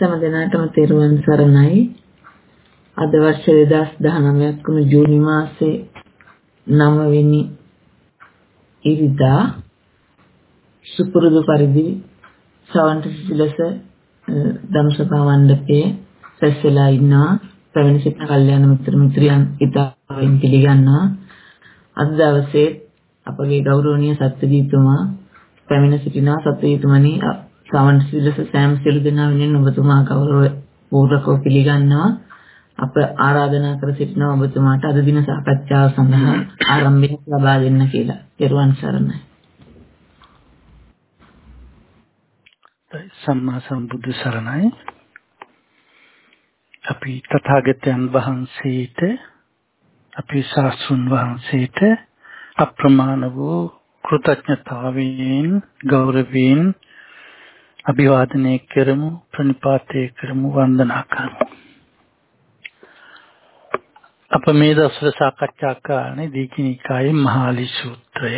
සෑම දිනකටම තෙරුවන් සරණයි. අද වර්ෂ 2019 වන ජූනි මාසේ 9 වෙනි ඉරිදා සුපුරුදු පරිදි සවන්ත සිසිලස ධම්සභා මණ්ඩපයේ සැස්සලා ඉන්නවා. පැමිණ සිටින කල්යාණ මිත්‍ර මිත්‍රයන් ඉතාවෙන් පිළිගන්නවා. අද දවසේ අපගේ ගෞරවනීය සත්‍යජීතුමා පැමිණ සිටිනවා සත්‍යජීතුමනි සමන් සිලස සෑම සියලු දෙනා වෙනුවෙන් ඔබතුමා ගෞරව පූර්වකව පිළිගන්නවා. අප ආරාධනා කර සිටිනවා ඔබතුමාට අද දින සාකච්ඡාව සඳහා ආරම්භයක් ලබා දෙන්න කියලා. ඊරුවන් සරණයි. සම්මා සම්බුදු සරණයි. අපි තථාගතයන් වහන්සේට අපි ශාස්ත්‍රුන් වහන්සේට අප්‍රමාණ වූ කෘතඥතාවයෙන් ගෞරවයෙන් අභිවාදනය කරමු ප්‍රණිපාතය කරමු වන්දනා කරමු. අප මේ දවස්වල සාකච්ඡා කරන්නේ දීඝනිකායේ මහාලි සූත්‍රය.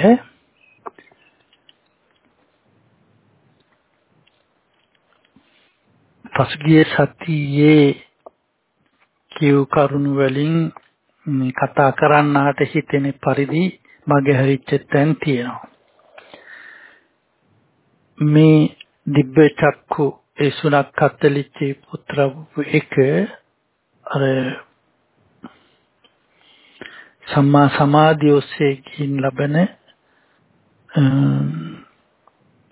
පසුගිය සතියේ කියු කරුණු වලින් කතා කරන්නාට හිතෙන පරිදි මගේ හරිච්ච තැන් තියෙනවා. මේ දිබ්බ චක්කු ඒ සුණක් කත්තලිච්චේ පුත්‍ර එක අර සම්මා සමාධිය ඔස්සේ ගින් ලබන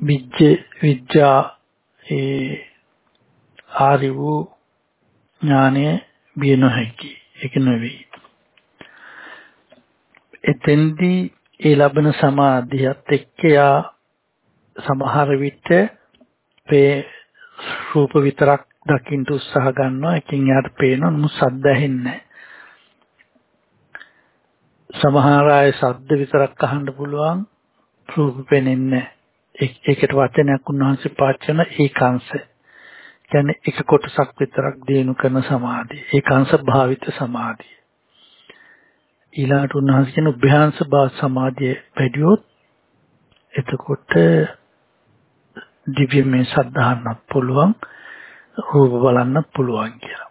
විජ්ජ විද්‍යා ඒ ආරි වූ ඥානය බිය නොහැකි. ඒක නෙවෙයි එතෙන්දී ඒ ලබන සමාධියත් එක්ක යා සමහර විට පේ රූප විතරක් දකින්න උත්සාහ ගන්නවා. එකින් යාට පේනවා නමුත් සද්ද ඇහෙන්නේ සමහර අය සද්ද විතරක් අහන්න පුළුවන් රූප පේන්නේ ඒකට වචනයක් උන්වහන්සේ පාචන ඒකාංශ. කියන්නේ එක කොටසක් විතරක් දිනු කරන සමාධිය. ඒකාංශ භාවිත සමාධිය. ඊළාට උන්වහන්සේ කියන උභ්‍යාංශ භාව සමාධිය වැඩිවොත් එතකොට දිව්‍යමය සද්ධාන්නත් පුළුවන් රූප බලන්න පුළුවන් කියලා.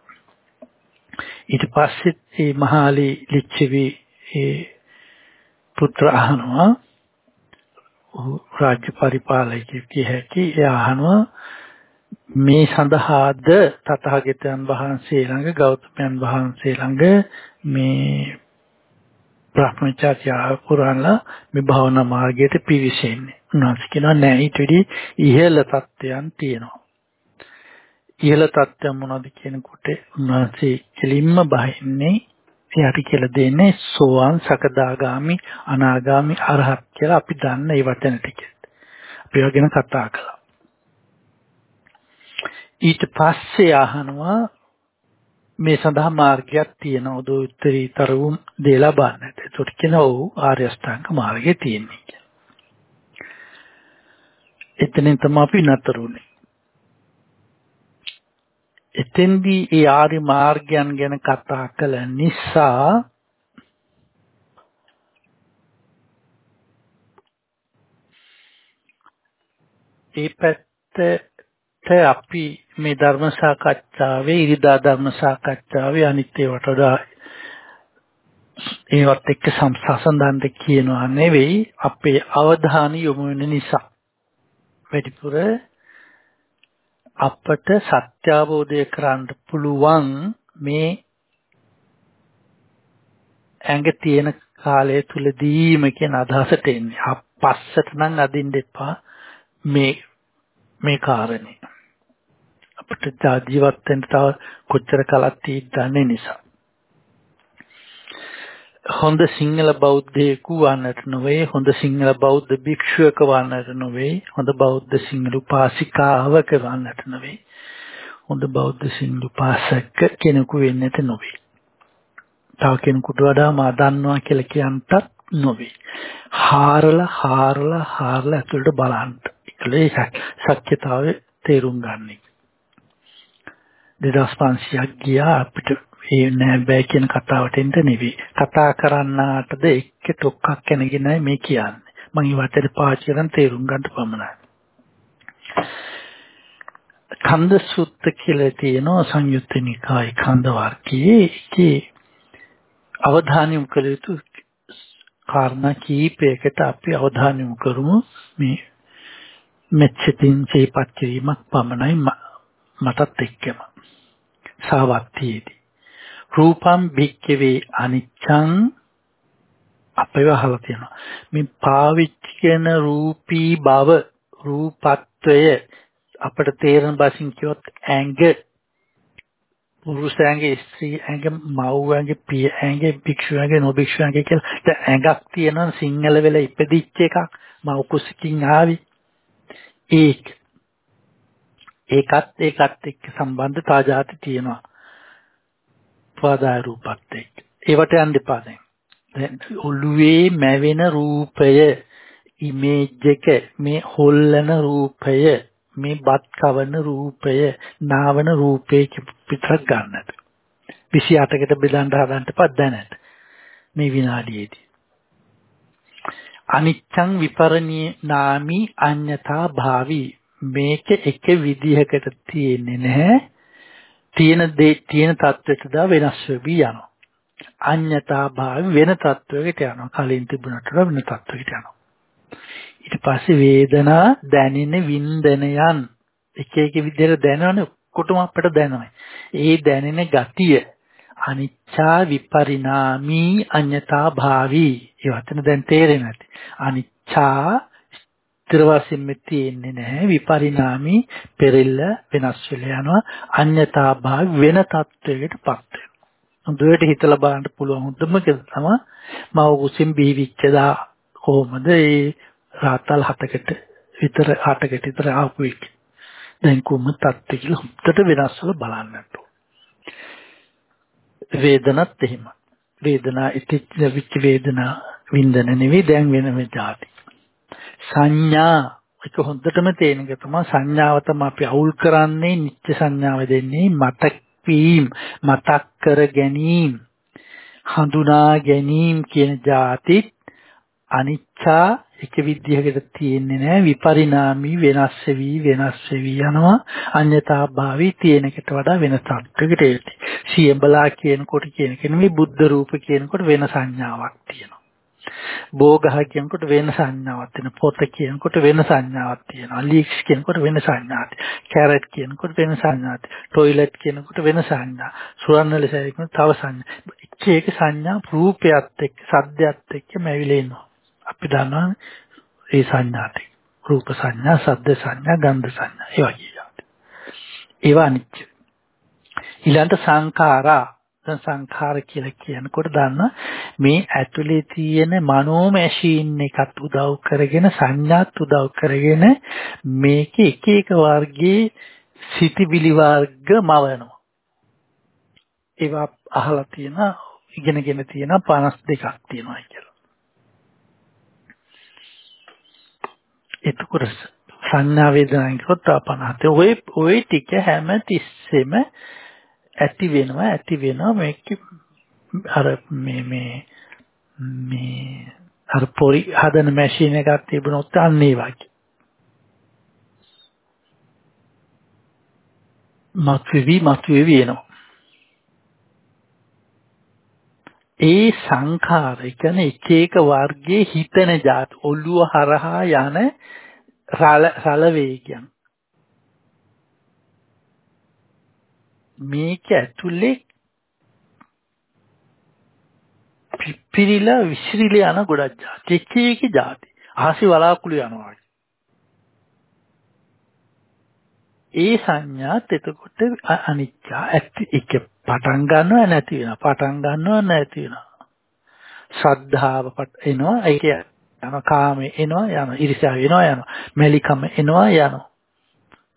ඊට පස්සේ මේ මහාලි ලිච්ඡවි ඒ පුත්‍ර අහනවා රාජ්‍ය පරිපාලකයෙක් කියහැකි එයා අහනවා මේ සඳහාද තථාගතයන් වහන්සේ ළඟ ගෞතමයන් වහන්සේ ළඟ මේ බ්‍රහ්මචර්යාව පුරාණලා මේ භාවනා මාර්ගයට පිවිසෙන්නේ. උන්වහන්සේ කියනවා නෑ ඊට වැඩි ඉහළ තත්ත්වයන් තියෙනවා. ඉහළ තත්ත්වය මොනවද කියනකොට උන්වහන්සේ කෙලින්ම බහින්නේ එයාට කියලා දෙන්නේ සෝවාන් සකදාගාමි අනාගාමි අරහත් කියලා අපි දන්න ඒ වචන ටික. අපි වගෙන කතා කළා. ඊට පස්සේ අහනවා මේ සඳහා මාර්ගයක් තියෙනවා උදෝ උත්තරීතර වූ දේ ලබන්නට. ඒකට කියනවා ඔව් ආර්ය අෂ්ටාංග මාර්ගය තියෙන්නේ කියලා. එතනින් තමයි අපි නතරුනේ. එතෙන්දී ඒ ආර්ය මාර්ගයන් ගැන කතා කළ නිසා ඒ පැත්තට අපි මේ ධර්ම සාකච්ඡාවේ ඉරිදා ධර්ම සාකච්ඡාවේ අනිත් ඒවට වඩා ඒවත් එක්ක සම්සසඳන්න කියනවා නෙවෙයි අපේ අවධානය යොමු වෙන නිසා වැඩිපුර අපට සත්‍ය අවබෝධය කරන්න පුළුවන් මේ ඇඟ තියෙන කාලය තුලදීම කියන අදහසට එන්නේ. පස්සට නම් අදින්න එපා මේ මේ කාරණේ. අපිට ජීවත් වෙන්න තව කොච්චර කලක් තියෙන්නේ නිසා. හොඳ සිංහල බෞද්ධයෙකු වන්නට නොවේ හොඳ සිංහල බෞද්ධ භික්ෂුවක වන්නට නොවේ හොඳ බෞද්ධ සිංහල උපාසිකාවක වන්නට නොවේ හොඳ බෞද්ධ සිංහල උපාසක කෙනෙකු වෙන්නට නොවේ. තව කෙනෙකුට වඩා මා දන්නවා කියලා කියන්නත් නොවේ. හාරලා හාරලා හාරලා ඇතුළට බලන්න ඒකලේ සත්‍යතාවය තේරුම් ගන්න. 2500ක් ගියා අපිට. ඒ නෑ බෑ කියන කතාවට එන්න නෙවෙයි. කතා කරන්නාටද එක්ක ටොක්ක්ක් කෙනගෙන මේ කියන්නේ. මම මේ වචනේ පාවිච්චි කරන් තේරුම් ගන්න පමණයි. කන්ද සුත්ත කියලා තියෙනවා සංයුත්ත නිකායේ කන්ද වර්ගයේ ඒකේ අවධානය යොමු කළ යුතු කාරණා කීපයකට අපි අවධානය යොමු කරමු මේ මෙච්චතින් සිහිපත් කිරීමක් පමණයි මටත් එක්කම සාවත්තියේදී රූපම් භික්කවේ අනිච්ඡං අපේව අහලා තියෙනවා. මේ පාවිච්චි කරන රූපී බව රූපත්වය අපිට තේරෙන භාෂින් කියොත් ඇඟ පුරුෂයන්ගේ ස්ත්‍රී ඇඟ මව් ඇඟ පිය ඇඟ භික්ෂු ඇඟ නොභික්ෂු ඇඟ කියලා ඇඟක් තියෙනවා සිංහල වෙල ඉපදිච්ච එකක්. මව් කුසකින් ආවි. ඒක. ඒකත් ඒකත් එක්ක සම්බන්ධතා જાති තියෙනවා. පාදාය රූපත් එක්ක. ඒවට යන්න එපා දැන්. ඔළුවේ මැවෙන රූපය ඉමේජ් එක මේ හොල්ලන රූපය මේ බත් කවන රූපය නාවන රූපේ පිටරක් ගන්නට 28කට බෙදන්න හදන්න එපා දැනට. මේ විනාඩියේදී. අනිච්ඡං විපරණී නාමි අඤ්‍යතා භාවි. මේක එක විදිහකට තියෙන්නේ නැහැ. තියෙන දේ තියෙන தත්වෙට දා වෙනස් වෙවි යනවා. අඤ්‍යතා භාව වෙන தත්වයකට යනවා. කලින් තිබුණට වෙන தත්වයකට යනවා. ඊට පස්සේ වේදනා දැනෙන වින්දනයන් එක එක විදිහට දැනවනේ ඔක්කොටම අපට දැනෙනවා. ඒ දැනෙන ගතිය අනිච්චා විපරිණාමී අඤ්‍යතා භාවී. ඒ වචන දැන් තේරෙන්නේ නැති. අනිච්චා ස්ථිර වශයෙන්ම තියෙන්නේ නැහැ විපරිණාමී පෙරෙල්ල වෙනස් වෙලා යනවා අඤ්‍යතා භාවි වෙන තත්වයකටපත් වෙනවා. හොඳට හිතලා බලන්න පුළුවන් හොඳම එක තමයි මව කුසින් බිහිවිච්ච දා කොහොමද ඒ රාතල් හතකට විතර අටකට විතර ආපු එක. දැන් කොහොම තත්ත්ව කියලා හොඳට වෙනස්වල බලන්නට වේදනත් එහෙම. වේදනා ඉතිච්ච විච වේදනා වින්දන නෙවෙයි දැන් වෙන මේ જાති. සංඥා ඒක හොඳටම තේරෙන එක තමයි සංඥාව තමයි අපි අවුල් කරන්නේ නිත්‍ය සංඥාව දෙන්නේ මතක් වීම මතක් කර ගැනීම හඳුනා ගැනීම කියන જાතිත් අනිච්චා එක විදිහකට තියෙන්නේ නැහැ විපරිණාමී වෙනස් වෙවි වෙනස් වෙවි යනවා අඤ්‍යතා භාවී තියෙනකට වඩා වෙන තත්ත්වයකට එති. සියඹලා කියනකොට කියන එක නෙමෙයි බුද්ධ රූප කියනකොට වෙන සංඥාවක් තියෙනවා. භෝගහ කියනකොට වෙන සංඥාවක් තියෙනවා. පොත කියනකොට වෙන සංඥාවක් තියෙනවා. ලීක්ස් කියනකොට වෙන සංඥාවක්. කැරට් කියනකොට වෙන සංඥාවක්. ටොයිලට් කියනකොට වෙන සංඥා. සුවර්ණලස කියනකොට තව සංඥා. එක එක සංඥා රූපයත් එක්ක සද්දයත් එක්ක මැවිලා ඉන්නවා. අපි දන්නවා ඒ සංඥාට රූප සංඥා, ශබ්ද සංඥා, ගන්ධ සංඥා ඒ වගේ. ඒවා අනිත්‍ය. ඊළඟට සංඛාරා දැන් සංඛාර කියලා කියනකොට දන්න මේ ඇතුලේ තියෙන මනෝ මැෂින් එකත් උදව් කරගෙන සංඥාත් උදව් කරගෙන මේක එක එක වර්ගයේ සිතිවිලි වර්ග මවනවා. ඒවා අහලා තියෙන ඉගෙනගෙන තියෙන 52ක් තියෙනවා කියලා. එතකොට සංඥා වේදනා කියොත් ආපනහත ඔය ඔය ටික හැම තිස්සෙම ඇති වෙනවා ඇති වෙනවා. මේක අර මේ මේ මේ අර පොරි හදන මැෂින් එකක් තිබුණොත් අන්න ඒ වගේ. මතුවි මතුවි වෙනවා ඒ සංඛාර කියන්නේ එක එක වර්ගයේ හිතන જાත් ඔළුව හරහා යන රල රල වේගයන්. මේක ඇතුලේ පිපිරිලා විසිරිලා යන ගොඩක් જાති. එක එක જાති. ආසි වලාකුළු යනවා ඒ සංඥාත් එතකොට අනිච්චා. ඇති එක පටන් ගන්නව නැති වෙනවා. පටන් ගන්නව නැති වෙනවා. ශ්‍රද්ධාව එනවා. ඒක යනවා කාමේ එනවා යනවා irisaව එනවා යනවා. මෙලිකම එනවා යනවා.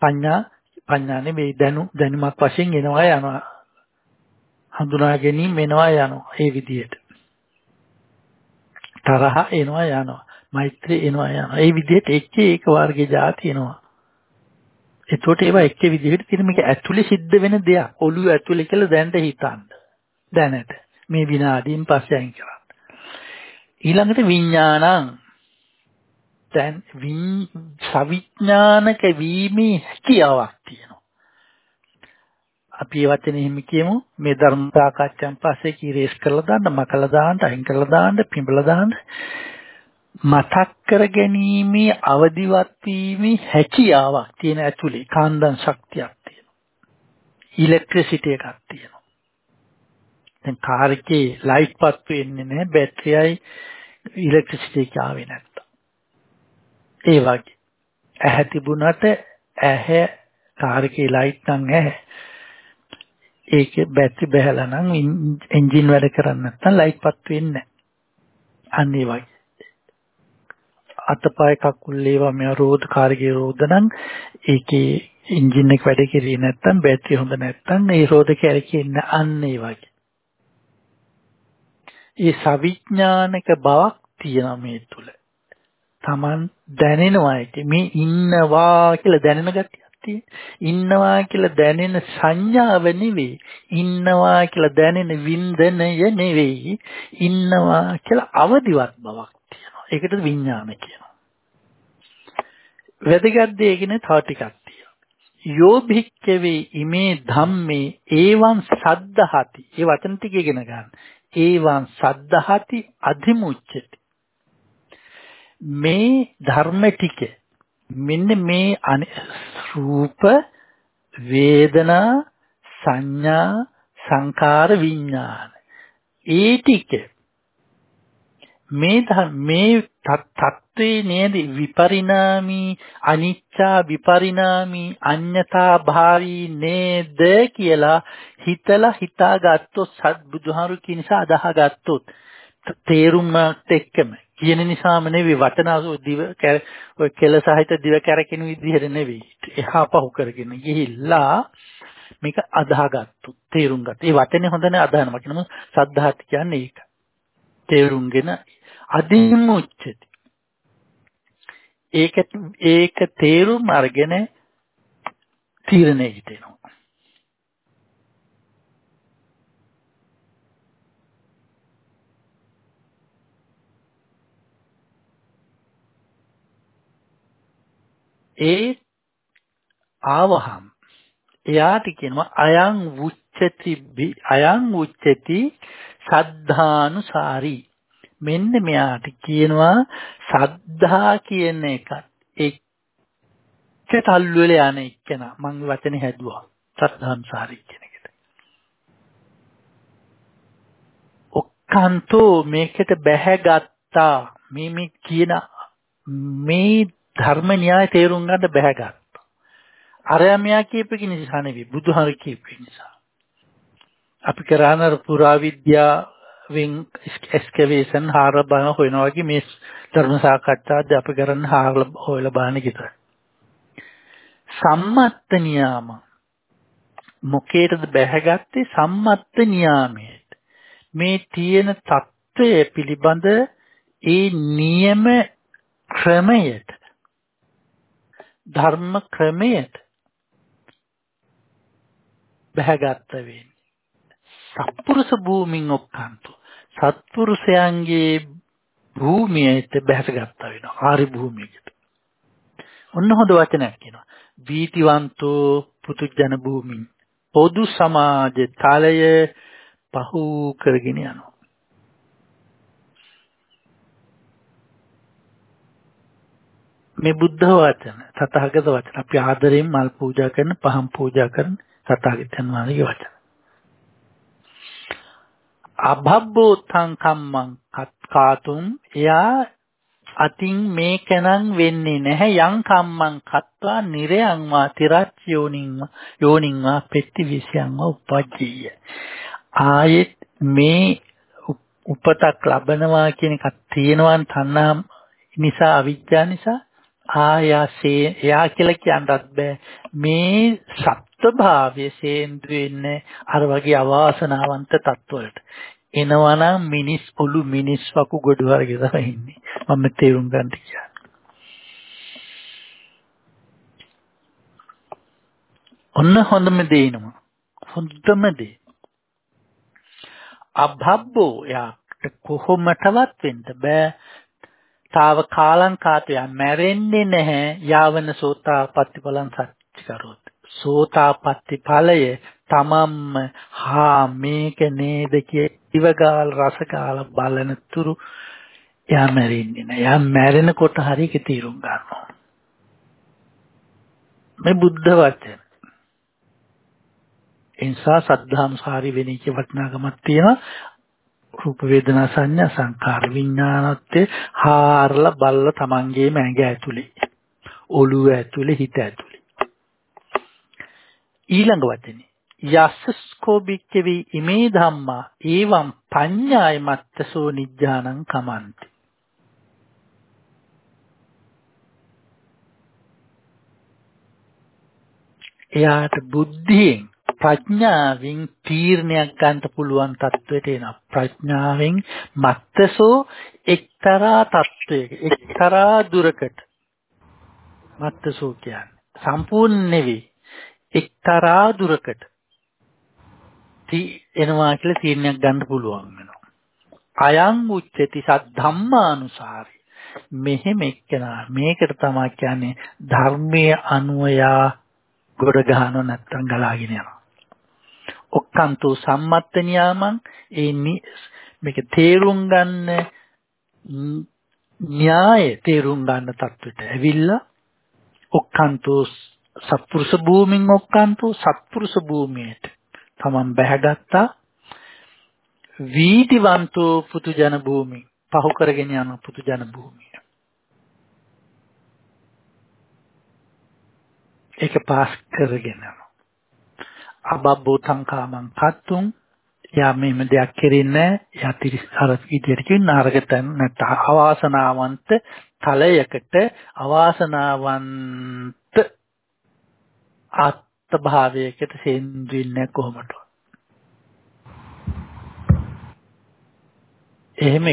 පඤ්ඤා පඤ්ඤා නෙමෙයි දැනු දැනුමක් වශයෙන් එනවා යනවා. හඳුනා ගැනීම එනවා යනවා. ඒ විදිහට. තරහ එනවා යනවා. මෛත්‍රී එනවා යනවා. ඒ විදිහට එක එක වර්ගයේ જાති එනවා. එතකොට ඒවා එක්ක විදිහට තියෙන මේක ඇතුලේ සිද්ධ වෙන දෙයක්. ඔළුව ඇතුලේ කියලා දැනට හිතන්න. දැනට. මේ විනාඩියෙන් පස්සේ අයින් කරන්න. ඊළඟට විඥානං. දැන් සවිඥානික වීමේ හැකියාවක් තියෙනවා. අපි ඒ වචනේ හිමි කියමු. මේ ධර්ම සාකච්ඡාන් පස්සේ කීරේස් කරලා දාන්න මකලා දාන්න අයින් කරලා දාන්න පිඹලා දාන්න. මතක් කර ගැනීමේ අවදිවත් වීමේ හැකියාවක් තියෙන ඇතුලේ කාන්දන් ශක්තියක් තියෙනවා. ඉලෙක්ට්‍රිසිටි එකක් තියෙනවා. දැන් කාර් එකේ ලයිට් පත් වෙන්නේ නැහැ බැටරියයි ඉලෙක්ට්‍රිසිටි එක ආවේ නැත්තම් ඒ වගේ ඇහැ තිබුණාට ඇහැ කාර් එකේ ලයිට් නම් ඇහැ ඒකේ බැටරි බහැලා නම් එන්ජින් වැඩ කරන්නේ නැත්නම් ලයිට් පත් වෙන්නේ නැහැ. අන්න ඒ වගේ. අතපය කකුල් ඒවා මේ රෝද කාර්යයේ රෝද නම් ඒකේ එන්ජින් එක වැඩ කෙරේ නැත්නම් බැටරි හොඳ නැත්නම් ඒ රෝද කැරකෙන්න අන්න ඒ වගේ. ඒ සවිඥානික බවක් තියෙනවා මේ තුල. Taman දැනෙනවා ඇති මේ ඉන්නවා කියලා දැනෙන ගතියක් තියෙන. ඉන්නවා කියලා දැනෙන සංඥාව නෙවෙයි. ඉන්නවා කියලා දැනෙන වින්දනය නෙවෙයි. ඉන්නවා කියලා අවදිවත් බවක් තියෙනවා. ඒකට විඥාන කියනවා. වැදගත් දෙයකින් තව ටිකක් තියෙනවා. යෝ භික්කවේ ඉමේ ධම්මේ ඒවං සද්ධහති. ඒ වචන ටික ඉගෙන ගන්න. ඒවං සද්ධහති අධිමුච්චති. මේ ධර්ම ටික මෙන්න මේ රූප වේදනා සංඥා සංකාර විඥාන. ඒ ටික මේ මේ තත්ත්වේ නේද? විපරිණාමී අනිච්චා විපරිණාමී අඤ්ඤතා භාවී නේද කියලා හිතලා හිතාගත්තොත් සත් බුදුහාරු කියන නිසා අදාහගත්තොත් තේරුම්මත් එක්කම කියන නිසාම නෙවෙයි වචනාසු දිව ඔය කෙල සහිත දිව කැරකෙන විදිහට නෙවෙයි. එහා පහු කරගෙන ගිහිල්ලා මේක අදාහගත්තු තේරුම් ගත්ත. ඒ වචනේ හොඳ නැහැ අදහනවා කියනම සද්ධාත් කියන්නේ ඒක. තේරුම්ගෙන අදින්ම උච්චති. ඒක ඒක තේරුම් අරගෙන තීරණයකට එනවා. ඒ ආවහම්. එයාට කියනවා අයං උච්චති අයං උච්චති සද්ධානුසාරී. මෙන්න මෙයාට කියනවා සද්ධා කියන එකත් එක්ක තල්ලු වෙලා යන එක්කන. මං වචනේ හැදුවා. සද්ධානුසාරී කියන එකට. ඔක්කාන්තෝ මේකට බැහැගත්තා මේ මේ කියන මේ ධර්ම න්‍යාය තේරුම් ගන්න බැහැ ගත්තා. අරයමයා කියපේ නිසා නෙවෙයි බුදුහාර කියපේ නිසා. අපි කරාන පුරාවිද්‍යාවෙන් එස්කේවේෂන් හාර බන හොයනවා වගේ මේ ධර්ම සාකච්ඡාද අපි කරන්න හාර හොයලා බලන්න කිව්වා. සම්මත්ත නියාම මොකේද බැහැගත්තේ සම්මත්ත නියාමයට මේ තියෙන தত্ত্বය පිළිබඳ ඒ නියම ක්‍රමයට ධර්ම ක්‍රමයට බහැගත්ත වෙන්නේ. සත්පුරුෂ භූමින් ඔක්කාන්තු. සත්පුරුෂයන්ගේ භූමියට බැහැගත්ත වෙනවා. ආරි භූමියකට. ඔන්න හොඳ වචනයක් කියනවා. බීතිවන්තෝ පුතුජන භූමින් පොදු සමාජ තලය පහු කරගෙන යනවා. මේ බුද්ධ වචන තථාගත වචන අපි ආදරයෙන් මල් පූජා කරන පහන් පූජා කරන තථාගතයන් වහන්සේගේ වචන. අභබ්බෝතං කම්මං කාතුම් එයා අතින් මේකනම් වෙන්නේ නැහැ. යං කම්මං කත්වා නිරයං වා තිරච්ච යෝනිං යෝනිං වා පෙtti විසයං වා උපජ්ජීය. ආයෙත් මේ උපතක් ලබනවා කියන එකක් තියෙනවා තණ්හා නිසා අවිද්‍යාව නිසා ආයාසේ එයා කියලා කියන්නත් බෑ. මේ සත්ත්ව භාවයේ සේන්දු වෙන්නේ අර වගේ අවාසනාවන්ත තත්වවලට එනවනම් මිනිස් ඔලු මිනිස් වකු ගොඩ වර්ගේ තමයි ඉන්නේ. මම තේරුම් ගන්න කියන්නේ ඔන්න හොඳම දේ එනවා. හොඳම දේ. අභබ්බෝ යාට කොහොමටවත් වෙන්න බෑ. තාව කාලං කාතය මැරෙන්නේ නැහැ යාවන සෝතා පත්තිපලං සච්චි කරොත් සෝතාපට්ටි ඵලය තමම්ම හා මේක නේද කිය ඉවගාල රසකාල බලන තුරු එයා මැරෙන්නේ නෑ. එයා මැරෙනකොට හරි ඒක තීරුම් ගන්නවා. මේ බුද්ධ වචන. එනිසා සද්ධාම්සාරි වෙන එක වටිනාකමක් තියෙනවා. රූප වේදනා සංඥා සංකාර විඥානත්වේ හාරලා බල්ල තමන්ගේම ඇඟ ඇතුලේ. ඔළුව ඇතුලේ හිත ඇතුලේ. ඊළඟ වචනේ. යස්සස්කෝ බික්කවි ඉමේ ධම්මා ඒවම් පඤ්ඤාය මත්තසෝ නිජ්ජානං කමන්ති. එයාට බුද්ධියෙන් ප්‍රඥාවෙන් තීරණයක් ගන්න පුළුවන් තත්වයට එනවා. ප්‍රඥාවෙන් මත්තසෝ එක්තරා තත්වයක එක්තරා දුරකට මත්තසෝ කියන්නේ සම්පූර්ණ නෙවෙයි එක්තරා දුරකට එනවා කියලා තීරණයක් ගන්න පුළුවන් වෙනවා. අයං උච්චති සද්ධම්මානුසාරි මෙහෙම එක්කනා මේකට තමයි කියන්නේ ධර්මයේ අනුයා ගොඩ ගහනව නැත්තම් ගලාගෙන යනවා. ඔක්කන්තෝ සම්මත්ත නියාමං ඒ මේක තේරුම් ගන්න න්‍යාය තේරුම් ගන්න තත්වෙට ඇවිල්ලා ඔක්කන්තෝ සත්පුරුෂ භූමින් ඔක්කන්තෝ සත්පුරුෂ භූමියට තමන් බැහැගත්තා. වීතිවන්තෝ පුතු ජන භූමි පහු කරගෙන යන පුතු ජන භූමිය. ඒක පාස් කරගෙන යනවා අබබ්බෝතං කාමං කත්තුං යා මෙහෙම දෙයක් කෙරෙන්නේ යා තිරිස් අර විදියට කියන නරකතන නැත්නම් අවාසනාවන්ත තලයකට අවාසනාවන්ත ආත්ත භාවයකට සෙන්දින්නේ කොහොමද? එහෙම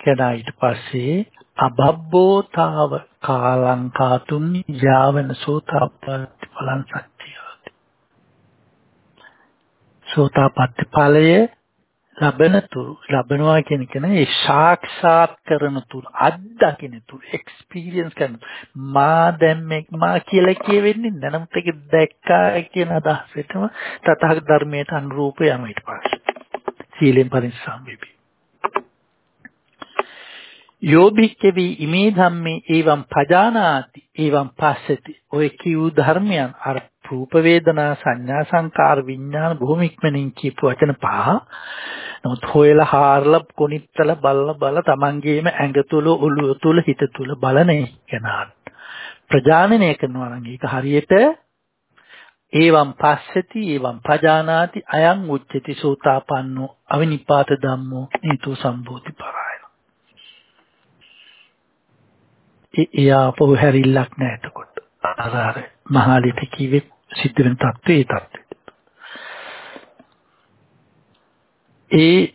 කෙනා ඊට පස්සේ අබබ්බෝතාව කාලංකාතුන් යාවන සෝතාපට්ටි ඵලං සත්‍යය සෝතාපට්ටි ඵලය ලබන තුරු ලබනවා කියන එක නේ සාක්ෂාත් කරන තුරු අත්දකින්න තුරු එක්ස්පීරියන්ස් කරන මා දැන් මේ මා කියලා කියවෙන්නේ නැනමුත් ඒක දැක්කා කියන අදහසටම තථාගත ධර්මයට අනුරූප යනවා ඊට පස්සේ. සීලෙන් පරිසම්බිබි යෝභික්කවි ඉමේ ධම්මේ එවම් පජානාති එවම් පස්සති. ඔය කිව් ධර්මයන් අර රූප වේදනා සංඥා සංකාර විඥාන බොහොම ඉක්මනින් කියපු වචන පහ. නමුත් හොයලා හාරලා කොනිත්තල බල්ල බල තමන්ගේම ඇඟ තුල ඔළුව තුල හිත තුල බලන එකනාත් ප්‍රජානනය කරනවා නම් ඒක හරියට ඒවම් පස්සති ඒවම් පජානාති අයං උච්චති සෝතාපන්නෝ අවිනිපාත ධම්මෝ නීතෝ සම්බෝධි පරාය එයා පොහු හැරිල්ලක් නෑ එතකොට. අර අර මහාලිට කිව්වේ සිද්ධ වෙන தත්ත්වය ඒ தත්ත්වය ඒ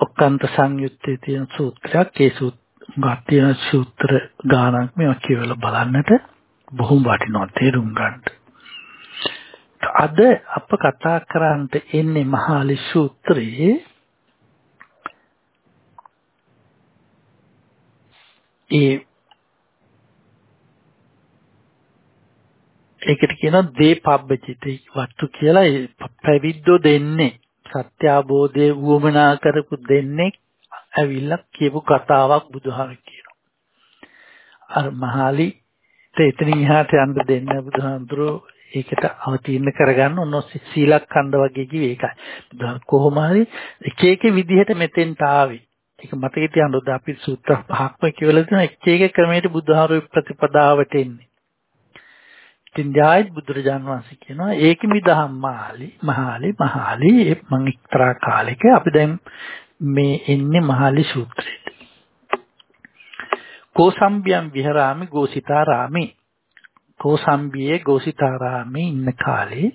ඔක්කාන්ත සංයුත්තේ තියෙන සූත්‍රයක් ඒ සූත්‍රයක් තියෙන සූත්‍ර ගානක් මේවා කියවලා බලන්නට බොහොම වටිනවා තේරුම් ගන්නට. අද අප කතා කරන්නට එන්නේ මහාලි සූත්‍රයේ ඒ ඒකට කියනවා දීපබ්බචිත වස්තු කියලා පැවිද්දෝ දෙන්නේ සත්‍ය අවබෝධයේ වුවමනා කරපු දෙන්නේ ඇවිල්ලා කියපු කතාවක් බුදුහාම කියනවා. අර මහාලි එතනින් එහාට යන්න දෙන්න බුදුහාමුදුරෝ ඒකට අවතීර්ණ කරගන්න ඔන්න සීලක්ඛණ්ඩ වගේ කිව්වේ ඒකයි. බුදුහාම කොහොම හරි එක එක විදිහට මෙතෙන්ට ආවේ. ඒක මතකේ තියාගන්න අපි සූත්‍ර පහක්ම කියවලා තියෙනවා එක එක ක්‍රමයකට බුදුහාමුදුරෝ ප්‍රතිපදාවට එන්නේ. ඉතින් ජායත් බුදුරජාන් වහන්සේ කියනවා ඒකෙමි දහම් මහාලි මහාලි මහාලි මං එක්තරා කාලෙක අපි දැන් මේ එන්නේ මහාලි සූත්‍රයට. කෝසම්බියම් විහරාමි ගෝසිතාරාමි කෝසම්බියේ ගෝසිතාරාමි ඉන්න කාලේ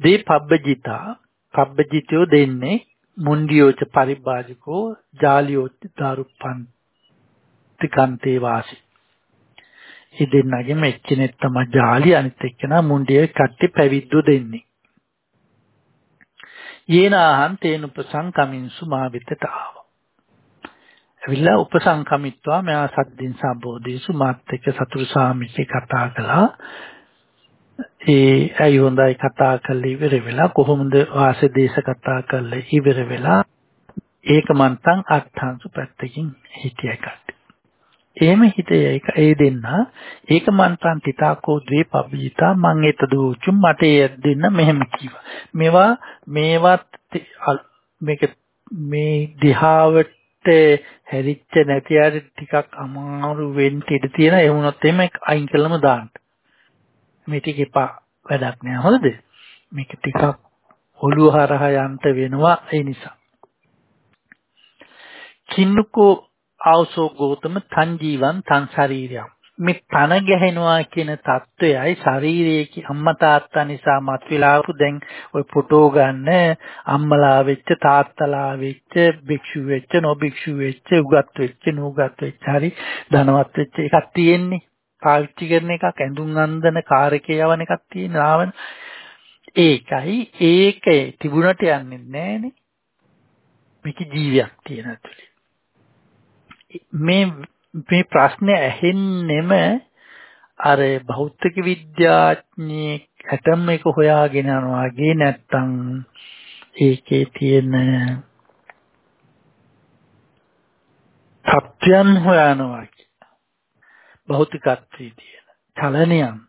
දේ පබ්බජිතා පබ්බජිතයෝ දෙන්නේ මුන්ඩියෝච පරිබ්බාජකෝ ජාලියෝච දාරුප්පන් තිකන්තේ වාසී ඒ දෙන්නගෙම එක්කෙනෙක් තමයි ජාලි අනිත් එක්කෙනා මුණ්ඩිය කට්ටි පැවිද්දු දෙන්නේ. යේනාහං තේන උපසංකමින්සු මා වෙතට ආවා. ඇවිල්ලා උපසංකමිත්වා මෙයා සද්දින් සම්බෝධිසු මාත් එක්ක සතුරු සාමිච්චේ කතා කළා. ඒ ඇයි හොඳයි කතා කරලා ඉවර වෙලා කොහොමද වාසේ දේශ කතා කරලා ඉවර වෙලා ඒක මන්තන් අට්ඨාංශ පැත්තකින් හිටිය කට්ටිය. එහෙම හිතේ ඒක ඒ දෙන්න ඒක මන්තන් තිතාකෝ ද්වේ පබ්බිතා මං එතදූචු මට ඒ දෙන්න මෙහෙම කිව්වා. මේවා මේවත් මේක මේ දිහාවට හැරිච්ච නැති අය ටිකක් අමාරු වෙන්න ඉඩ තියෙන ඒ වුණොත් එහෙම අයින් කළම දාන්න. මේ ටික එපා වැඩක් නෑ හොඳද? මේක ටිකක් ඔළුව හරහා යන්න වෙනවා ඒ නිසා. කින්නකෝ ආවසෝ ගෝතම තන් ජීවන් තන් ශරීරයම් මේ තන ගැහෙනවා කියන தত্ত্বයයි ශරීරයේ අම්මා තාත්තා නිසා මත් විලාපු දැන් ওই ෆොටෝ ගන්න. අම්මලා වෙච්ච තාත්තලා වෙච්ච භික්ෂු වෙච්ච නොභික්ෂු වෙච්ච උගත් වෙච්ච නුගත් වෙච්ච හරි ධනවත් වෙච්ච එකක් තියෙන්නේ. පාවිච්චි කරන එකක් ඇඳුම් අන්දන කාර්කේ යවන එකක් තියෙන ආවන. ඒකයි ඒකේ තිබුණට යන්නේ නැහනේ. මේක ජීවියක් තියෙන ඇතුලේ. මේ මේ ප්‍රශ්නේ ඇහෙන්නෙම අර භෞතික විද්‍යාඥයෙක් ඇටම් එක හොයාගෙන යනවා වගේ නැත්තම් ඒකේ තියෙන සත්‍යයන් හොයනවා භෞතිකත්වයේ තියෙන චලනයන්.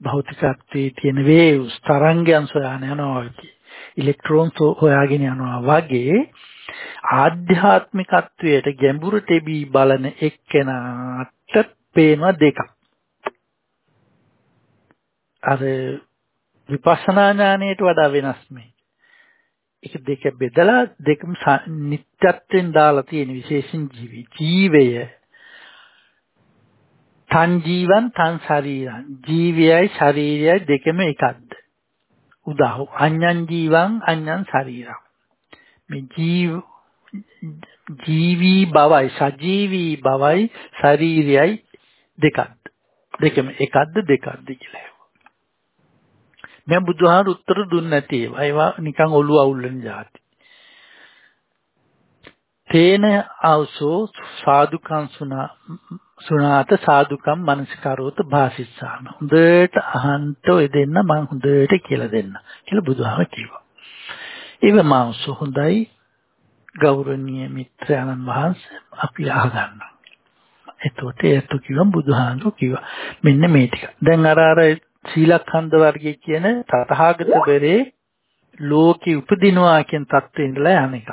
භෞතිකත්වයේ තියෙන වේව්ස් තරංගයන් සොයන යනවා වගේ ඉලෙක්ට්‍රෝන්ස් හොයාගෙන යනවා වගේ ආධ්‍යාත්මිකත්වයට ගැඹුරු තෙබී බලන එක්කෙනාට පේනවා දෙකක්. අර විපස්සනා ඥානයට වඩා වෙනස් මේ. ඒක දෙක බෙදලා දෙකම නිත්‍යත්වෙන් දාලා තියෙන විශේෂින් ජීවි. ජීවය තන් ජීවන් තන් ශරීරං. ජීවයයි ශරීරයයි දෙකම එකක්ද? උදාහරණ අඤ්ඤං ජීවං අඤ්ඤං ශරීරං. මේ ජීව ජීවී බවයි සජීවී බවයි ශරීරයයි දෙකක්ද? දෙකම එකක්ද දෙකක්ද කියලා මම බුදුහාර උත්තර දුන්නේ නැති ඒවා. ඒවා නිකන් ඔළුව අවුල්ලන જાති. තේන ආවසෝ සාදුකං සුනා සුනාත සාදුකම් මනසිකාරෝත භාසිස්සාම හොඳට අහන්ත ඔය දෙන්න මම හොඳට කියලා දෙන්න කියලා බුදුහාම කිව්වා. ඒව මාංශ හොඳයි ගෞරවනීය මිත්‍රයන්න් වහන්සේ අපි අහගන්න. එතකොට ඒතු කිව්වම් බුදුහාමුදුරු කිව්වා. මෙන්න මේ ටික. දැන් අර අර සීලඛණ්ඩ වර්ගයේ කියන තථාගත බරේ ලෝකෙ උපදිනවා කියන தත්ත්වෙ ඉඳලා යන එක.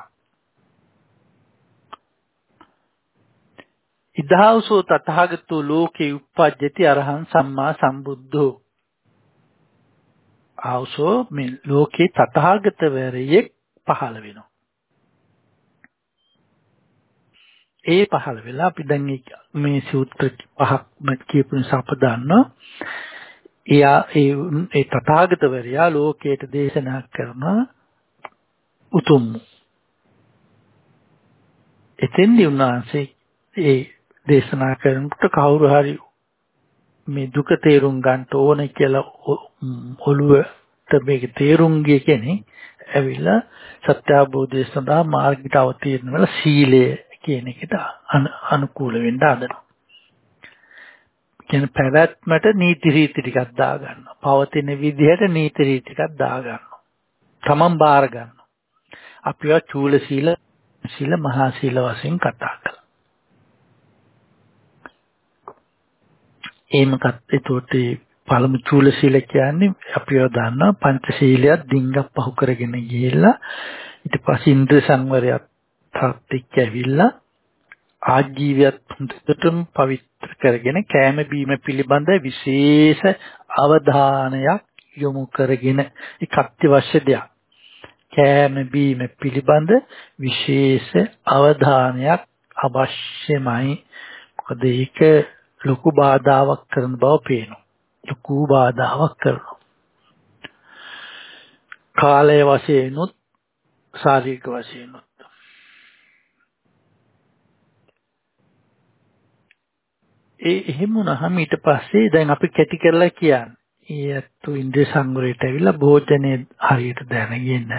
ඉදහවසෝ තථාගතෝ ලෝකේ උප්පජ්ජති අරහං සම්මා සම්බුද්ධෝ ආවසෝ මේ ලෝකේ තථාගතවරයෙක් පහළ වෙනවා. ඒ පහළ වෙලා අපි දැන් මේ සූත්‍ර පහක්ම කියපු නිසා අප දන්නවා. එයා ඒ ඒ තථාගතවරයා ලෝකයට දේශනා කරන උතුම්. එතෙන්දී උන්වහන්සේ ඒ දේශනා කරනකොට කවුරු හරි මේ දුක තේරුම් ගන්න ඕන කියලා ඔළුවට මේක තේරුම් ගිය කෙනෙක් ඇවිල්ලා සත්‍ය අවබෝධය සඳහා මාර්ගයට අවතීර්ණ වෙලා සීලය කියන එකට අනුකූල වෙන්න හදනවා. කියන පැවැත්මට නීති රීති ටිකක් දාගන්නවා. පවතින විදිහට නීති රීති ටිකක් දාගන්නවා. තමන් බාර ගන්නවා. අපිව චූල සීල සීල මහා සීල වශයෙන් කතා කළා. එහෙමකත් ඒතකොට පළමු චූල සීල කියන්නේ අපිව දන්නා පංචශීලයක් ඩිංගක් පහු කරගෙන ගිහිල්ලා ඊට පස්සේ ඉන්ද්‍ර සංවරයක් තාත්තික් ඇවිල්ලා ආජීවයත් හොඳටම පවිත්‍ර කරගෙන කෑම බීම පිළිබඳ විශේෂ අවධානයක් යොමු කරගෙන ඒක අත්‍යවශ්‍ය දෙයක්. කෑම බීම පිළිබඳ විශේෂ අවධානයක් අවශ්‍යමයි. මොකද ඒක ලොකු බාධාවක් කරන බව පේනවා. ලොකු බාධාවක් කරනවා. කාලය වශයෙන්ුත් ශාරීරික වශයෙන්ුත් ඒ එහෙම වුණාම ඊට පස්සේ දැන් අපි කැටි කරලා කියන්නේ. ඊයත් ඉන්ද්‍රිය සංවරයට ඇවිල්ලා භෝජනේ හරියට දැනගෙන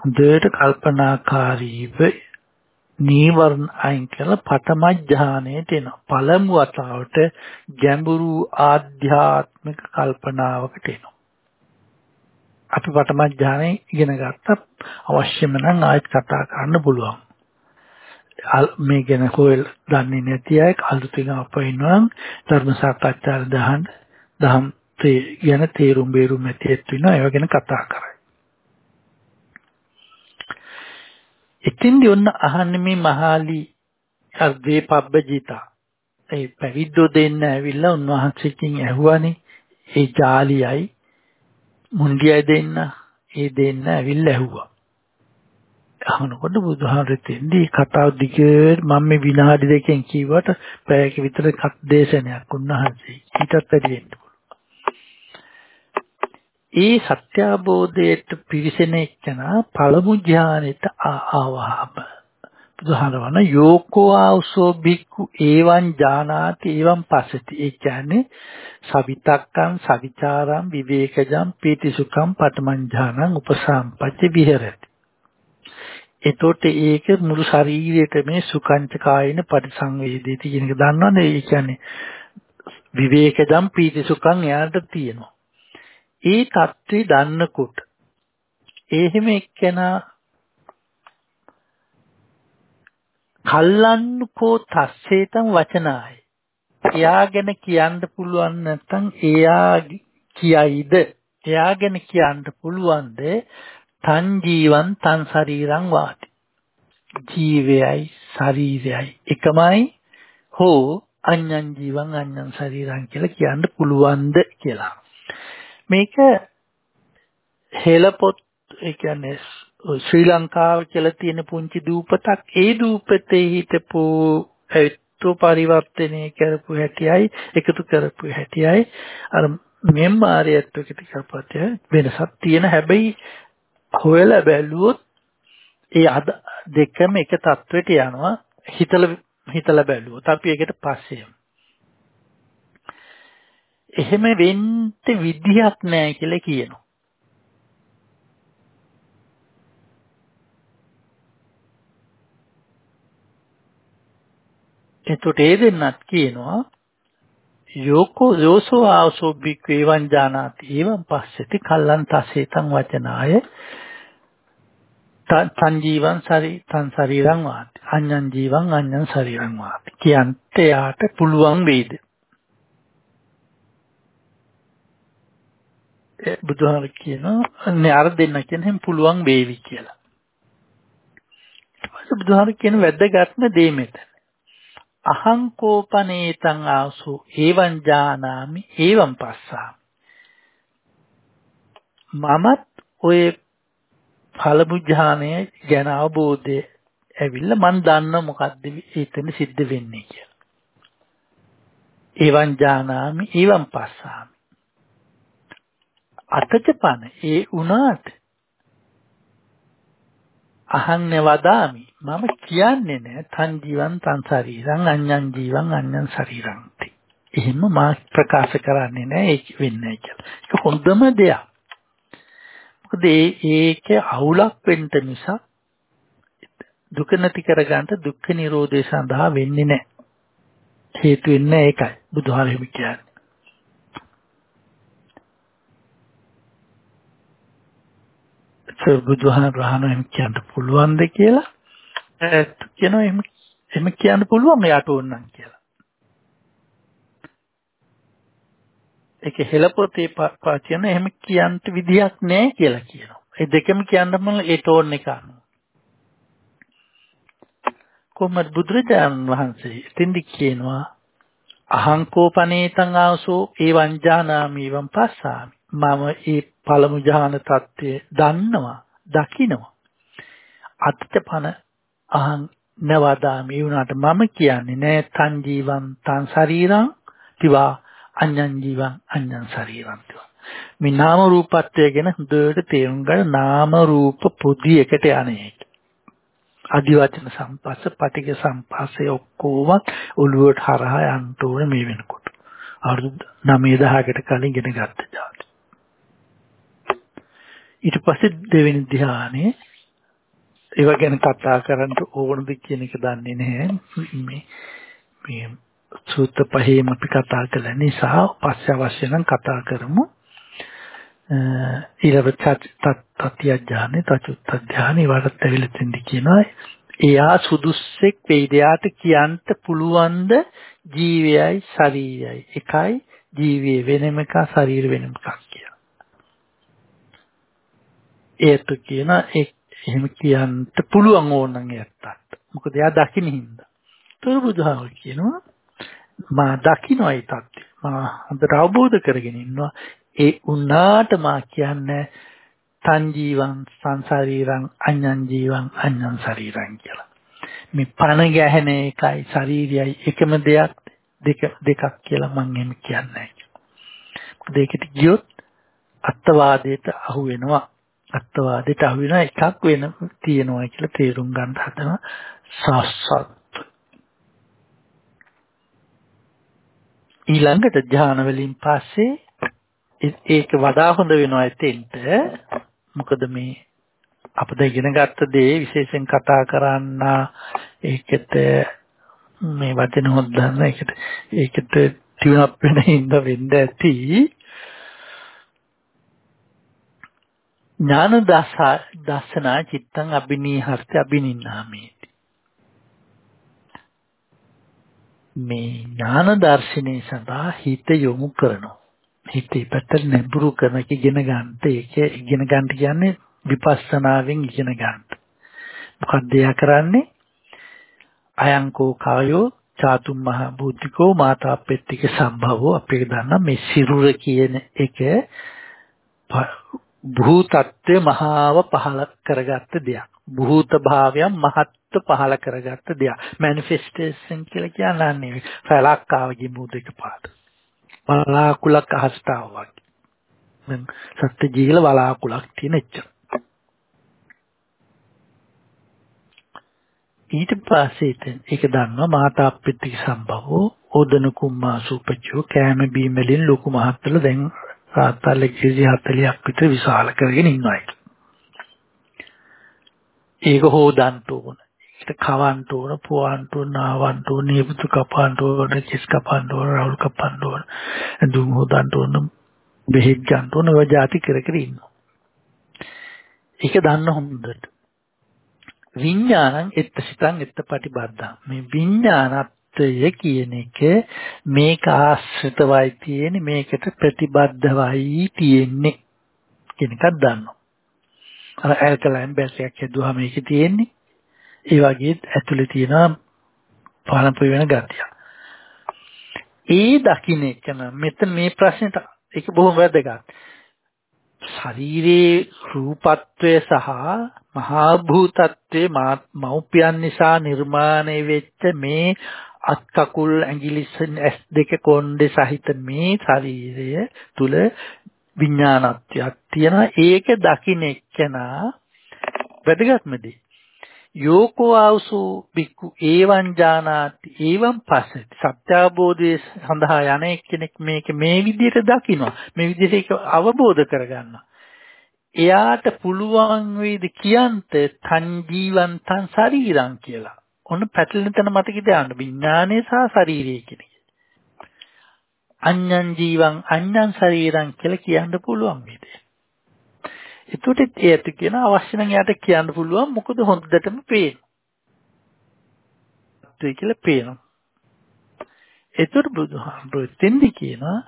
හොඳට කල්පනාකාරීව නීවරණ අයින් කරලා පඨම ඥානයට එනවා. පළමු වතාවට ගැඹුරු ආධ්‍යාත්මික කල්පනාවකට එනවා. අපි පඨම ඥානෙ ඉගෙන ගත්තා අවශ්‍යම නම් ආයෙත් කතා කරන්න පුළුවන්. මේ ගැන කොහෙල් දන්නේ නැති අය අලුතින් අප ඉන්නවා ධර්ම සාකච්ඡා දහන් දහම් තේ ගැන තේරුම් බේරුම් ඇතිවෙත් වෙනවා ඒව ගැන කතා කරයි. ඉතින්දී ඔන්න අහන්නේ මේ මහාලි අර්ධේ පබ්බජිතා ඒ පැවිද්දෝ දෙන්න ඇවිල්ලා උන්වහන්සේකින් ඇහුවානේ ඒ ජාලියයි මුන්ඩියයි දෙන්න ඒ දෙන්න ඇවිල්ලා ඇහුවා. අහනකොට බුදුහාමරට එන්නේ කතාව දිගට මම මේ විනාඩි දෙකෙන් කිව්වට පැයක විතර කත් දේශනයක් උන්වහන්සේ ඊටත් වැඩි වෙන්න ඒ සත්‍ය අවබෝධයට පිවිසෙන එක්කනා පළමු ඥානෙට ආවහම. බුදුහාමරවන යෝකෝ ආවසෝ බික්කු ඒවං ජානාති ඒවං පස්සති. ඒ කියන්නේ සවිතක්කං සවිචාරං විවේකජං පීතිසුඛං පඨමං ඥානං උපසම්පච්ච විහෙරති. එතකොට ඒක මුළු ශරීරයට මේ සුඛංච කායින පරිසංවේදීති කියන එක දන්නවනේ ඒ කියන්නේ විවේකජං පීතිසුඛං එයාට තියෙනවා. ඒ தත්ත්වය දන්නකොට එහෙම එක්කෙනා කල්ලන්නකෝ තස්සේතම් වචනාය. එයා ගැන කියන්න පුළුවන් නැත්නම් එයා කියයිද? එයා ගැන කියන්න පුළුවන්ද? තන් ජීවන් තන් ශරීරං වාති. ජීවයයි ශරීරයයි එකමයි හෝ අඤ්ඤං ජීවන් අඤ්ඤං ශරීරං කියලා කියන්න පුළුවන්ද කියලා. මේක හෙලපොත් ඒ කියන්නේ ශ්‍රී ලංකාව කියලා තියෙන පුංචි දූපතක් ඒ දූපතේ හිටපු ඒත්තු පරිවර්තනය කරපු හැටියයි එකතු කරපු හැටියයි අර මෙම්මාරියත් එක්ක කරපුවත් වෙනසක් තියෙන. හැබැයි හොයලා බැලුවොත් ඒ අද දෙකම එක තත්වෙට යනවා. හිතලා හිතලා බැලුවොත් අපි ඒකට පස්සේ එහෙම වෙන්න විදිහක් නැහැ කියලා කියනවා. එතකොට ඒ දෙන්නත් කියනවා යෝකෝ යෝසෝ ආසෝ බික්වේ වංජානාති එවං පස්සති කල්ලන් තසේතං වචනාය. තන් ජීවං සරි තන් ශරීරං වාති. අඤ්ඤං ජීවං අඤ්ඤං ශරීරං වාති. කියන්ට යාට පුළුවන් වෙයිද බුදුහාර කියනවා නේ අර දෙන්න කියන්නේ පුළුවන් වේවි කියලා ඊට පස්සේ බුදුහාර කියන වැද්දගත්ම දේ මෙතන අහං කෝපනේතං ආසු ඒවං ජානාමි ඒවං පස්සාමි මමත් ඔය පළමු ඥානය ගැන අවබෝධය ඇවිල්ලා මම දන්න මොකද්ද එතන සිද්ධ වෙන්නේ කියලා. ඒවං ජානාමි ඒවං පස්සාමි. අතචපන ඒ උනාට අහන්නේ වදාමි මම කියන්නේ නෑ තන් ජීවන් තන් ශරීරං අඤ්ඤං ජීවන් අඤ්ඤං ශරීරං ති. එහෙම මා ප්‍රකාශ කරන්නේ නෑ ඒක වෙන්නේ කියලා. ඒක හොඳම දෙයක්. මොකද ඒක අවුලක් වෙන්න නිසා දුක නැති කරගන්න දුක්ඛ නිරෝධය සඳහා වෙන්නේ නැහැ. හේතු වෙන්නේ ඒකයි. බුදුහාරෙම කියන්නේ. ඒ බුදුහාර රහණන් කියන්න පුළුවන්ද කියලා කියනවා එහෙම එහෙම කියන්න පුළුවන් එයාට ඕනනම් කියලා. ඒක හෙලපොතේ පාචන එහෙම කියන්න විදියක් නැහැ කියලා කියනවා. ඒ දෙකම කියන්න මම ඒ ටෝන් එක අනුව. කොහොමද බුදුරජාණන් වහන්සේ එතෙන්දි කියනවා අහංකෝපනේතං ආසෝ ඒ වංජානාමි වං පස්සාමි. මම ඒ පළමු ජාන தත්ත්වය දන්නවා, දකිනවා. අත්‍යපන අහං නවදාමි. වුණාට මම කියන්නේ නෑ තන් ජීවං තන් ශරීරං තිවා අඤ්ඤං ජීවං අඤ්ඤං ශරීරං තිවා මේ නාම රූපත්වය ගැන හොඳට තේරුම් ගන්න නාම රූප පොදි එකට යන්නේ අදිවචන සම්පස්ස පටික සම්පස්සේ ඔක්කොම ඔළුවට හරහා යන්න ඕනේ මේ වෙනකොට. අවුරුදු 9000කට කලින් ඉගෙන ගත්ත જાති. ඊට පස්සේ දෙවෙනි ධ්‍යානෙ ඒව ගැන කතා කරන්න ඕනද කියන එක දන්නේ නැහැ. මේ මේ සූත්‍ර පහේම අපි කතා කළ නිසා පස්සේ අවශ්‍ය නම් කතා කරමු. ඊළඟ තත්ත්‍ය ඥානෙ තචුත්ත ඥානෙ වලට ඇවිල්ලා තින්දි කියනවා එයා සුදුස්සෙක් වෙයිද යාට කියන්න පුළුවන්ද ජීවයයි ශරීරයයි එකයි ජීවිය වෙනම එක ශරීර වෙනම එකක් කියලා. ඒත් කියන එහෙම කියන්න පුළුවන් ඕනනම් එයාට. මොකද එයා දකින්න හින්දා. ඒතර බුදුහාම කියනවා මා දකින්නයි තත්ත්වය. මා හොඳට අවබෝධ කරගෙන ඉන්නවා. ඒ උනාට මා කියන්නේ තන් ජීවං සංසාරීරං අඤ්ඤං ජීවං අඤ්ඤං ශරීරං කියලා. මේ පණ ගැහෙන එකයි ශරීරයයි එකම දෙයක් දෙක දෙකක් කියලා මම එහෙම කියන්නේ නැහැ. ඒකට ගියොත් අත්වාදයට අහු වෙනවා. අත්වාදයට අහු වෙන එකක් වෙන තියෙනවා කියලා තේරුම් ගන්න හදනවා. සාස්සත් ඊළඟට ධාන වලින් පස්සේ ඒක වඩා හොඳ වෙනවා එතෙන්ට මොකද මේ අපද ඉගෙන ගත්ත දේ විශේෂයෙන් කතා කරන්න ඒකට මේ වචන හොද්දන්න ඒකට ඒකට ටියුන් අප් වෙන ඉඳ වෙන්න ඇති ඥාන දස දසනා චිත්තං අබිනීහර්ථ අබිනින්නාමේති මේ ඥාන දර්ශනයේ සඳහා හිත යොමු කරනවා හිතේ පැත්තට නැඹුරු කරන එක ඉගෙන ගන්නට ඒක ඉගෙන ගන්න කියන්නේ විපස්සනාවෙන් ඉගෙන ගන්න. මොකක්ද එයා කරන්නේ? අයංකෝ කායෝ චාතුම් මහ බුද්ධිකෝ මාතා පෙත්තික සම්භවෝ අපි දන්නා මේ සිරුර කියන එක භූතත්වය මහාව පහල කරගත්ත දෙයක්. භූත භාවයන් මහත්ව පහල කරගත්ත දෙයක්. මැනිෆෙස්ටේෂන් කියලා කියන්නේ ෆලක් ආවගේ මුදේක පාට. වලාකුලක් අහසට ආවා වගේ. සත්‍ය ජීවල වලාකුලක් තියෙන එච්චර. ඊට පස්සේ ඉතින් ඒක දන්නවා මාතා අප්පිත්තික සම්භවෝ ඕදන කුම්මා සූපච්චෝ කෑම බීම වලින් ලොකු මහත්තල දැන් රාත්තල් 140ක් විතර විශාල කරගෙන ඉන්නවා ඒක. ඒක හොදන්න ඕන. ඒකට කවන්න ඕන, පුවන්න ඕන, නාවන්න ඕන, නියපොතු කපන්න ඕන, කිස් කපන්න ඕන, රවුල් කපන්න ඕන, දුම් හොදන්න ඕන, බෙහෙත් ගන්න ඕන, ඔය જાති කර කර ඉන්නවා. ඒක දන්න හොඳට. විඥානං එත්තසිතං එත්තපටිබද්දං. මේ විඥානත්වය කියන එක මේක ආශ්‍රිතවයි තියෙන්නේ මේකට ප්‍රතිබද්ධවයි තියෙන්නේ කියන එකක් දන්නවා. අර ඇල්කලයින් බැසයක් හදුවා මේකේ තියෙන්නේ ඒ වගේ ඇතුලේ තියෙන පාලනපොය වෙන ගතිය. ඒ දකින්න එක මෙතන මේ ප්‍රශ්නෙට ඒක බොහොම වැදගත්. ශරීරයේ රූපත්වය සහ මහා භූතත්වයේ මෞපියන් නිසා නිර්මාණය වෙච්ච මේ අත් කකුල් ඇඟිලි ඇස් දෙක කොණ්ඩේ සහිත මේ ශරීරය තුල විඥානත්වයක් තියෙනවා. ඒක දකින්න එක්කනා වැදගත්ම දේ. යෝකෝ ආවසු බික්කු ඒවං ජානාති ඒවං පස්සති. සත්‍යාබෝධයේ සඳහා යන එක්කෙනෙක් මේක මේ විදිහට දකිනවා. මේ විදිහට ඒක අවබෝධ කරගන්නවා. එයාට පුළුවන් වේද කියන්ත තන් ජීවන්තං ශරීරං කියලා. ඔන්න පැටලෙන තැන මතක තියාගන්න විඥානය සහ ශරීරය කියන අඤ්ඤං ජීවං අඤ්ඤං ශරීරං කියලා කියන්න පුළුවන් වේද එතකොට ඒත් කියන අවශ්‍ය නම් එයාට කියන්න පුළුවන් මොකද හොඳටම පේන. ඒ කියලා පේනවා. එතකොට බුදුහාමුදුරුවෝ එතෙන්දි කියනවා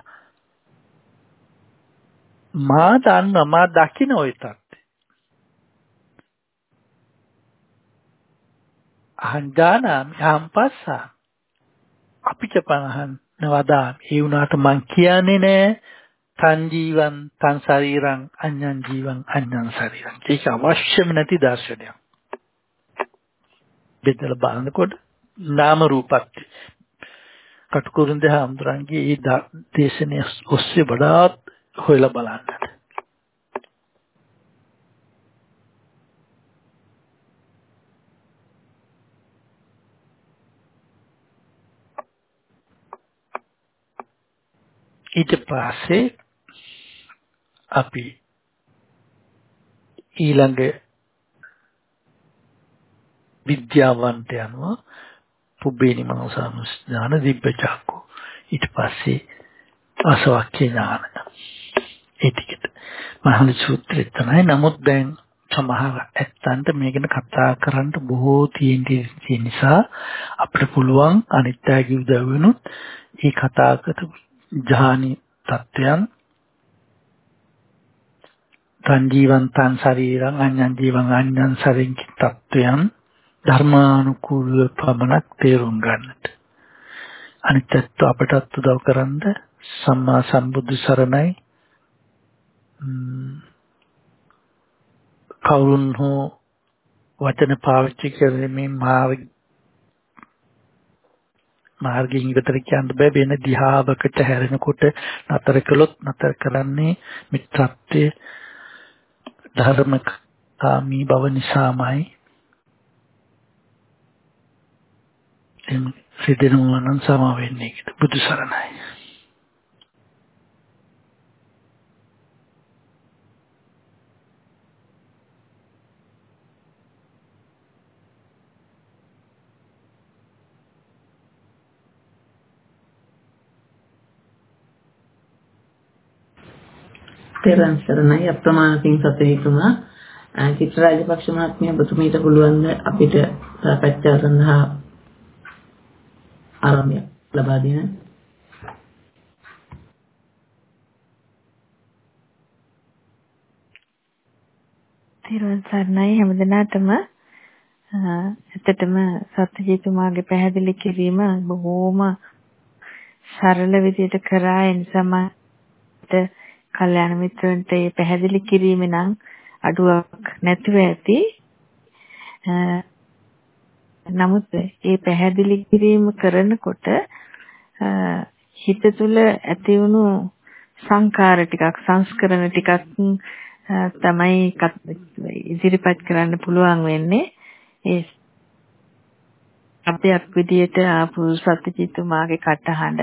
මා දන්නවා මා දකින්න ওই තත්ත්වය. අහං ජානාමි අහං පස්සා අපිට පනහන් නවදාමි ඒ වුණාට මං කියන්නේ නෑ තන් ජීවං තන් ශරීරං අඤ්ඤං ජීවං අඤ්ඤං ශරීරං. ඒක අවශ්‍යම නැති දර්ශනයක්. බෙදලා බලනකොට නාම රූපත්. කටුකුරුන්ද හඳුරන්ගේ ඒ දේශනය ඔස්සේ වඩාත් හොයලා බලන්නට. ඊට පස්සේ අපි ඊළඟ විද්‍යාවන්ට යනවා පුබ්බේනි මනෝසානුස්ඥාන දිබ්බචක්කු ඊට පස්සේ අසවක්ඛ්‍ය ඥාන. ඒ ටිකට. මහලි සූත්‍රය තමයි. නමුත් දැන් සමහර ඇත්තන්ට මේක ගැන කතා කරන්න බොහෝ තියෙන නිසා අපිට පුළුවන් අනිත් අයගේ උදව් වෙනුත් මේ කතා කරපු ජානි තත්වයන් තන් ජීවන්තං ශරීරං අඤ්ඤං ජීවං අඤ්ඤං ශරීරං තත්වයන් ධර්මානුකූලව පමණක් තේරුම් ගන්නට. අනිත්‍යත්ව අපටත් උදව් කරන්ද සම්මා සම්බුදු සරණයි. කවුරුන් හෝ වචන පාවිච්චි කරමින් මාර්ග මාර්ගයෙන් ඉවතට කියන්න බෑ. වෙන දිහාවකට හැරෙනකොට නතර කළොත් නතර කරන්නේ මිත්‍රත්වයේ ධර්මකාමී බව නිසාමයි. එම් සිදෙනවා නම් සම වෙන්නේ බුදු සරණයි තෙරුවන් සරණයි. අප්‍රමාණ පින් සතේතුමා චිත්‍රාජපක්ෂ මහත්මිය ඔබතුමීට පුළුවන් ද අපිට සාකච්ඡා සඳහා ආරම්භය ලබා දෙන්න තෙරුවන් සරණයි. හැමදෙනාටම ඇත්තටම සත්‍යජීතුමාගේ පැහැදිලි කිරීම බොහෝම සරල විදිහට කරා. ඒ නිසාම කල්යාණ මිත්‍රන්ට මේ පැහැදිලි කිරීම නම් අඩුවක් නැතුව ඇති. නමුත් මේ පැහැදිලි කිරීම කරනකොට හිත තුළ ඇති වුණු සංකාර ටිකක් සංස්කරණ ටිකක් තමයි ඉදිරිපත් කරන්න පුළුවන් වෙන්නේ ඒ අපේ විදියට ආපු සත්‍යජිතුමාගේ කටහඬ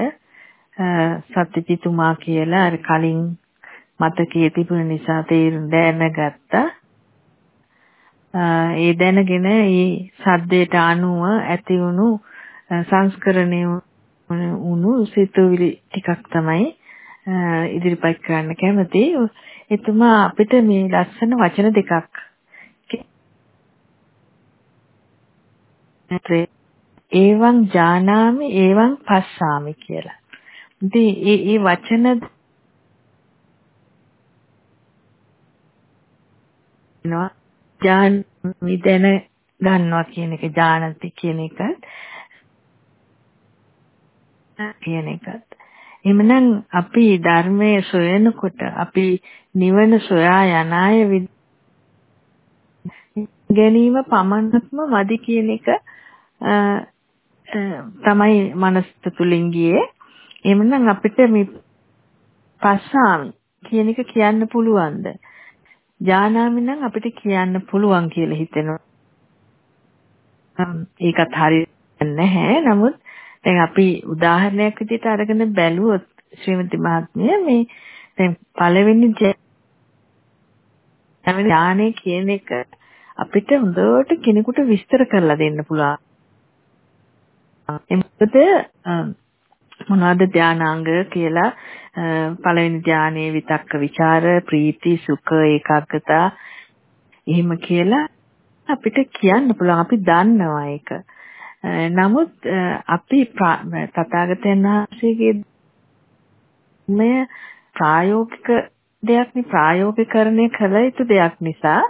සත්‍යජිතුමා කියලා අර කලින් මතකයේ තිබුණ නිසා තේරුම් දැනගත්තා. ඒ දැනගෙන ඒ සද්දයට අනුව ඇති වුණු සංස්කරණය වුණු සිතුවිලි ටිකක් තමයි ඉදිරිපත් කරන්න කැමති. එතුමා අපිට මේ ලස්සන වචන දෙකක් ඒවං ජානාමි ඒවං පස්සාමි කියලා. ඉතින් මේ මේ වචන වෙනවා ඥාන විදෙන ගන්නවා කියන එක ඥානති කියන එක කියන එකත්. එhmenan අපි ධර්මයේ සොයනකොට අපි නිවන සොයා යන අය ගැනීම පමණක්ම මදි කියන එක තමයි මනස තුලින් ගියේ. එhmenan අපිට මේ පස්සාමි කියන එක කියන්න පුළුවන්ද? ජානාමි නම් අපිට කියන්න පුළුවන් කියලා හිතෙනවා. ඒකත් හරියන්නේ නැහැ. නමුත් දැන් අපි උදාහරණයක් විදිහට අරගෙන බැලුවොත් ශ්‍රීමති මහත්මිය මේ දැන් පළවෙනි ඥානය කියන එක අපිට හොඳට කෙනෙකුට විස්තර කරලා දෙන්න පුළුවන්. මොකද මොනවද ධානාංග කියලා පළවෙනි ධානයේ විතක්ක ਵਿਚාර ප්‍රීති සුඛ ඒකාග්‍රතා එහෙම කියලා අපිට කියන්න පුළුවන් අපි දන්නවා ඒක. නමුත් අපි තථාගතයන් වහන්සේගේ මේ ප්‍රායෝගික දෙයක් නේ ප්‍රායෝගිකරණය කළ යුතු දෙයක් නිසා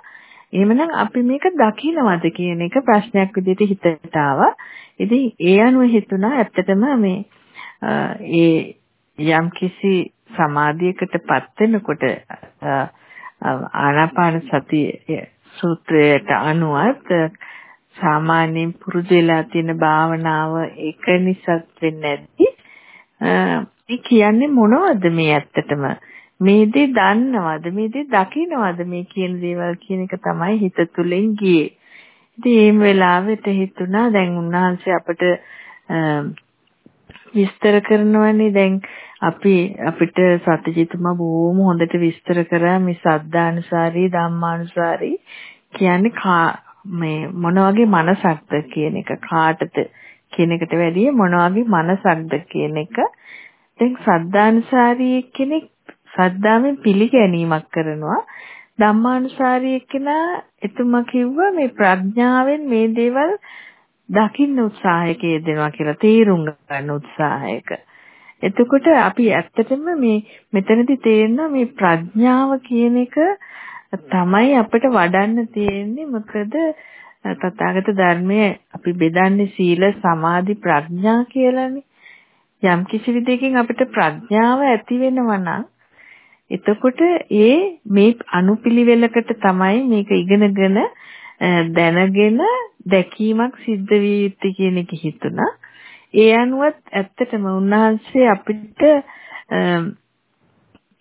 එහෙමනම් අපි මේක දකින්නවද කියන එක ප්‍රශ්නයක් විදිහට හිතට ආවා. ඉතින් ඒ අනුව හිතුණා ඇත්තටම මේ ඒ යම්කිසි සමාධියකටපත් වෙනකොට ආනාපාන සතිය සූත්‍රයට අනුවත් සාමාන්‍යයෙන් පුරුදු වෙලා තියෙන භාවනාව එක නිසාත් වෙන්නේ නැති මේ කියන්නේ මොනවද මේ ඇත්තටම? මේ දේ දන්නවද? මේ දේ දකින්නවද? මේ කියන දේවල් කියන එක තමයි හිත තුලින් ගියේ. ඉතින් මේ වෙලාවට හිතුණා දැන් උන්වහන්සේ අපිට විස්තර කරනවනේ. දැන් අපි අපිට සත්‍යජිතම බොහොම හොඳට විස්තර කරා. මේ සද්ධානුසාරී ධම්මානුසාරී කියන්නේ මේ මොන වගේ මනසක්ද කියන එක. කාටද කියන එකට වැඩිය මොන වගේ මනසක්ද කියන එක. දැන් සද්ධානුසාරී කෙනෙක් සද්ධාමෙන් පිළිගැනීමක් කරනවා. ධම්මානුසාරී කෙනා එතුමා කිව්වා මේ ප්‍රඥාවෙන් මේ දේවල් දකින්න උත්සාහයක යෙදෙනවා කියලා තීරුම් ගන්න උත්සාහයක. එතකොට අපි ඇත්තටම මේ මෙතනදී තේරෙනවා මේ ප්‍රඥාව කියන එක තමයි අපිට වඩන්න තියෙන්නේ මොකද තථාගත ධර්මයේ අපි බෙදන්නේ සීල සමාධි ප්‍රඥා කියලානේ. යම් කිසි විදිහකින් අපිට ප්‍රඥාව ඇති වෙනවා නම් එතකොට ඒ මේ අනුපිළිවෙලකට තමයි මේක ඉගෙනගෙන දැනගෙන දැකීමක් සිද්ධ විය යුත්තේ කියන එක හිතුණා. ඒ අනුවත් ඇත්තටම උන්වහන්සේ අපිට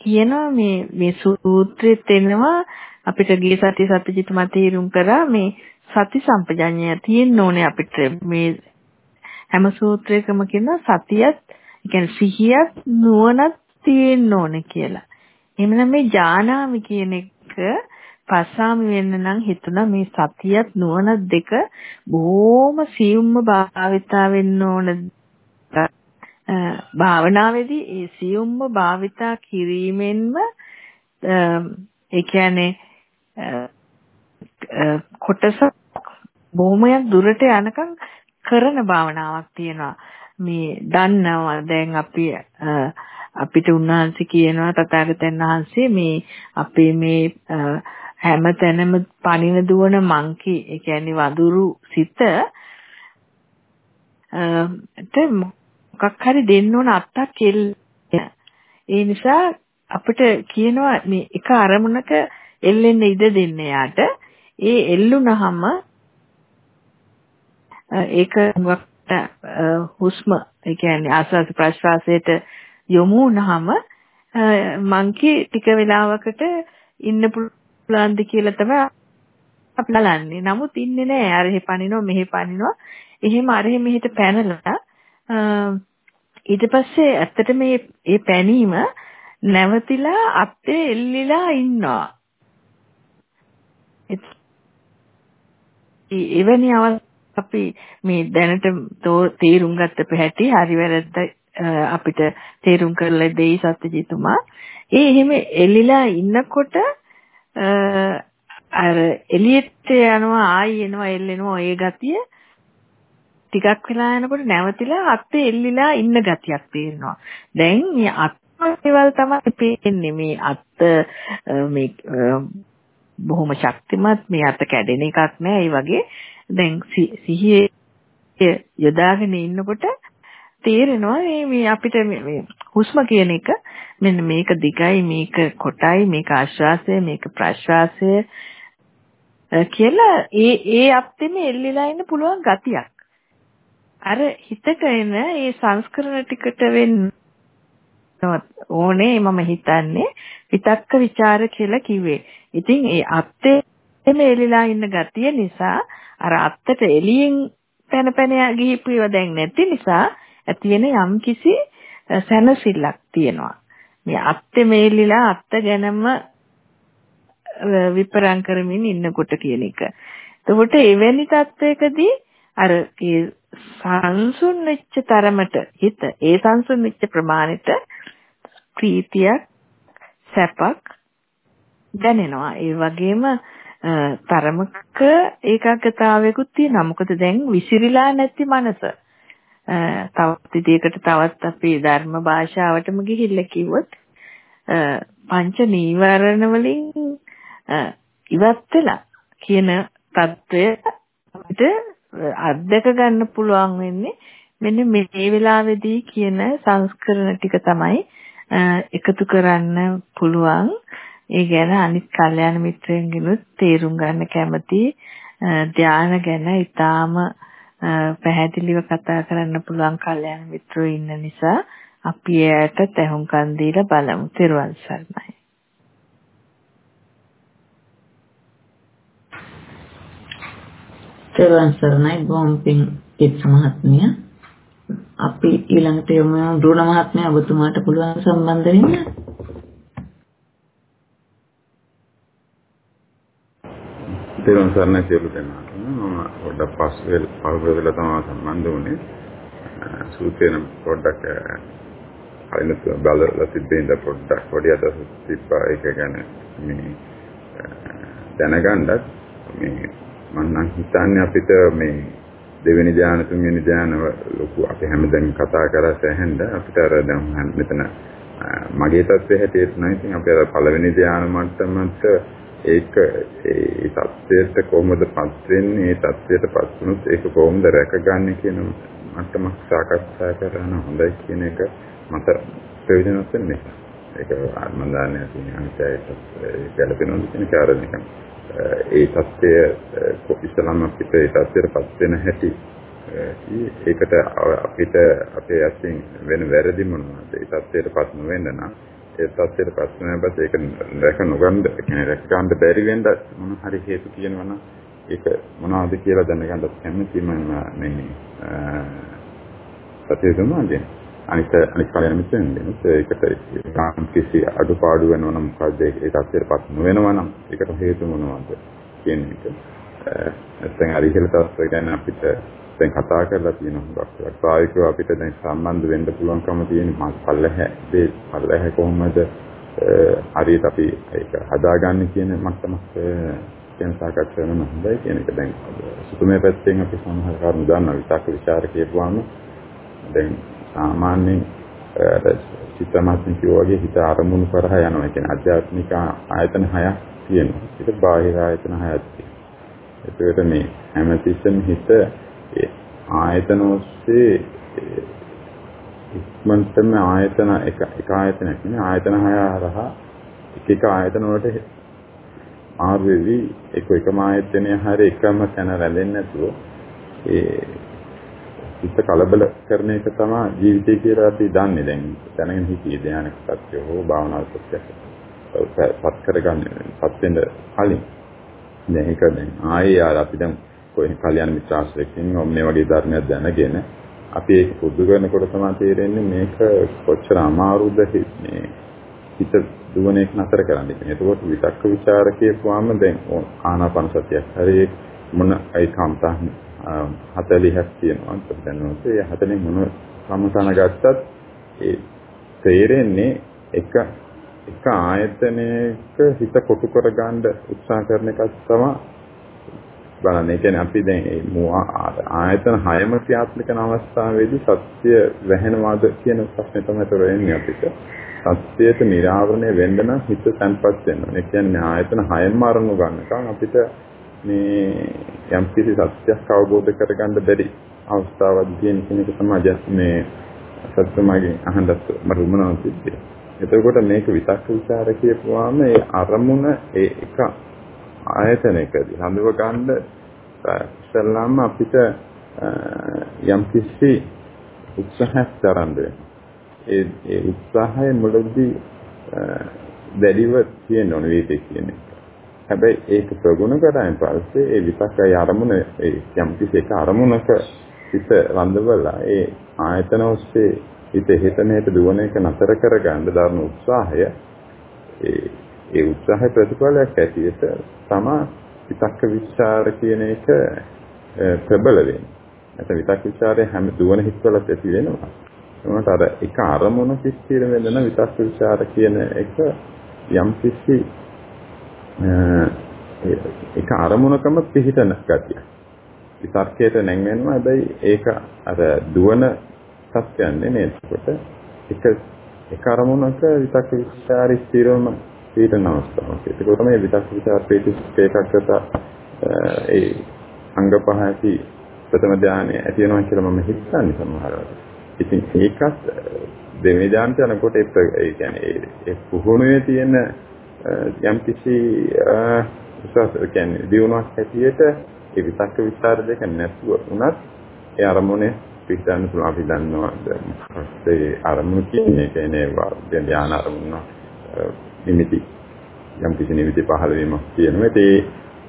කියනවා මේ මේ සූත්‍රෙත් එනවා අපිට ගිය සති සත්‍යජිත මතීරුම් කරා මේ සති සම්පජඤ්ඤය තියෙන්න ඕනේ අපිට මේ හැම සූත්‍රයකම කියන සතියත් කියන්නේ සිහියත් නුවණත් තියෙන්න ඕනේ කියලා. එහෙමනම් මේ ඥානාමි කියන එක පස්සාමි වෙන්න නම් හිතුණා මේ සතියත් නුවණත් දෙක බොහොම සියුම්ම භාවිතා වෙන්න ඕන. භාවනාවේදී ඒ සියුම්ම භාවිතා කිරීමෙන්ම ඒ කියන්නේ කොටස බොහොමයක් දුරට යනකම් කරන භාවනාවක් තියෙනවා. මේ දන්නවා. දැන් අපි අපිට උන්වහන්සේ කියනවා තථාගතයන් වහන්සේ මේ අපේ මේ හැම තැනම පණින දුවන මංකි ඒ කියන්නේ වදුරු සිත මොකක් හරි දෙන්න ඕන අත්තක් කෙල් ඒ නිසා අපිට කියනවා මේ එක අරමුණක එල්ලෙන්න ඉඩ දෙන්න යාට. ඒ එල්ලුනහම ඒක හුස්ම ඒ කියන්නේ ආස්වාද ප්‍රශ්වාසයට යොමු වුනහම මංකි ටික වෙලාවකට ඉන්න පුළුවන්ද කියලා තමයි අපි බලන්නේ. නමුත් ඉන්නේ නැහැ. අරහෙ පනිනවා මෙහෙ පනිනවා. එහෙම අරහෙ මෙහෙට පැනලා ඊට පස්සේ ඇත්තට මේ මේ පැනීම නැවතිලා අත්තේ එල්ලිලා ඉන්නවා. එවැනි අපි මේ දැනට තේරුම් ගත්ත පැහැටි හරි වැරද්ද අපිට තේරුම් කරලා දෙයි සත්‍යජිතුමා. ඒ එහෙම එල්ලිලා ඉන්නකොට අර එළියට යනවා ආයි එනවා එල්ලෙනවා ඒ ගතිය. ටිකක් වෙලා යනකොට නැවතිලා අත්තේ එල්ලිලා ඉන්න ගතියක් තේරෙනවා. දැන් මේ අත්මේවල් තමයි පේන්නේ. මේ අත්ත මේ බොහොම ශක්තිමත් මේ අත කැඩෙන එකක් නෑ. ඒ වගේ දැන් සිහියේ යොදාගෙන ඉන්නකොට තේරෙනවා මේ මේ අපිට මේ හුස්ම කියන එක මෙන්න මේක දිගයි මේක කොටයි මේක ආශ්වාසය මේක ප්‍රශ්වාසය කියලා ඒ ඒ අපතෙම එල්ලිලා ඉන්න පුළුවන් ගතියක්. අර හිතට එන ඒ සංස්කරණ ටිකට වෙන්න ඕනේ මම හිතන්නේ විතක්ක ਵਿਚාර කියලා කිව්වේ. ඉතින් ඒ අත්තේම එලිලා ඉන්න ගතිය නිසා අර අත්තට එළියෙන් පැන පැන ගිහිපු ඒවා දැන් නැති නිසා ඇති වෙන යම්කිසි සැනසෙල්ලක් තියෙනවා. මේ අත්තේ මේලිලා අත්ත ගැනම විපරම් කරමින් ඉන්නකොට කියන එක. එතකොට එවැනි තත්වයකදී අර ඒ සංසුන් වෙච්ච තරමට හිත ඒ සංසුන් වෙච්ච ප්‍රමාණයට ප්‍රීතියක් සැපක් දැනෙනවා. ඒ වගේම තරමක ඒකාග්‍රතාවයකුත් තියෙනවා. මොකද දැන් විසිරීලා නැති මනස. තවත් විදියකට තවත් අපි ධර්ම භාෂාවටම ගිහිල්ලා කිව්වොත් පංච නීවරණ වලින් ඉවත් වෙලා කියන தত্ত্বය අපිට අත්දක ගන්න පුළුවන් වෙන්නේ මෙන්න මේ වෙලාවේදී කියන සංස්කරණ ටික තමයි එකතු කරන්න පුළුවන්. ඒ ගැන අනිත් කල්යාණ මිත්‍රයන්ගෙනුත් තේරුම් ගන්න කැමති ධානය ගැන ඊටාම පැහැදිලිව කතා කරන්න පුළුවන් කල්යාණ මිත්‍රයෝ ඉන්න නිසා අපි එයාට තැහුම්කන් දීලා බලමු. ත්වන් සරණයි. තෙරුවන් සරණයි බොහොම පිං පිට මහත්මිය. අපි ඊළඟට යමු රුණ මහත්මිය ඔබතුමාට පුළුවන් සම්බන්ධ වෙන්න. තේරුම් ගන්න සියලු දෙනාට මම පොඩ්ඩක් පස්සේ පහළ වෙලා තමයි සම්බන්ධ වුණේ. සූත්‍රයෙන් පොඩ්ඩක් අයිනත් බලලා තිබෙන්න පොඩ්ඩක් පොඩි අදහස් තිබ්බා. ඒක ගැන මේ දැනගන්නත් මේ මම නම් හිතන්නේ අපිට මේ දෙවෙනි ධ්‍යාන තුන්වෙනි ධ්‍යාන ලොකු අපි හැමදෙම කතා කරලා සැහෙන්න. අපිට අර දැන් මෙතන මගේ தත්ත්වය හැටියට නම් ඉතින් අපි අර පළවෙනි ධ්‍යාන මට්ටමට ඒක ඒ தත්ත්වයට කොහොමදපත් වෙන්නේ? ඒ தත්ත්වයටපත් වුණොත් ඒක කොහොමද රැකගන්නේ කියන මට්ටමක් සාකච්ඡා කරන හොඳයි කියන එක මට ප්‍රයෝජනවත් වෙන්නේ ඒක ආත්මදානය කියන අංශයට ගැලපෙනවා කියන කාරණේක ඒ தත්ත්වය ඉස්ලාම අපිට ඒ தත්ත්වයටපත් වෙන හැටි ඒකට අපිට අපේ අතින් වෙන වැරදි මොනවද? ඒ தත්ත්වයටපත් නොවෙන්න නම් ඒ තත්ත්වයට පස්සෙන් බස් ඒක රැක නොගන්න කියන්නේ රැක ගන්න බැරි වෙන්න මොන හරි හේතු කියනවා නම් ඒක මොනවද කියලා දැනගන්නත් කැමති මම මේ සතියදමාගේ අනිත් අනිත් කාලේ මෙතන ඒකට ගන්න කිසි අඩුපාඩු වෙනවා නම් මොකද ඒ තත්ත්වයට පත් නොවෙනවා නම් ඒකට හේතු මොනවද කියන එක. නැත්නම් හරි කියලා තත්ත්වය ගැන අපිට දැන් කතා කරලා තියෙනවා හුඟක් ප්‍රායෝගිකව අපිට දැන් සම්බන්ධ වෙන්න පුළුවන්කම තියෙන පල්ලහැ ඒ පල්ලහැ කොහොමද හරියට අපි ඒක හදාගන්නේ කියන මට්ටමක් කියන සාකච්ඡා වෙන හොඳයි කියන එක. දැන් සුතුමේ පැත්තෙන් අපි සමහර කරුණු දන්නවා විතක්ක ਵਿਚාර කියපුවාම. දැන් සාමාන්‍යයෙන් චිත්තමාත්මික වගේ හිත අරමුණු කරා යනවා. කියන්නේ ආධ්‍යාත්මික ආයතන හයක් තියෙනවා. ඒක බාහිර ආයතන හයක් තියෙනවා. ඒකට මේ හැමතිස්සෙම හිත ආයතන ඔස්සේ ඉක්මනටම ආයතන එක එක ආයතනයක් නේ ආයතන හය හරහා එක එක ආයතන වලට ආරු වෙවි එක එකම ආයතනය හරිය එකම තැන රැඳෙන්නේ නැතුව ඒ හිත කලබල කරන එක තමයි ජීවිතය කියලා අපි දන්නේ දැන් දැනගෙන හිටියේ ධානයක් සත්‍ය හෝ භාවනාවක් සත්‍ය පත් කරගන්න පත් වෙන්න කලින්. දැන් ඒක දැන් ආයේ අපි දැන් කොහේ කල්‍යාණ මිත්‍රාශ්‍රයකින් මේ වගේ ධර්මයක් දැනගෙන අපි ඒක පුදු කරනකොට තමයි තේරෙන්නේ මේක කොච්චර අමාරුද මේ හිත දුවන එක නතර කරන්න. ඉතින් ඒකෝට විතක්ක ਵਿਚාර කියපුවාම දැන් ආනාපාන සතියක් හරිය මොන ඒ කම්තන් 40ක් තියෙනවා. දැන් ඔසේ 40 මොන සම්මතන ගත්තත් ඒ තේරෙන්නේ එක එක ආයතනයක හිත කොටු කරගන්න උත්සාහ කරන එකක් තමයි බලන්න. ඒ කියන්නේ අපි දැන් මේ ආයතන හයම ක්‍රියාත්මක කරන අවස්ථාවේදී සත්‍ය වැහෙනවාද කියන ප්‍රශ්නේ තමයි තොරෙන්නේ අපිට. සත්‍යයට निराවරණය වෙන්න නම් හිත තැන්පත් වෙන්න ඕනේ. ඒ කියන්නේ ආයතන හයම අරමුණු ගන්නකම් අපිට මේ යම් කිසි සත්‍යයක් අවබෝධ කරගන්න බැරි අවස්ථාවක් තියෙන කෙනෙක් තමයි මේ සත්‍යමගේ අහන්නත් මරුමනවා කියන්නේ. එතකොට මේක විතක් විචාර කියපුවාම ඒ අරමුණ ඒ එක ආයතනයකදී හඳුව ගන්න ඉස්සල්ලාම අපිට යම් කිසි උත්සාහයක් දරන්න ඒ ඒ උත්සාහය මුලදී දැඩිව තියෙන ඕන වේදේ කියන එක. හැබැයි ඒක ප්‍රගුණ කරායින් පස්සේ ඒ විතක්කය අරමුණ ඒ යම් කිසි එක අරමුණක හිත රඳවලා ඒ ආයතන ඔස්සේ හිත හිත මෙහෙට දුවන එක නතර කරගන්න දරන උත්සාහය ඒ ඒ උත්සාහය ප්‍රතිඵලයක් ඇටියට තමා විතක්ක ਵਿਚාර කියන එක ප්‍රබල වෙනවා. නැත්නම් විතක්ක ਵਿਚාරය හැම දුවන හිතවලත් ඇති වෙනවා. ඒකට අර එක අරමුණ කිස්තිර වෙනන විතක්ක ਵਿਚාර කියන එක යම් කිසි එක අරමුණකම පිහිටන ගතිය. විතර්කයට නැංගෙනවා. හැබැයි ඒක අර දුවන සත්‍යන්නේ නේද? එතකොට එක එක අරමුණක විතක්ක ਵਿਚාරය ස්ථිරවම පිටන අවස්ථාවක්. ඒක තමයි විතක් විචාර ප්‍රේතිස්කේකකට ඒ අංග පහ ඇති ප්‍රථම ධානය ඇති වෙනවා කියලා මම හිතන්නේ සමහරවිට. ඉතින් ඒකත් දෙවෙනි ධානයට යනකොට ඒ කියන්නේ ඒ පුහුණුවේ තියෙන යම් කිසි උසස් කියන්නේ දියුණුවක් ඇටියට ඒ විතක්ක විචාර දෙක නැතුව උනත් ඒ අරමුණේ පිටන්න පුළුවන් අපි දන්නවා ඒ අරමුණ කියන්නේ කියන්නේ ධ්‍යාන අරමුණ නිමිති යම් කිසි නිමිති පහළ වීමක් කියනවා. ඒ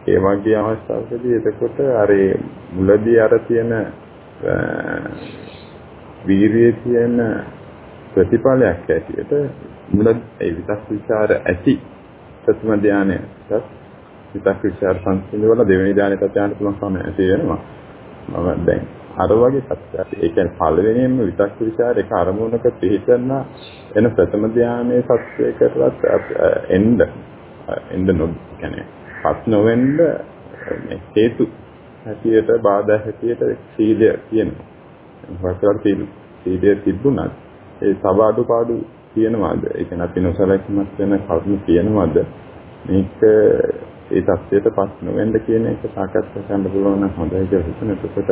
ඒ වගේ අවස්ථාවකදී එතකොට අර මුලදී අර තියෙන වීරියේ තියෙන ප්‍රතිඵලයක් ඇටියට මුල ඒ විතක් විචාර ඇති ප්‍රථම ධානයටත් විතක් විචාර සංසිඳ වල දෙවෙනි ධානයට යන්න පුළුවන් කම ඇති වෙනවා. මම දැන් අර වගේ සත්‍යයක්. ඒ කියන්නේ පළවෙනියෙන්ම විතක් විචාර එක අරමුණක පිළිතන එන ප්‍රථම ධානයේ සත්‍යයකටවත් එන්න එන්න නො කියන්නේ පස් නොවෙන්න හේතු හැටියට බාධා හැටියට සීලය කියනවා. වස්තුවල් සීල සීලය තිබුණත් ඒ සබාඩුපාඩු තියෙනවද? ඒ කියන්නේ අපි නොසලකීමක් වෙන කරුණු තියෙනවද? මේක ඒ தත්ත්වයට පස් නොවෙන්න කියන එක සාකච්ඡා කරන්න පුළුවන් නම් හොඳයි කියලා හිතන. එතකොට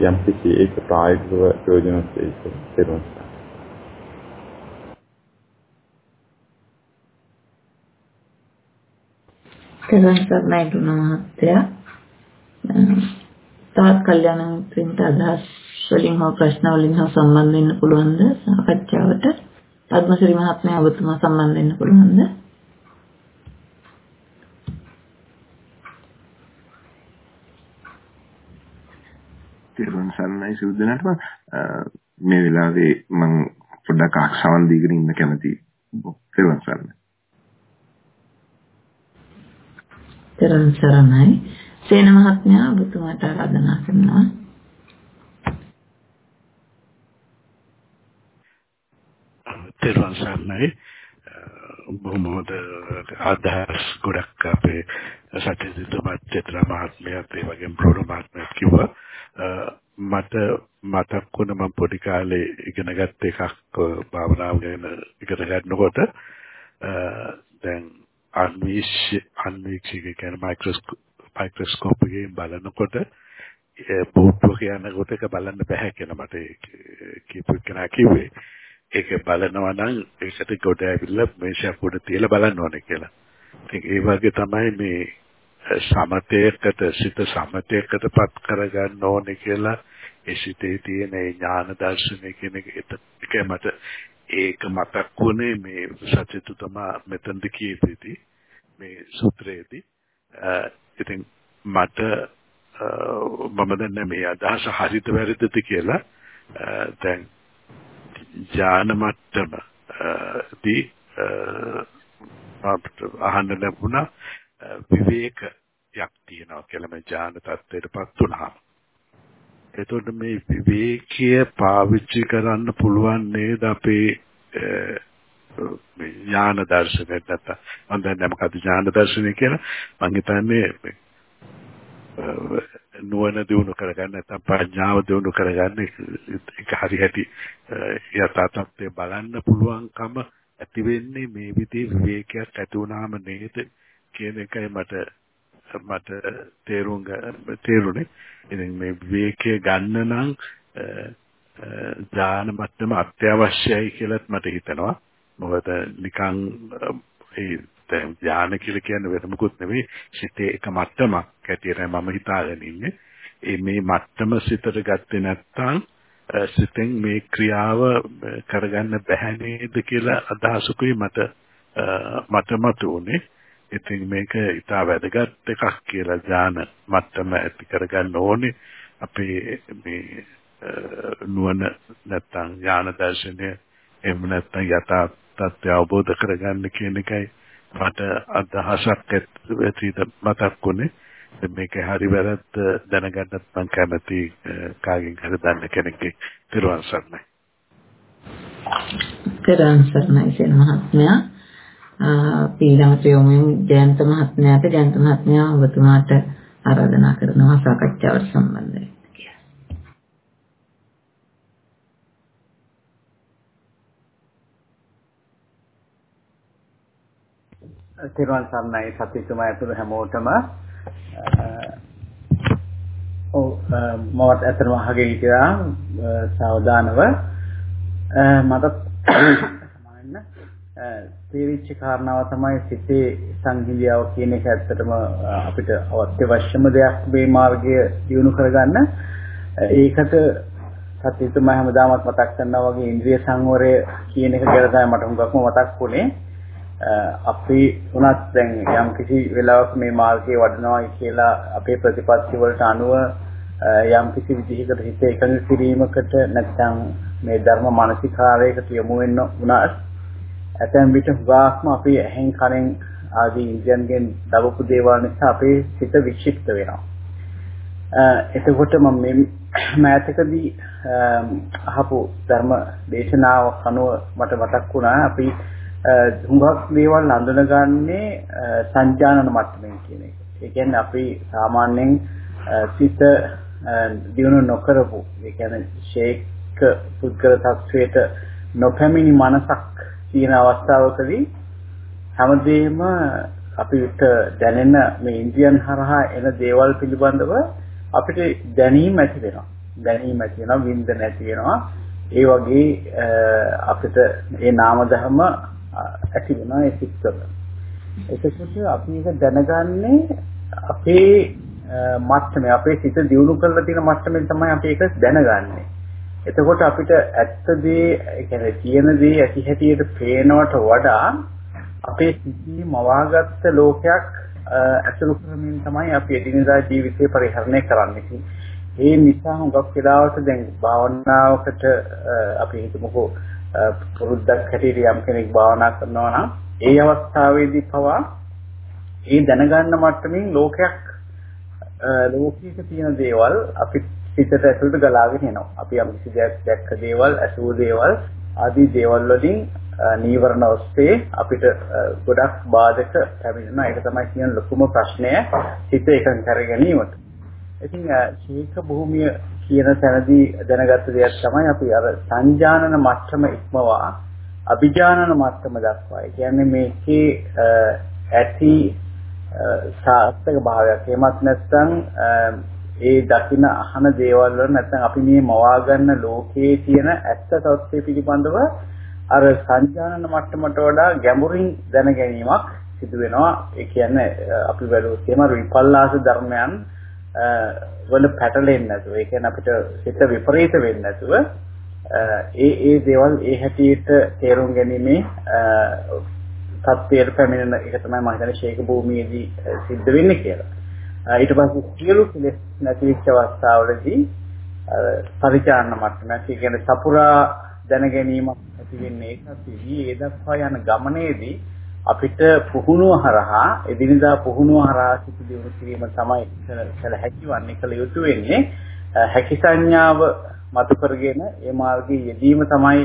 යම් කිසි ඒක ප්‍රායෝගිකව ප්‍රයෝජනවත් වෙයි කියලා තෙරුවන් සරණයි දුන මහත්තයා. තවත් කල්යාණ මිත්‍රින්ට අදහස් වලින් හෝ ප්‍රශ්න වලින් හෝ සම්බන්ධ වෙන්න පුළුවන්ද සාකච්ඡාවට? පద్මශ්‍රී මහත්මයා ඔබතුමා සම්බන්ධ වෙන්න පුළුවන්ද? තෙරුවන් සරණයි සුදුනටම මේ වෙලාවේ මම පොඩ්ඩක් අක්සවන් දීගෙන ඉන්න කැමතියි. තෙරුවන් සරණයි. තෙරුවන් සරණයි. සේන මහත්මයා ඔබතුමාට ආරාධනා කරනවා. තෙරුවන් සරණයි. බොහොම හොඳ අදහස් ගොඩක් අපේ සත්‍යදිතුමත් චිත්‍ර මහත්මයාත් ඒ වගේම ප්‍රෝණ මහත්මයාත් කිව්වා. මට මතක් වුණ මම පොඩි කාලේ ඉගෙන ගත්ත එකක් භාවනාව ගැන ඉගෙන ගන්නකොට දැන් අන්වීක්ෂ අන්වීක්ෂක කියන මයික්‍රොස්කෝප් එකෙන් බලනකොට බෝට්ටුවක යනකොට ඒක බලන්න බෑ කියලා මට කියපු කෙනා කිව්වේ. ඒක බලනවා නම් ඒකට ගොඩ ඇවිල්ලා මේෂයක් උඩ තියලා බලන්න ඕනේ කියලා. ඉතින් ඒ වගේ තමයි මේ සමතයකට සිත සමතයකටපත් කරගන්න ඕනේ කියලා ඒ සිතේ තියෙන ඒ ඥාන දර්ශනය කියන එක මට ඒක මතක් වුණේ මේ සත්‍යතුතමා මෙතනද කියපෙති මේ සූත්‍රයේදී ඉතින් මට මම දන්නේ මේ අදහස හරිද වැරදිද කියලා දැන් ඥාන මට්ටම දී අහන්න ලැබුණා විවේකයක් තියෙනවා කියලා මේ ඥාන තත්ත්වයටපත් වුණාම. එතකොට මේ විවේකය පාවිච්චි කරන්න පුළුවන් නේද අපේ මේ ඥාන දර්ශනයට නැත්නම් මම දන්නේ මොකද්ද ඥාන දර්ශනය කියලා මම හිතන්නේ නුවණ දිනු කරගන්න නැත්නම් ප්‍රඥාව දිනු කරගන්න ඒක හරි හැටි යථා තත්ත්වය බලන්න පුළුවන්කම ඇති වෙන්නේ මේ විදිහේ විවේකයක් ඇති වුණාම නේද කියන එකයි මට මට තේරුම් තේරුනේ. ඉතින් මේ විවේකයේ ගන්න නම් ඥාන මට්ටම අත්‍යවශ්‍යයි කියලාත් මට හිතෙනවා. මොකද නිකන් ඒ දැන් ඥාන කියලා කියන්නේ වෙන මොකුත් නෙවෙයි සිතේ එක මට්ටමක් හැටියට මම හිතාගෙන ඉන්නේ. ඒ මේ මට්ටම සිතට ගත්තේ නැත්නම් සිතෙන් මේ ක්‍රියාව කරගන්න බැහැ නේද කියලා අදහසකුයි මට මට මතුනේ. ඉතින් මේක ඉතා වැදගත් එකක් කියලා ඥාන මට්ටම ඇති කරගන්න ඕනේ. අපේ මේ නුවණ නැත්තම් ඥාන දර්ශනය එහෙම නැත්නම් යථා තත්ත්වය අවබෝධ කරගන්න කියන එකයි මට අදහසක් ඇතිද මතක් වුණේ. මේක හරි වැරද්ද දැනගන්නත් මම කැමති කාගෙන් හරි දන්න කෙනෙක්ගේ තිරුවන් සරණයි. තිරුවන් සරණයි සෙන් මහත්මයා. පීඩමට යොමු ජයන්ත මහත්මයාට ජයන්ත මහත්මයා ඔබතුමාට ආරාධනා කරනවා සාකච්ඡාවට සම්බන්ධ වෙන්න කියලා. තිරුවන් සරණයි සතිතුමා ඇතුළු හැමෝටම ඔව් මමත් ඇත්තටම අහගෙන හිටියා සාවධානව මට සමාන්න තේරිච්ච කාරණාව තමයි සිතේ සංහිඳියාව කියන එක ඇත්තටම අපිට අවශ්‍යම දෙයක් මේ මාර්ගය දියුණු කරගන්න. ඒකට සත්‍යතුමා හැමදාමත් මතක් කරනවා වගේ ඉන්ද්‍රිය සංවරය කියන එක ගැන තමයි මට හුඟක්ම මතක් වුණේ. අපි උනත් දැන් යම් කිසි වෙලාවක මේ මාර්ගයේ වඩනවායි කියලා අපේ ප්‍රතිපත්ති වලට අනුව යම් කිසි විදිහකට හිත එකඟ කිරීමකට නැත්නම් මේ ධර්ම මානසිකාරයකට යොමු වෙන්න උනත් ඇතැම් විට හුඟක්ම අපි ඇහෙන් කනෙන් ආදී ඉන්ද්‍රයන්ගෙන් දවපු දේවල් නිසා අපේ සිත වික්ෂිප්ත වෙනවා. එතකොට මම මේ මෑතකදී අහපු ධර්ම දේශනාවක් අනුව මට මතක් වුණා අපි හුඟක් දේවල් හඳුනගන්නේ සංජානන මට්ටමින් කියන එක. ඒ කියන්නේ අපි සාමාන්‍යයෙන් සිත දිනු නොකරපු ඒ කියන්නේ ෂේක් පුද්ගල තත්වයට නොපැමිණි මනසක් තියෙන අවස්ථාවකදී හැමදේම අපිට දැනෙන මේ ඉන්ද්‍රියන් හරහා එන දේවල් පිළිබඳව අපිට දැනීම ඇති වෙනවා. දැනීම ඇති වෙනවා, වින්දන ඇති වෙනවා. ඒ වගේ අපිට ඒ නාම ධර්ම ඇති වෙනවා ඒ සිත්වල. එතකොට අපි ඒක දැනගන්නේ අපේ මට්ටමේ අපේ සිත දියුණු කරලා තියෙන මට්ටමෙන් තමයි අපි ඒක දැනගන්නේ. එතකොට අපිට ඇත්ත දේ ඒ කියන්නේ තියෙන දේ ඇති හැටියට පේනවට වඩා අපේ සිතේ මවාගත්ත ලෝකයක් අසුරු කරමින් තමයි අපි එදිනෙදා ජීවිතේ පරිහරණය කරන්නේ. ඒ නිසා හුඟක් වෙලාවට දැන් භාවනාවකට අපි හිතමුකෝ පුරුද්දක් හැටියට යම් කෙනෙක් භාවනා කරනවා නම් ඒ අවස්ථාවේදී පවා ඒ දැනගන්න මට්ටමින් ලෝකයක් ලෝකයක තියෙන දේවල් අපි සිතට ඇතුළට ගලාගෙන එනවා. අපි යම් කිසි දෙයක් දැක්ක දේවල්, අසුව දේවල් ආදී දේවල් වලින් නීවරණ ඔස්සේ අපිට ගොඩක් බාධක පැමිණෙනවා. ඒක තමයි කියන ලොකුම ප්‍රශ්නය සිත එකඟ කර ගැනීමට. ඉතින් ශීක භූමිය කියන තැනදී දැනගත්ත දෙයක් තමයි අපි අර සංජානන මට්ටම ඉක්මවා අභිජානන මට්ටම දක්වා. ඒ කියන්නේ මේකේ ඇති සාර්ථක භාවයක්. එමත් නැත්නම් ඒ දකින අහන දේවල් වල නැත්නම් අපි මේ මවා ගන්න ලෝකයේ තියෙන ඇත්ත තත්ත්වය පිළිබඳව අර සංජානන මට්ටමට වඩා ගැඹුරින් දැන ගැනීමක් සිදු වෙනවා. ඒ කියන්නේ අපි බැලුවොත් එහෙම විපල්ලාස ධර්මයන් වල පැටලෙන්නේ නැතුව ඒ කියන්නේ අපිට සිත විපරීත වෙන්නේ නැතුව ඒ ඒ දේවල් ඒ හැටියට තේරුම් ගැනීමේ තත්ත්වයට පැමිණෙන එක තමයි මම හිතන්නේ ශේක භූමියේදී සිද්ධ වෙන්නේ කියලා. ඊට පස්සේ සියලු කෙලෙස් නැතිවෙච්ච අවස්ථාවලදී පරිචාරණ මට්ටමක් ඒ කියන්නේ සපුරා දැන ගැනීමක් ඇති වෙන්නේ ඒකත්දී ඒ දක්වා යන ගමනේදී අපිට පුහුණුව හරහා එදිනදා පුහුණුව හරහා සිට දියුණු කිරීම තමයි කළ හැකිවන්නේ කළ යුතු වෙන්නේ හැකි සංඥාව මතු කරගෙන ඒ මාර්ගයේ යෙදීම තමයි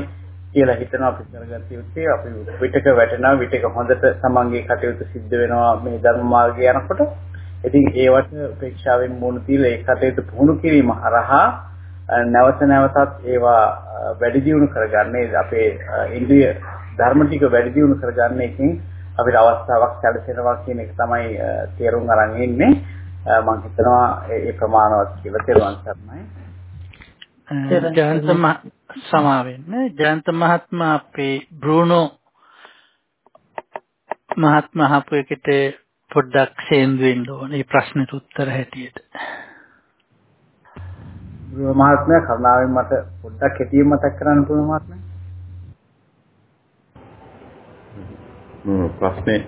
කියලා හිතනවා අපි කරගත්ත යුත්තේ. අපි විටක වැටෙනවා විටක හොඳට තමන්ගේ කටයුතු සිද්ධ වෙනවා මේ ධර්ම මාර්ගය යනකොට. ඉතින් ඒවට උපේක්ෂාවෙන් මුණ දීලා ඒ කටයුතු පුහුණු කිරීම හරහා නැවත නැවතත් ඒවා වැඩි දියුණු කරගන්නේ අපේ ඉන්ද්‍රිය ධර්ම ටික වැඩි දියුණු කරගන්න එකෙන් අපිට අවස්ථාවක් සැලසෙනවා කියන එක තමයි තේරුම් අරන් ඉන්නේ මම හිතනවා ඒ ප්‍රමාණවත් කියලා තේරුම් ගන්නයි ජයන්ත සමාවෙන්න ජයන්ත මහත්මයා අපේ බ්‍රූනෝ මහත්මයා අහපු එකට පොඩ්ඩක් සේන්දු වෙන්න ඕනේ මේ ප්‍රශ්නෙට උත්තර හැටියට. මහත්මයා කරුණාවෙන් මට පොඩ්ඩක් කෙටියෙන් මතක් කරන්න පුළුවන් මහත්මයා? මම ප්‍රශ්නේ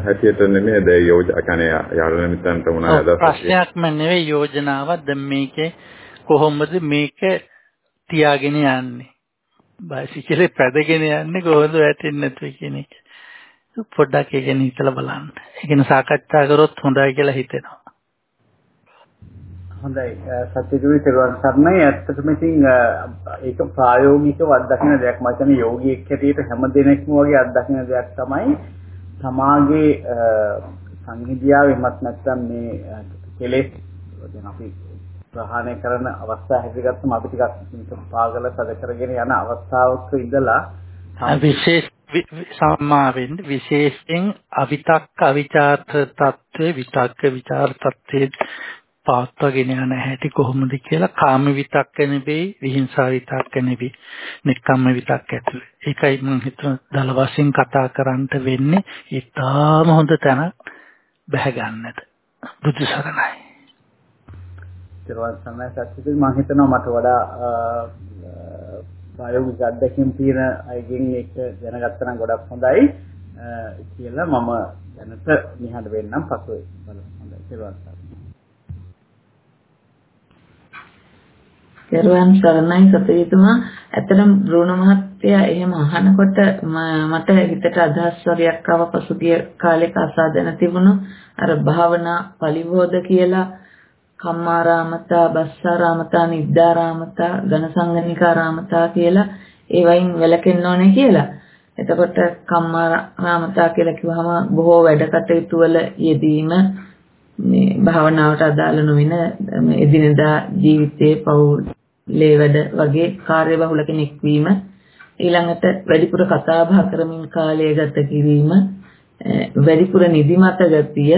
හැටියට නෙමෙයි ද යෝජකනේ යාළුවෝ මිත්‍රන්ට වුණා අදහස්. ප්‍රශ්නයක්ම නෙවෙයි යෝජනාවක් දැන් මේකේ කොහොමද මේක තියාගෙන යන්නේ? බයිසිකලේ පැදගෙන යන්නේ කොහොමද වැටෙන්නේ නැතුව කියන එක. පොඩ්ඩක් ඒක ගැන හිතලා බලන්න. ඒක ගැන සාකච්ඡා කරොත් හොඳයි කියලා හිතෙනවා. හොඳයි. සත්‍යදුයි තෙරුවන් සරණයි. ඇත්තටම ඉතින් ඒක ප්‍රායෝගිකව අත්දකින දෙයක්. මම කියන්නේ යෝගියෙක් හැටියට හැම දිනෙකම වගේ අත්දකින දෙයක් තමයි සමාගේ සංහිදියාව එමත් නැත්නම් මේ කෙලෙස් දැන් අපි ප්‍රහාණය කරන අවස්ථා හැදගත්තම අපි ටිකක් පාගල සද කරගෙන යන අවස්ථාවක ඉඳලා විශේෂ සම්මාවෙන් විශේෂයෙන් අවිතක්ක අවිචාර්ථ తත්වේ විතක්ක විචාර తත්වේ පාත්වගෙන යන හැටි කොහොමද කියලා කාම විතක්ක නෙවෙයි විහිංසාව විතක්ක නෙවෙයි නික්කම්ම විතක්ක ඇතුළේ. ඒකයි මම හිතන දල වශයෙන් කතා කරන්නට වෙන්නේ. ඊටාම හොඳ තැන බැහැ ගන්නට. බුදු සරණයි. ඊළඟ සම්මා සත්‍යද මම හිතනවා මට වඩා බයෝගික අත්දැකීම් තියෙන අයගෙන් ඒක දැනගත්තා නම් ගොඩක් හොඳයි කියලා මම දැනට නිහඬ වෙන්නම් පසුවේ බලන්න. ඊළඟ සම්මා පෙරවන් සරණයි. සතේතුමා ඇත්තටම බ්‍රෝණ මහත්තයා එහෙම අහනකොට මට හිතට අදහස් වගේක් ආව. පසුගිය කාලෙක අසාදැන තිබුණු අර භාවනා පලිවෝද කියලා. කම්මාරාමතා බස්සාරාමතා නිද්දාරාමතා ඝනසංගනිකාරාමතා කියලා ඒ වයින් වැළකෙන්න ඕනේ කියලා. එතකොට කම්මාරාමතා කියලා කිව්වහම බොහෝ වැඩ කටයුතු වල යෙදීම මේ භාවනාවට අදාළ නොවන එදිනෙදා ජීවිතයේ පෞලේ වැඩ වගේ කාර්යබහුල කෙනෙක් වීම ඊළඟට වැඩිපුර කතා බහ කරමින් කාලය ගත කිරීම වැඩිපුර නිදිමත ගතිය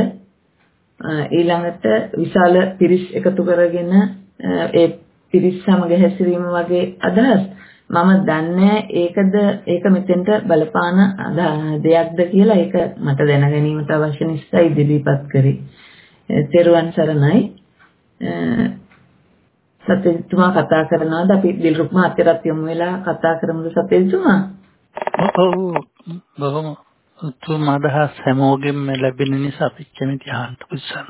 ඊළඟට විශාල පිරිස් එකතු කරගෙන ඒ පිරිස් සමග හැසිරීම වගේ අදහස් මම දන්නේ ඒකද ඒක මෙතෙන්ට බලපාන දෙයක්ද කියලා ඒක මට දැන ගැනීමට අවශ්‍ය නිසා ඉදිරිපත් කරේ. තෙරුවන් සරණයි. සත්‍යතුමා කතා කරනවාද අපි දිල්රුක් මහත්තයාට යමු වෙලා කතා කරමුද සත්‍යතුමා? ඔව් බොහොම උතුම් අදහස් හැමෝගෙම ලැබෙන නිසා අපි කැමති අහන්න උත්සන්න.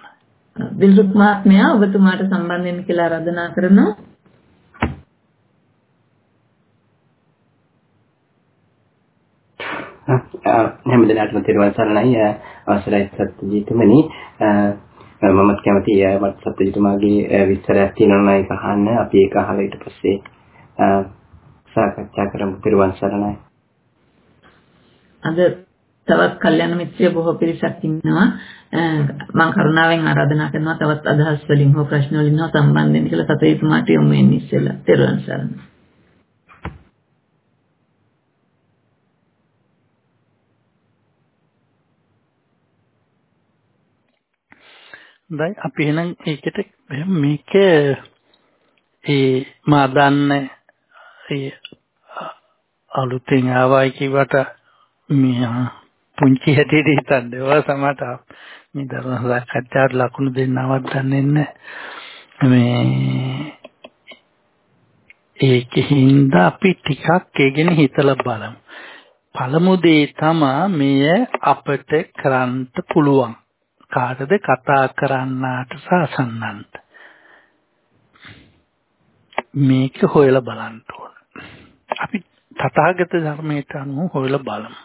දිල්රුක් මහත්මයා ඔබතුමාට සම්බන්ධ වෙන්න කියලා ආරාධනා කරනවා. හැම දිනකටම තෙරුවන් සරණයි අවසරයි සත්‍යජීතුමනි මමත් කැමති මට සත්‍යජිතුමාගේ විස්තරයක් තියෙනවා ඒක අහන්න. අපි ඒක අහලා ඊට පස්සේ සාකච්ඡා කරමු. පිරුවන් සරණයි. අද තවත් කල්යනා මිත්‍රය බොහෝ පිරිසක් ඉන්නවා. මම කරුණාවෙන් ආරාධනා කරනවා තවත් අදහස් වලින් හෝ ප්‍රශ්න වලින් හෝ සම්බන්ධ වෙන්න කියලා සතේතුමාට යොමු වෙන්න ඉස්සෙල්ලා. පිරුවන් සරණයි. හොඳයි. අපි එහෙනම් ඒකට මේක ඒ මා දන්න ඒ අලුතෙන් ආවයි කිව්වට මේ පුංචි හැටියට හිතන්න ඒවා සමහරට මේ ධර්ම සාකච්ඡාවට ලකුණු දෙන්නවත් දන්නේ නැහැ. මේ ඒකින්ද අපි ටිකක් ඒ ගැන හිතලා බලමු. පළමු දේ තමයි මෙය අපට කරන්න පුළුවන්. කාටද කතා කරන්නාට සාසන්නන්ට මේක හොයලා බලන්න ඕන. අපි තථාගත ධර්මයට අනුව හොයලා බලමු.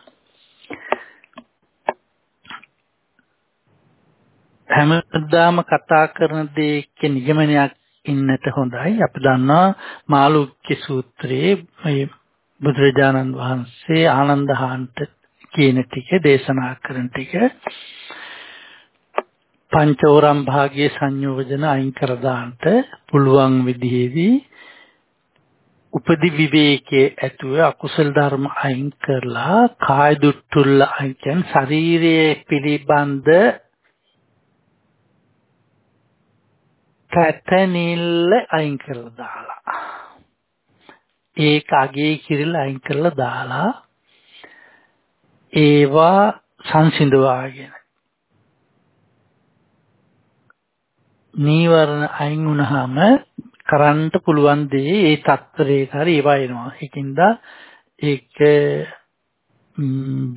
හැමදාම කතා කරන දෙයක නිගමනයක් ඉන්නට හොඳයි. අපි දන්නවා මාළුක්‍ය සූත්‍රයේ මේ බුදුරජාණන් වහන්සේ ආනන්දහාන්ට කියන ටික දේශනා කරන ටික පංචෝරම් භාගයේ සංයෝජන අයින් කර දාන්නට පුළුවන් විදිහේදී උපදි විවේකයේ ඇතුව අකුසල ධර්ම අයින් කරලා කාය දුට්ටුල්ල අයින් කියන ශරීරයේ පිළිබඳ කැතනිල්ල අයින් කරලා දාලා. ඒක අගේ කිරිලා අයින් කරලා දාලා ඒවා සංසිඳවාගෙන නීවරණ අයින් වුණාම කරන්න පුළුවන් දේ ඒ තත්ත්වයක හරි ඒවා එනවා. ඒකින්ද ඒක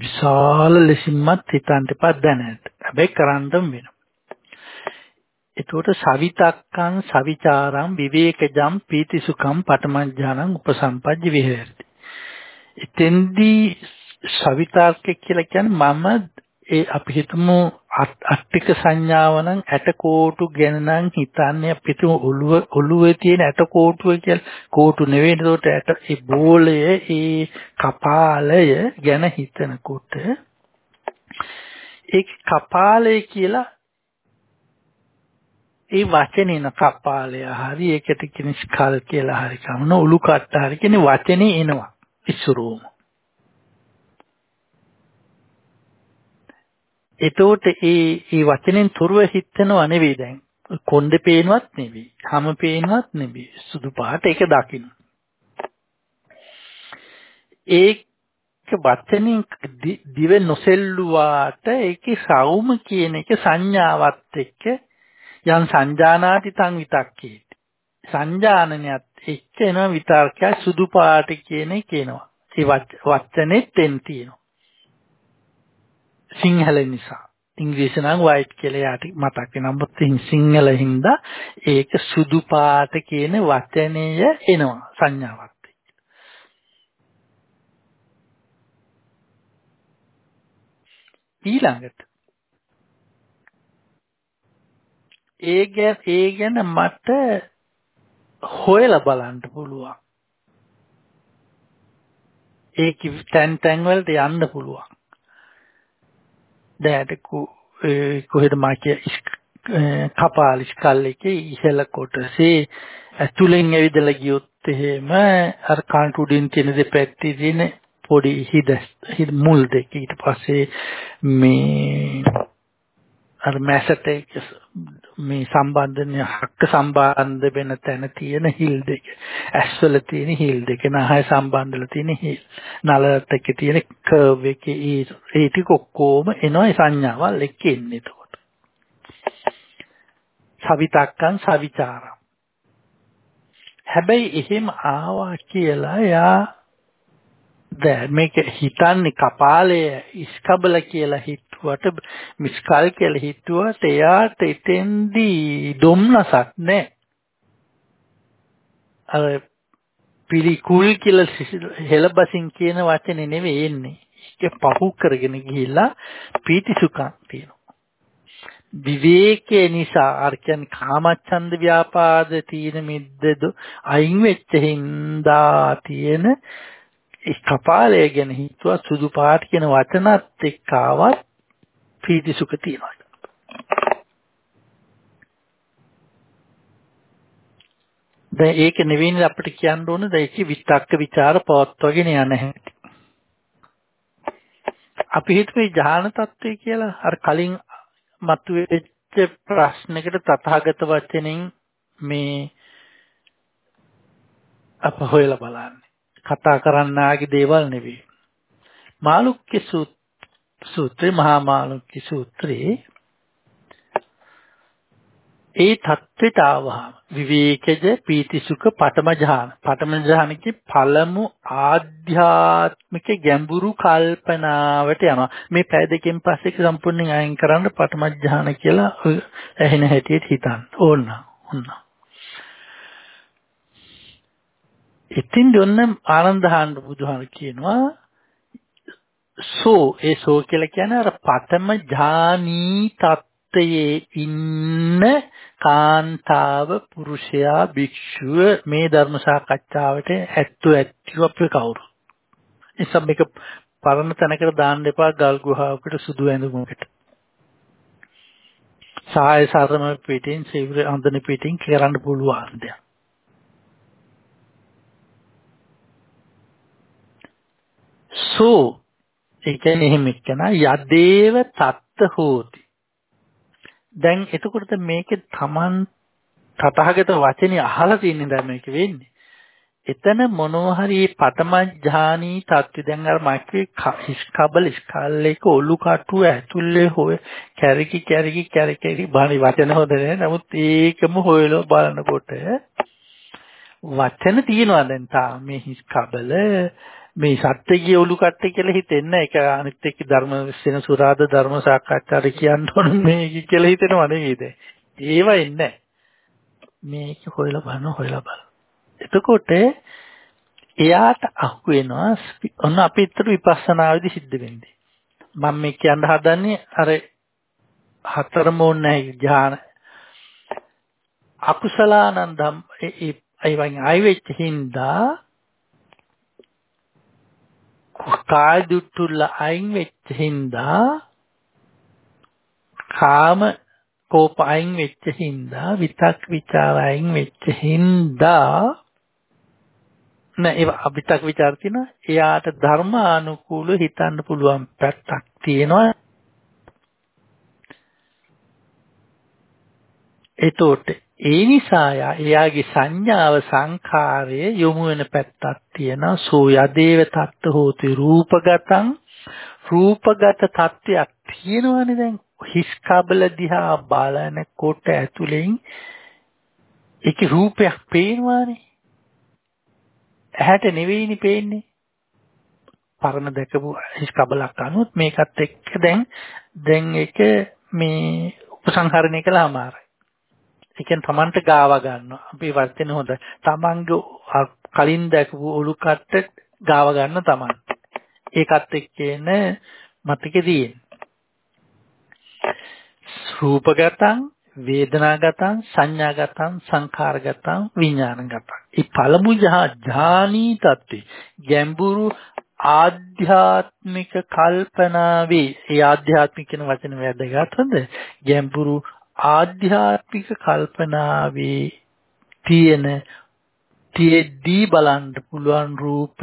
විශාල ලෙසින්මත් හිතන්න එපා දැනට. හැබැයි කරන්න වෙනවා. එතකොට සවිතක්කං සවිචාරං විවේකජම් පීතිසුඛම් පටමඥානං උපසම්පජ්ජ විහෙරති. එතෙන්දී සවිතාර්ක කියලා කියන්නේ මම ඒ අපි හිතමු අට්ටික සංඥාව නම් ඇට කෝටු ගැන නම් හිතන්නේ අපිට ඔළුව ඔළුවේ තියෙන ඇට කෝටුව කියලා. කෝටු නෙවෙයි ඒකට ඇට ඒ බෝලය ඒ කපාලය ගැන හිතනකොට ඒ කපාලය කියලා ඒ වචනේ න කපාලය හරි ඒකට කියන ස්කල් කියලා හරි කමන ඔලු කට්ට හරි කියන වචනේ එනවා. ඉස්සුරුම. එතකොට ඒ ඒ වචනෙන් තොරව හිතනව නෙවෙයි දැන්. කොණ්ඩේ පේනවත් නෙවෙයි. හැම පේනවත් නෙවෙයි. සුදු පාට ඒක දකින්න. ඒක වචනෙන් දිව නොසෙල්ලුවාට ඒකේ සෞම කියන එක සංඥාවත් එක්ක යම් සංජානාති තං විතක්කේ. සංජානනයත් එක්ක එන විතර්කය සුදු පාට කියන එක එනවා. ඒ වචනේ තෙන් තියෙනවා. සිංහල නිසා. ඉංග්‍රීසි නම් white කියලා යාට මතක් වෙනවා. නමුත් සිංහල හින්දා ඒක සුදු පාට කියන වචනය එනවා සංඥාවක්. ඊළඟට ඒ ගැන ඒ ගැන මට හොයලා බලන්න පුළුවන්. ඒක තැන් තැන් වලට යන්න පුළුවන්. දැන් කොහෙද මාකිය කපාල ස්කල් එකේ ඉහළ කොටසේ ඇතුලෙන් ඇවිදලා ගියොත් එහෙම අර කන්ට උඩින් තියෙන දෙපැත්තේ තියෙන පොඩි හිද මුල් දෙක. ඊට පස්සේ මේ අර මැසට මේ සම්බන්ධන හක්ක සම්බන්ධ වෙන තැන තියෙන හිල් දෙක. ඇස්වල තියෙන හිල් දෙක නහය සම්බන්ධලා තියෙන හිල් නලලත් එක්ක තියෙන කර්ව් එකේ. ඒ ඒ ටික ඔක්කොම එනවා ඒ සංඥාවල් එක්ක එන්නේ එතකොට. සවිතක්කන් සවිචාරම් හැබැයි එහෙම ආවා කියලා යා දැන් මේක හිතන්නේ කපාලය ඉස්කබල කියලා හිතුවට මිස්කල් කියලා හිතුවට එයාට එතෙන්දී දුම්නසක් නැහැ. අර පිළිකුල් කියලා හෙළබසින් කියන වචනේ නෙවෙයි එන්නේ. ඒක පහු කරගෙන ගිහිල්ලා පීතිසුඛම් තියෙනවා. විවේකයේ නිසා අර කියන්නේ කාමච්ඡන්ද ව්‍යාපාද තීන මිද්දද අයින් වෙච්ච හින්දා තියෙන කපාලය ගැන හිතුවා සුදු පාට කියන වචනත් එක්ක ආවත් ප්‍රීති සුඛ තියනවා. දැන් ඒක නෙවෙයි අපිට කියන්න ඕන දැන් ඒක විතක්ක ਵਿਚාර පවත්වාගෙන යන හැටි. අපි හිතුවේ ඥාන තත්ත්වය කියලා අර කලින් මතුවෙච්ච ප්‍රශ්නකට තථාගත වචනෙන් මේ අප හොයලා බලන්නේ. කතා කරන්නාගේ දේවල් නෙවෙයි. මාළුක්‍ය සූත්‍රේ මහා මාළුක්‍ය සූත්‍රේ. ඒ தත්වෙට ආවහම විවේකජ පීතිසුඛ පඨම ඥාන පඨම ඥානකේ පළමු ආධ්‍යාත්මික ගැඹුරු කල්පනාවට යනවා. මේ පැය දෙකෙන් පස්සේ ඒක සම්පූර්ණයෙන් අයින් කරන්න පඨම ඥාන කියලා ඇහෙන හැටියට හිතන්න. ඕන ඕන ඉතින් ඔන්න ආනන්ද හාමුදුර බුදුහාම කියනවා සෝ ඒ සෝ කියලා කියන්නේ අර පතම ඥානී තත්ත්වයේ ඉන්න කාන්තාව පුරුෂයා භික්ෂුව මේ ධර්ම සාකච්ඡාවට ඇත්තු ඇත්තු අපි කවුරු. නිසා මේක පරණ තැනකට දාන්න එපා ගල් ගුහාවකට සුදු ඇඳුමකට. සාය සරම පිටින් සිවුර අඳින පිටින් කරන්න පුළුවන් දෙයක්. සෝ ඒ කියන්නේ එහෙම එක්කන යදේව තත්ත හෝති. දැන් එතකොට මේකේ තමන් තථාගත වචනේ අහලා තියෙන දැන් මේක වෙන්නේ. එතන මොනවා හරි පතම ඥානී තත්ත්වය දැන් අර මයික්‍රේ හිස්කබල් ස්කල්ලේක ඔලු කටුව ඇතුලේ හොය කැරකි කැරකි කැරකි බානි වචන හොදනේ නමුත් ඒකම හොයලා බලනකොට වචන තියෙනවා දැන් තා. මේ හිස්කබල මේ සත්‍යයේ ඔලු කට්ටේ කියලා හිතෙන්නේ ඒක අනිත් එක්ක ධර්ම සෙනසුරාද ධර්ම සාකච්ඡාට කියන්න ඕන මේක කියලා හිතෙනවා නෙවෙයිද ඒව එන්නේ මේක හොයලා බලන හොයලා බලන එතකොට එයාට අහු වෙනවා ඔන්න අපි ඊතර විපස්සනාවේදී සිද්ධ වෙන්නේ. මම මේ කියන්න හදන්නේ අර හතරම ඕනේ ඥාන අකුසලානන්දම් ඒ අයිවන් ආයි වෙච්ච හින්දා කාය දුට්ටුල්ල අයින් වෙච්ච හින්දා කාම කෝප අයින් වෙච්ච හින්දා විතක් ਵਿਚාර අයින් වෙච්ච හින්දා නෑ ඒ අභිතක් ਵਿਚාර තියෙන එයාට ධර්මානුකූල හිතන්න පුළුවන් පැත්තක් තියෙනවා. එතකොට ඒ නිසා එයාගේ සංඥාව සංඛාරය යොමු වෙන පැත්තක් තියෙනවා. සෝ යදේව තත්ත හෝති රූපගතං. රූපගත තත්ත්වයක් තියෙනවනේ දැන්. හිස් කබල දිහා බලනකොට ඇතුලෙන් ඒකේ රූපයක් පේනවානේ. ඇහැට නෙවෙයිනේ පේන්නේ. පරණ දැකපු හිස් කබලක් අනුත් මේකත් එක්ක දැන් දැන් ඒක මේ උපසංහරණය කළාමාරයි. ඒ කියන්නේ Tamanට ගාව ගන්නවා. අපි වර්තන හොඳ. Tamanගේ කලින් දැකපු ඔලු කට්ට ගාව ගන්න Taman. ඒකත් එක්ක එන මතකේ තියෙන. රූපගතං වේදනාගතං සංඥාගතං සංඛාරගතං විඥානගතං. ඒ පළමු ඥානී தත්ත්වේ ගැඹුරු ආධ්‍යාත්මික කල්පනාවේ ඒ ආධ්‍යාත්මික කියන වචන වැදගත් හොඳ ගැඹුරු ආධ්‍යාත්මික කල්පනාවේ තියෙන තියෙද්දී බලන්න පුළුවන් රූප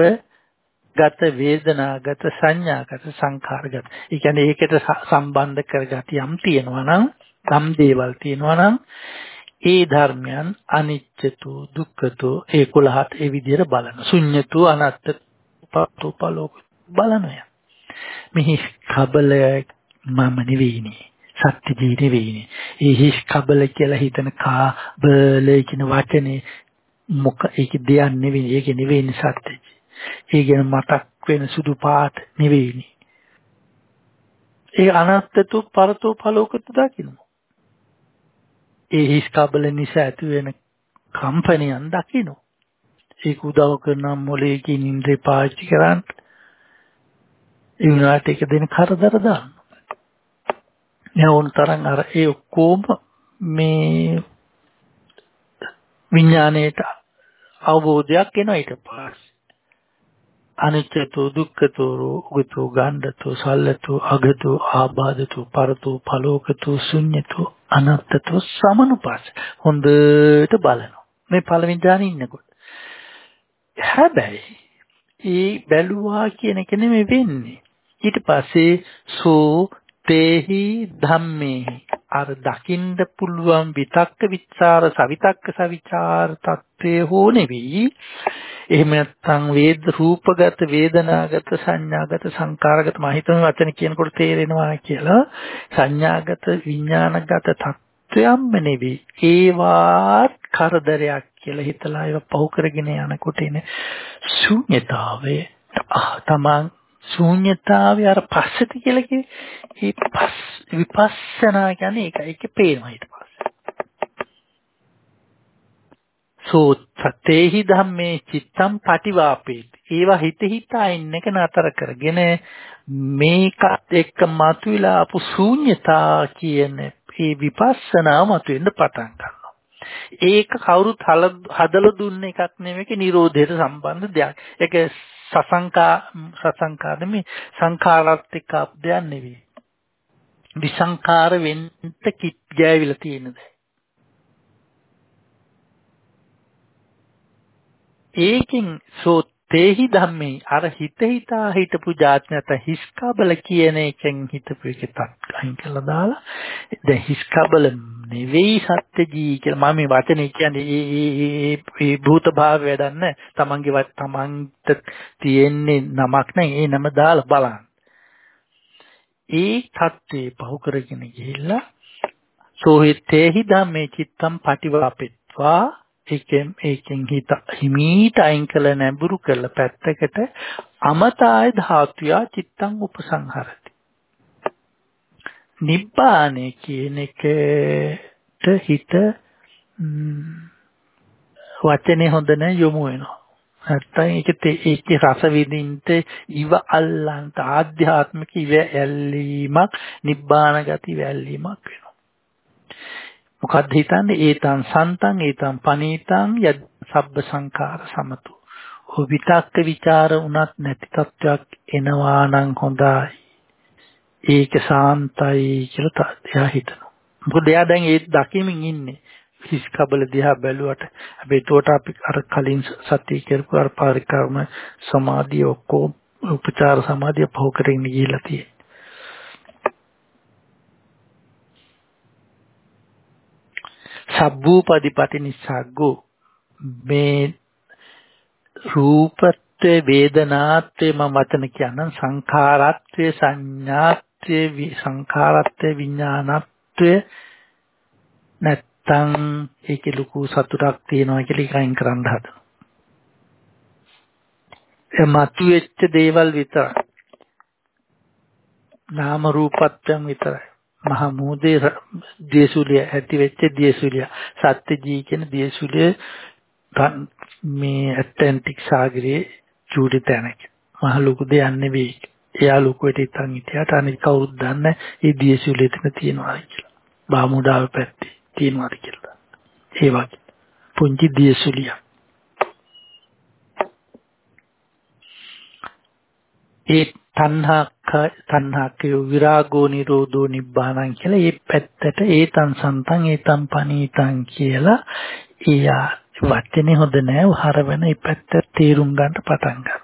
ගත වේදනාගත සංඥාගත සංඛාරගත. ඒ කියන්නේ ඒකට සම්බන්ධ කරගati යම් තියෙනවා නම් යම් දේවල් තියෙනවා නම් ඒ ධර්මයන් අනිච්චතු දුක්ඛතු ඒ 11ත් ඒ විදිහට බලන. ශුන්‍යතු අනත්ත පතුපලෝක බලනවා. මෙහි කබල මම නෙවෙයිනේ. සත්‍ය ජී නෙවෙයිනේ. ඒ හිස් කබල කියලා හිතන කාබල කියන වචනේ මොක ඒක දෙයක් නෙවෙයි. ඒක නෙවෙයිනේ සත්‍ය. ඒ ගැන මතක් වෙන සුදු පාට නෙවෙයිනේ. ඒ අනත්තතු පරතෝ පලෝකතු දකින්න. ඒ හිස් කබල නිසා ඇති වෙන කම්පනයන් දකින්න. ඒක උදව් කරන මොලේකින් ඉන්ද්‍රිය පාවිච්චි කරන්න. ඒ වුණාට ඒක දෙන කරදර දාන්න. නෝන් තරම් අර ඒ ඔක්කොම මේ විඥාණයට අවබෝධයක් එනවා ඊට පස්සේ. අනිත්‍යතෝ දුක්ඛතෝ රෝගතෝ ගණ්ඩතෝ සල්ලතෝ අගතෝ ආබාධතෝ පරතෝ පලෝකතෝ ශුඤ්ඤතෝ අනත්තතෝ සමනුපස්ස. හොඳට බලනවා. මේ පළවෙනි ඥානෙ ඉන්නකොට. හැබැයි ඒ බැලුවා කියන එක නෙමෙයි වෙන්නේ. ඊට පස්සේ සෝ තේහි ධම්මේ අර දකින්න පුළුවන් විතක්ක විචාර සවිතක්ක සවිචාර தත්ත්වය හෝ නෙවෙයි. එහෙම නැත්නම් වේද රූපගත වේදනාගත සංඥාගත සංකාරගත මම හිතන වචන කියනකොට තේරෙනවා කියලා. සංඥාගත විඥානගත தත්වයක්ම නෙවෙයි. ඒවත් කරදරයක් කියලා හිතලා ඒව පහු කරගෙන යනකොට එන ශූන්‍යතාවය. තමන් ශූන්‍යතාවය අර පස්සට කියලා කිව්වේ? ඒ පස් විපස්සනා කියන්නේ ඒක ඒකේ පේනවා ඊට පස්සේ. සෝ සතේහි ධම්මේ චිත්තම් පටිවාපේති. ඒවා හිත හිතා ඉන්න එක නතර කරගෙන මේකත් එක්ක මතුවලා ආපු ශූන්‍යතා කියන මේ විපස්සනා මතුවෙන්න පටන් ගන්නවා. ඒක කවුරුත් හදලා දුන්න එකක් නෙවෙයි නිරෝධයට සම්බන්ධ දෙයක්. ඒක සසංකා සසංකා නෙමෙයි සංඛාරات එක්ක අපදයක් නෙවෙයි. විසංකාර වෙන්න කිත් ගෑවිලා තියෙන දේ ඒකෙන් සෝ තේහි ධම්මේ අර හිත හිතා හිටපු જાත්‍යත හිස්කබල කියන එකෙන් හිතපු එක තත් අයින් කළා දාලා දැන් හිස්කබල නෙවෙයි සත්‍යජී කියලා මම මේ වචනේ කියන්නේ ඒ ඒ ඒ භූත භාවය වැඩන්න තමන්ගේ තමන්ට තියෙන්නේ නමක් නැහැ. ඒ නම දාලා බලන්න. ඒ தත්ත්වේ පහු කරගෙන ගිහිල්ලා සෝහිතේහි ධම්මේ චිත්තම් පටිවාපෙත්වා ඒකෙන් ඒකෙන් හිත හිමීට අයින් කළ නැඹුරු කළ පැත්තකට අමතාය ධාතුයා චිත්තං උපසංහරති. නිබ්බානේ කියන එකට හිත වචනේ හොඳ නැ යොමු වෙනවා. නැත්තම් ඒක ඒකේ රස විඳින්න ඉව අල්ලන්ට ආධ්‍යාත්මික ඉව ඇල්ලීමක් නිබ්බාන ගති වැල්ලීමක් වෙනවා. මොකද්ද හිතන්නේ ඒතං සන්තං ඒතං පනීතං යද් සබ්බ සංඛාර සමතු. ඔය විතක්ක ਵਿਚාර උනත් නැති තත්වයක් එනවා නම් හොඳයි. ඒක සාන්තයි කියලා එයා හිතනවා. මොකද එයා දැන් ඒ දකිමින් ඉන්නේ. හිස් කබල දිහා බැලුවට හැබැයි ඒකට අපි අර කලින් සතිය කරපු අර පරිකර්ම සමාධිය ඔක්කොම උපචාර සමාධිය පහු කරගෙන ගිහිල්ලා තියෙනවා. සබ්බූපදීපටි නිස්සග්ගෝ මේ රූපත්වේ වේදනාත්වේ මම වචන කියනනම් සංඛාරත්වේ සංඥාත්වේ සංඛාරත්වේ විඥානත්වේ නැත්තම් ඒකේ ලොකු සතුටක් තියෙනවා කියලා එකයින් කරන්න හදනවා. ඒ මතුවෙච්ච දේවල් විතරයි. නාම රූපත්වයන් විතරයි. මහ මූදේ දියසුලිය ඇති වෙච්ච දියසුලිය. සත්‍යජී කියන දියසුලිය මේ ඇට්ලැන්ටික් සාගරයේ චූටි තැනක. මහ ලොකු දෙයක් නෙවෙයි. එයා ලොකුවට ඉතින් හිටියට අනිත් කවුරුත් දන්නේ ඒ දියසුලිය එතන තියෙනවා කියලා. බාමුඩාව පැත්තේ තියෙනවාද කියලා. ඒ වගේ. පුංචි දියසුලිය ඒ තණ්හා තණ්හාකේ විරාගෝ නිරෝධෝ නිබ්බානං කියලා ඒ පැත්තට ඒතං සන්තං ඒතං පනීතං කියලා එයා වචනේ හොඳ නෑ උහර වෙන ඒ පැත්ත තේරුම් ගන්න පටන් ගන්නවා.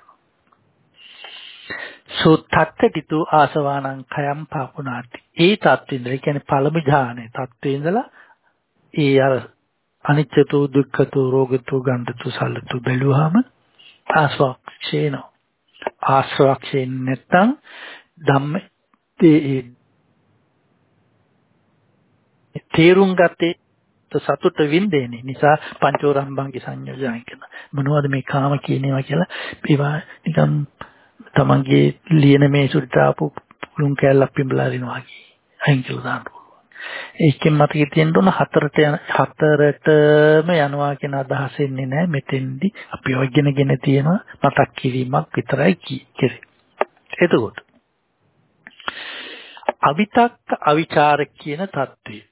සෝ තත්තටිතු ආසවානං khයම් පාපුනාති. ඒ තත්ත්වෙන්ද කියන්නේ පළමු ඥානේ තත්ත්වේ ඉඳලා ඒ අර අනිච්චතු දුක්ඛතු රෝගතු ගණ්ඩතු සල්ලතු බැලුවාම ආස්වාක්ෂේනෝ ආශ්‍රවක්ෂයෙන් නැත්තම් ධම්ම තේරුම් ගත්තේ සතුට වින්දේනේ. නිසා පංචෝරම්භංගේ සංයෝජනය කරන මොනවද මේ කාම කියනවා කියලා? ඒවා නිකන් තමන්ගේ ලියන මේ සුද්ධ ආපු පුළුන් කැලක් පිඹලා අරිනවා වගේ. අයින් කළා දාන්න පුළුවන්. ඒකෙන් මතකෙ තියෙන්න ඕන හතරට යන හතරටම යනවා කියන අදහස එන්නේ නැහැ. මෙතෙන්දි අපි ඔයගෙනගෙන තියෙන මතක් කිරීමක් විතරයි කියේ. එතකොට අවිතක් අවිචාර කියන தત્ත්වය.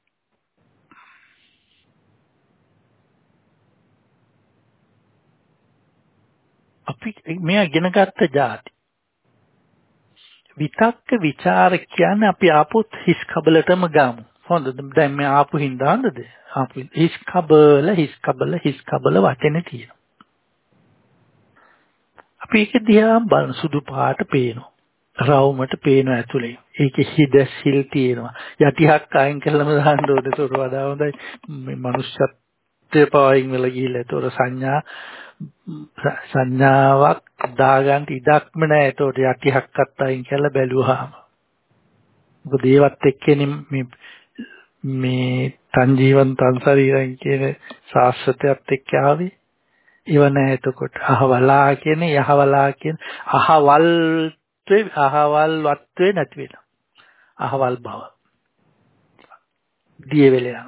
අපි මෙයා ඉගෙනගත්ත જાති. විතක්ක ਵਿਚාර කියන්නේ අපි ආපොත් හිස් කබලටම ගාමු. හොඳද? දැන් මේ ආපු හින්දානද ආපු හිස් කබල හිස් කබල හිස් කබල වචනේ තියෙනවා. අපි ඒක දිහා බලන සුදු පාට පේනවා. රවුමට පේන ඇතුලේ. ඒකේ හිදස් හිල් තියෙනවා. යටිහක් අයින් කළම දාන්න ඕනේ. ඒක වඩා හොඳයි. මේ මනුෂ්‍යත්වයේ පයින් වෙලා ගිහිල්ලා. ඒතොර සංඥා සංඥාවක් දාගන්න ඉඩක්ම නැහැ. ඒතොර යටිහක්වත් අයින් කළා බැලුවාම. මොකද ඒවත් එක්කනේ මේ මේ සංජීවන් තන් ශරීරයන් කියන සාස්වතයත් එක්ක ආවේ. ඉව නැහැ එතකොට. අහවලා කියන යහවලා කියන අහවල් අහවල් වත්වේ නැති වෙනවා අහවල් බව. දිය වෙලා.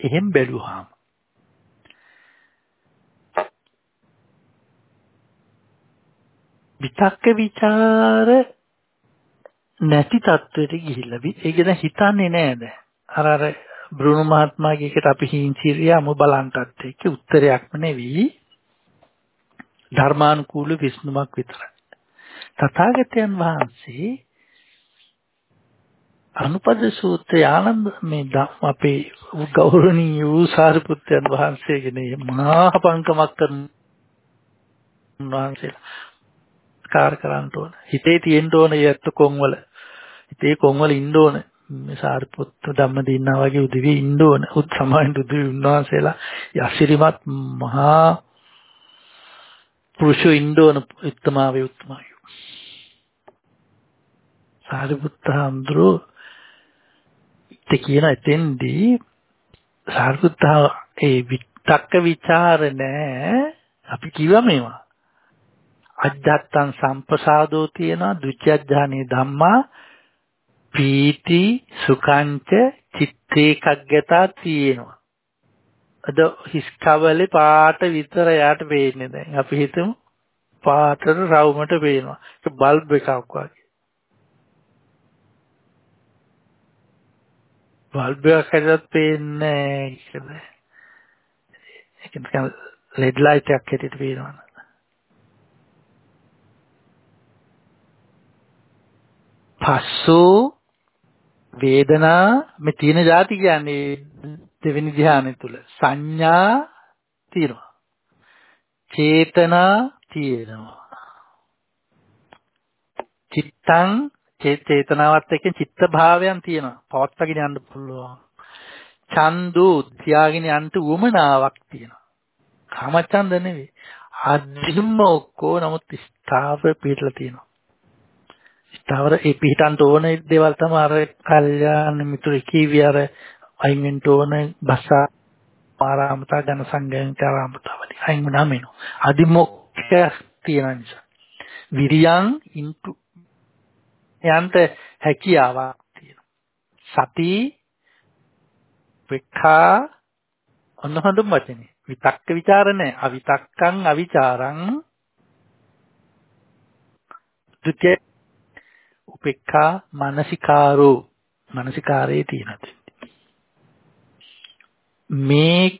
එහෙම බැලුවාම විතක්ක ਵਿਚාර නැති තත්වයට ගිහිල්ලා ඒක දැන් හිතන්නේ නෑද? අර අර බ්‍රුණු මහත්මයාගේ එකට අපි හිංචිරියාම බලන්ටත් එක්ක උත්තරයක්ම නෙවෙයි ධර්මානුකූල විශ්නුමක් විතරයි. තථාගතයන් වහන්සේ අනුපද සූත්‍රය ආනන්ද මේ අපේ ගෞරවනීය වූ සාරිපුත්‍රයන් වහන්සේගේ මහා පංකමක් කරන වහන්සේලා. කාර් කරන්න ඕන. හිතේ තියෙන්න ඕන යැත්ත කොන්වල ඉතේ කොන්වල ඉන්න ඕන. මේ සාරිපුත්ත ධම්මදින්නා වගේ උදවිය ඉන්න ඕන. උත් සමාන උදවිය උන්වහන්සේලා යසිරිමත් මහා පුරුෂෝ ඉන්න ඕන උත්තමාවේ උත්තමයි සාරිපුත්ත හඳුරෝ ඉත කියන එතෙන්දී සාරිපුත්ත ඒ විතක්ක ਵਿਚාර නෑ. අපි කිව්වා මේවා අජ්ජත්තං සම්පසාදෝ තියෙනවා දුච්චජ්ජානේ ධම්මා පීති සුඛංච චිත්තේකග්ගතා තියෙනවා. අද හිස්කවලේ පාට විතර යාට පේන්නේ දැන්. අපි හිතමු පාටට රවුමට පේනවා. ඒක බල්බ් එකක් වගේ. බල්බ් එකක් හැදත් පේන්නේ නැහැ ඒක නිකන් ලෙඩ් ලයිට් එකක් හැටියට පේනවා පස්සෝ වේදනා මේ තියෙන જાති කියන්නේ දෙවෙනි ධ්‍යානෙ තුල සංඥා තියෙනවා. චේතනා තියෙනවා. චිත්තං චේතනාවත් එක්ක චිත්ත භාවයන් තියෙනවා. පවත්වාගෙන යන්න පුළුවන්. චන්දු තියාගෙන යන්න උවමනාවක් තියෙනවා. කාමචන්ද නෙවෙයි. අදින්ම ඔක්කො නමුත් ස්ථාවර පිටලා තියෙනවා. ස්ථාවර ඒ පිටන්ට ඕන දේවල් තමයි අර කල්යාණ මිතුරු කීවි අර අයින් වෙන්න ඕන භාෂා ආරාමතා ජන සංගයන්ට ආරාමතා වලින් අයින් වුණාම එනවා අදින්ම තියෙන නිසා. විරියං into යන්ට හැකියාවක් තියෙනවා. සති වික්ඛා ඔන්න හඳුන් වචනේ. විතක්ක ਵਿਚාර නැහැ. අවිතක්කං අවිචාරං ද්විතිය උපේක්ඛා මානසිකාරෝ මානසිකාරයේ තියෙනවා. මේ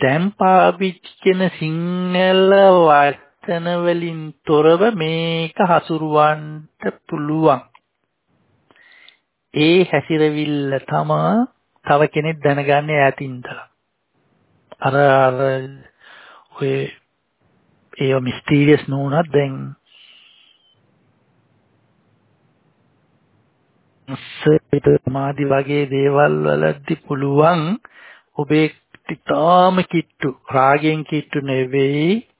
දැන් පාවිච්චි කරන සිංහල වචන වලින් තොරව මේක හසුරුවන්න පුළුවන්. ඒ හැසිරවිල්ල තමා තව කෙනෙක් දැනගන්නේ ඈතින්දලා. අර අර ඔය ඒ මිස්ටීරියස් නෝනත් දැන් සහිත සමාධි වගේ දේවල් වලදී පුළුවන් ඔබේ ටිකාම කිට්ටු රාගයෙන් කිට්ටු නෙවෙයි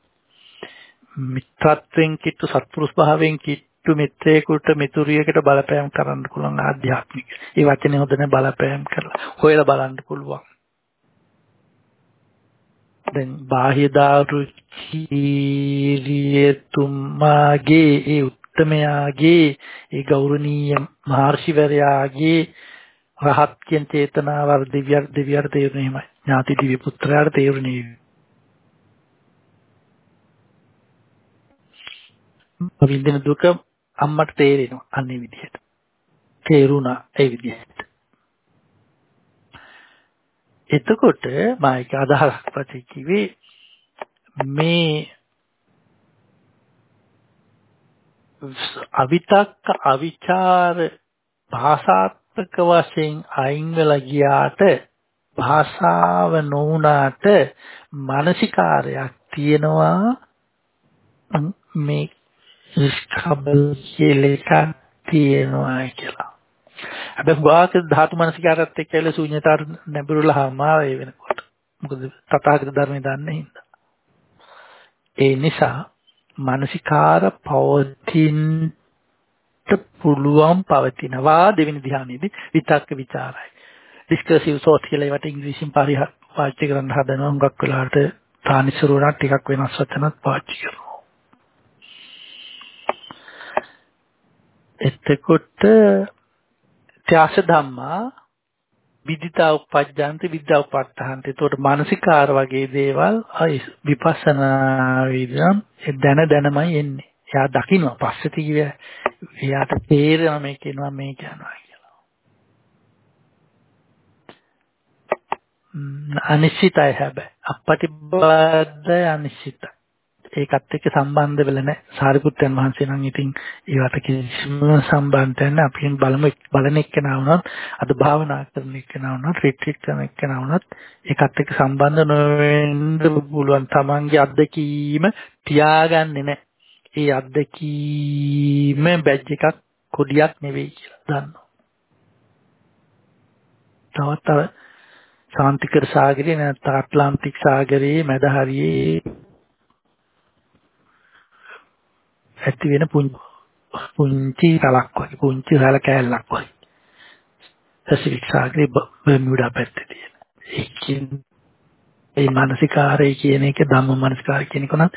මිත්‍රත්වයෙන් කිට්ටු සත්පුරුෂ භාවයෙන් කිට්ටු මිත්‍රයෙකුට මිතුරියකට බලපෑම් කරන්න පුළුවන් ආධ්‍යාත්මික. ඒ වචනේ හොඳ නැහැ බලපෑම් කරලා. හොයලා බලන්න පුළුවන්. දැන් බාහ්‍ය දාරුචීරියතුමාගේ ඒ උත්තමයාගේ ඒ ගෞරවනීය මහර්ෂිවරයාගේ රහත් කියන චේතනාව දිව්‍ය දිව්‍යර තේරුනේ එහෙමයි. ඥාති දිව්‍ය පුත්‍රයාට තේරුනේ. විඳින දුක අම්මට තේරෙනවා අන්නේ විදිහට. තේරුණා ඒ විදිහට. එතකොට මම ඒක අදහසක් වශයෙන් කිව්වේ මේ අවිතක්ක අවිචාර භාෂාත්මක වශයෙන් අයින් වෙලා ගියාට භාෂාව නොවුනාට මානසිකාරයක් තියෙනවා මේ ස්කබල් කියලා තියෙනවා කියලා. හැබැයි වාක ධාතු මනසිකාරත් එක්ක ඇවිල්ලා ශූන්‍යතාවට නැඹුරුලාම ඒ වෙනකොට. මොකද තථාගත ධර්මයේ දන්නේ හින්දා. ඒ නිසා මානසිකාර පවතිනට පුළුවන් පවතිනවා දෙවෙනි ධ්‍යානෙදී විතක්ක ਵਿਚාරයි. ඩිස්කර්සිව් සෝත් කියලා ඒවට ඉංග්‍රීසියෙන් පරිහරණය පාවිච්චි කරන්න හදනවා. හුඟක් වෙලාවට තානිසරුණා ටිකක් වෙනස් වචනත් පාවිච්චි කරනවා. එතකොට ත්‍යාස ධම්මා විදිතා උපජ්ජන්ති විද්‍යා උපට්ඨහන්ති. ඒතකොට මානසිකාර වගේ දේවල් විපස්සනා විදම් දැන දැනමයි එන්නේ. එයා දකින්නවා පස්සේ කිව්වේ එයාට තේරෙනවා මේ කියනවා මේ කියනවා කියලා. අනිශ්චිතයි හැබැයි. අපපටිබද්ද අනිශ්චිතයි. ඒකත් එක්ක සම්බන්ධ වෙලා නැහැ. සාරිපුත්තයන් වහන්සේ නම් ඉතින් ඒවට කිසිම සම්බන්ධයක් නැහැ. අපි බලමු බලන එක්කෙනා වුණත් අද භාවනා කරන එක්කෙනා වුණත් රිට්‍රීට් කරන එක්කෙනා වුණත් ඒකත් එක්ක සම්බන්ධ නොවෙන්න පුළුවන්. Tamange අත්දැකීම තියාගන්නේ නැහැ. ඒ අත්දැකීම බැජ් එකක් කොඩියක් නෙවෙයි කියලා දන්නවා. තවත් අර ශාන්තිකර සාගරේ නැත්නම් ඇට්ලාන්ටික් සාගරයේ මැද හරියේ ඇති වෙන පුංචි තලක් වගේ පුංචි රැළ කෑල්ලක් වගේ පැසිෆික් සාගරේ බර්මියුඩා පැත්තේ තියෙන. ඒකෙන් ඒ මානසිකාරය කියන එක ධම්ම මානසිකාරය කියන එක නම්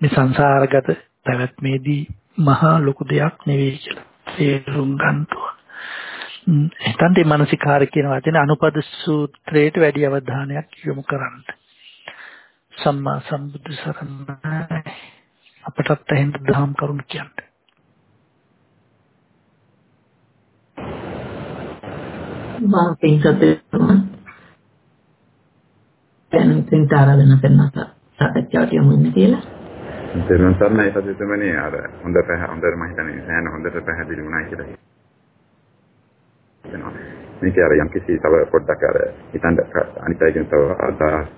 මේ සංසාරගත පැවැත්මේදී මහා ලොකු දෙයක් නෙවෙයි කියලා තේරුම් ගන්න ඕන. එතනදී මානසිකාරය කියන වචනේ අනුපද සූත්‍රයට වැඩි අවධානයක් යොමු කරන්න. සම්මා සම්බුදු සරණයි අපටත් ඇහෙන්න දහම් කරුණු කියන්න. මම පින්සතේ දැන් පින්ත ආරාධනා කරනවා සාකච්ඡාවට යමු ඉන්න කියලා. දෙවන් සර්ණයි සතුටුමනේ අර හොඳ පැහ හොඳට මම හිතන්නේ සෑහෙන හොඳට පැහැදිලි වුණා කියලා හිතනවා. මේක අර යම් කිසි තව පොඩ්ඩක් අර හිතන්න අනිත් අයගෙන් තව අදහස්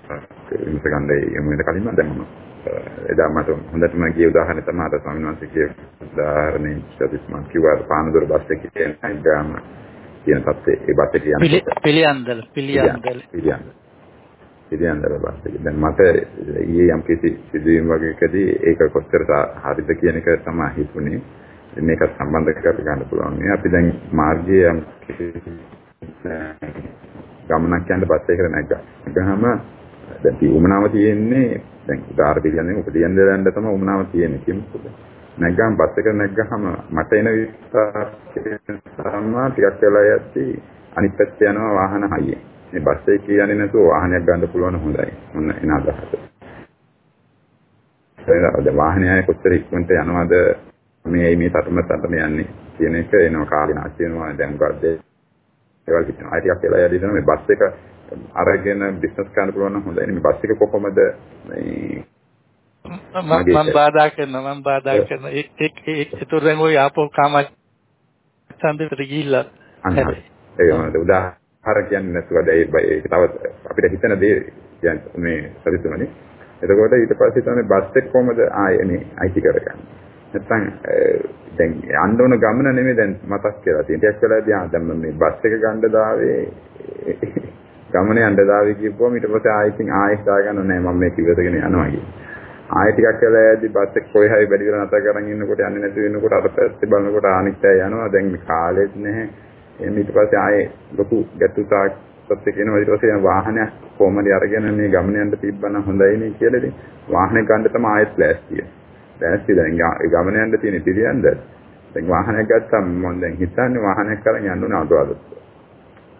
විමස ගන්න යමු වෙන කලින්ම දැන් මම එදා මට හොඳටම ගිය උදාහරණය තමයි අර ස්වාමීන් වහන්සේ කිය උදාහරණේ ඉස්සතිස් මම කිව්වා පානදුර බස් එකේ තියෙන ගාම කියන තත්ත්වයේ. ඒ බස් එක යන පිළියන්දල පිළියන්දල. පිළියන්දල. පිළියන්දල බස් එක. දැන් මට ඊයේ යම් කිසි සිදුවීම් වගේකදී ඒක කොච්චර හරිද කියන එක තමයි හිතුනේ. මේක සම්බන්ධ කර ගන්න පුළුවන් නේ. අපි දැන් මාර්ගයේ යම් කිසි ගමනක් යන බස් එකකට නැග්ගා. ගහම දැන් මේ උමනාව තියෙන්නේ දැන් උදාහරණ කියන්නේ උපදින්න දෙන්න තමයි උමනාව තියෙන්නේ කියමුකෝ. නැග්ගම බස් එක නැග්ගහම මට එන විස්තරකේ සම්මා ටිකක් වෙලා යද්දී අනිත් පැත්තේ යනවා වාහන හයියෙන්. මේ බස් එක කියන්නේ නැතුව වාහනයක් ගන්න පුළුවන් හොඳයි. මොන එන අදහස. ඒ වාහනය කොච්චර ඉක්මනට යනවද මේ මේ තටම තටම යන්නේ කියන එක එනවා කාලේ නැති වෙනවා දැන් ගොඩේ ඒවල් හිතනවා. ආයි ටිකක් වෙලා යද්දී මේ බස් එක අරගෙන බිස්නස් කරන්න පුළුවන් නම් හොඳයි. මේ බස් එක කොහොමද? මේ මම බාධා කරනවා මම බාධා කරනවා. එක් එක් ඒතර දැන් ඔය ආපෝ කාම ඡන්දෙට ගිහිල්ලා අන්න ඒ වගේ උදාහරණ කියන්නේ නැතුව ඒක තව අපිට හිතන දේ කියන්නේ මේ සරිතුමනි එතකොට ඊට පස්සේ තමයි බස් එක කොහමද? ආයේ මේ අයිති කරගන්නේ. නැත්තම් දැන් යන්න ඕන ගමන නෙමෙයි දැන් මතක් කරලා තියෙන. ටිකක් වෙලාදී ආ දැන් මේ බස් එක ගන්න දාවේ ගමන යන්න දාවේ කියපුවම ඊට පස්සේ ආයෙත් ආයෙත් දාගන්න නෑ මම මේ කිව්වදගෙන යනවා කියන්නේ. ආයෙ ටිකක් වෙලා යද්දි බස් එක කොයි හරි වැඩි වෙලා නැතර කරන් ඉන්නකොට යන්නේ නැති වෙනකොට අර පැත්තේ බලනකොට අනිත් අය යනවා. දැන් මේ කාලෙත් නැහැ. එන්න ඊට පස්සේ ආයෙ ලොකු ගැටුතාවක් පස්සේ කියනවා ඊට පස්සේ වාහනයක් කොහමද අරගෙන මේ ගමන යන්න තිබ්බනම් හොඳයි නේ කියලා ඉතින් වාහනේ ගන්න තමයි ආයෙත් ලෑස්තිය. දැස්ති දැන් ගමන යන්න තියෙන පිළියන්ද දැන් වාහනයක් ගත්තම මම දැන් හිතන්නේ වාහනයක් කරන් යන්න ඕන අදවද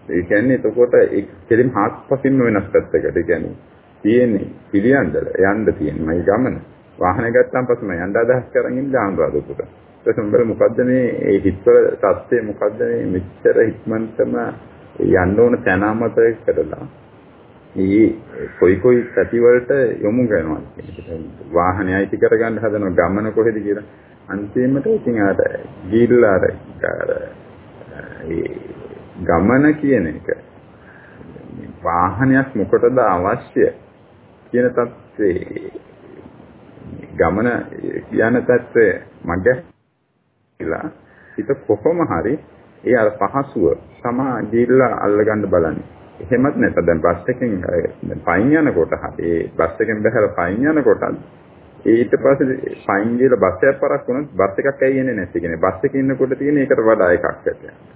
ඒ කියන්නේ එතකොට ඒ කෙලින් හාත්පසින්ම වෙනස් පැත්තකට. ඒ කියන්නේ තියෙන්නේ පිළියන්දල යන්න තියෙන මේ ගමන. වාහනය ගත්තාම පස්සේ මම යන්න අදහස් කරන් ඉන්න ආන්දවදකට ඊට පස්සේ මොකද්ද මේ ඒ හිතවල තත්ත්වය මොකද්ද මේ මෙච්චර ඉක්මනටම යන්න ඕන තැන අමතක කරලා මේ කොයි කොයි පැති වලට යොමු කරනවා කියන්නේ වාහනය අයිති කරගන්න හදන ගමන කොහෙද කියලා. අන්තිමට ඉතින් අර ගිහිල්ලා අර ගමන කියන එක. වාහනයක් මොකටද අවශ්‍ය කියන තත්ත්වේ ගමන කියන තත්ත්වය මග කියලා හිත කොහොම හරි ඒ අර පහසුව සමා ගිහිල්ලා අල්ලගන්න බලන්නේ. එහෙමත් නැත්නම් දැන් බස් එකෙන් පයින් යනකොට හරි බස් එකෙන් බහැලා පයින් යනකොට ඊට පස්සේ පයින් ගිහලා බස් එකක් පරක් වුණොත් බස් එකක් ඇයි එන්නේ නැති කියන්නේ බස් එකේ ඉන්නකොට තියෙන එකට වඩා එකක් ඇත.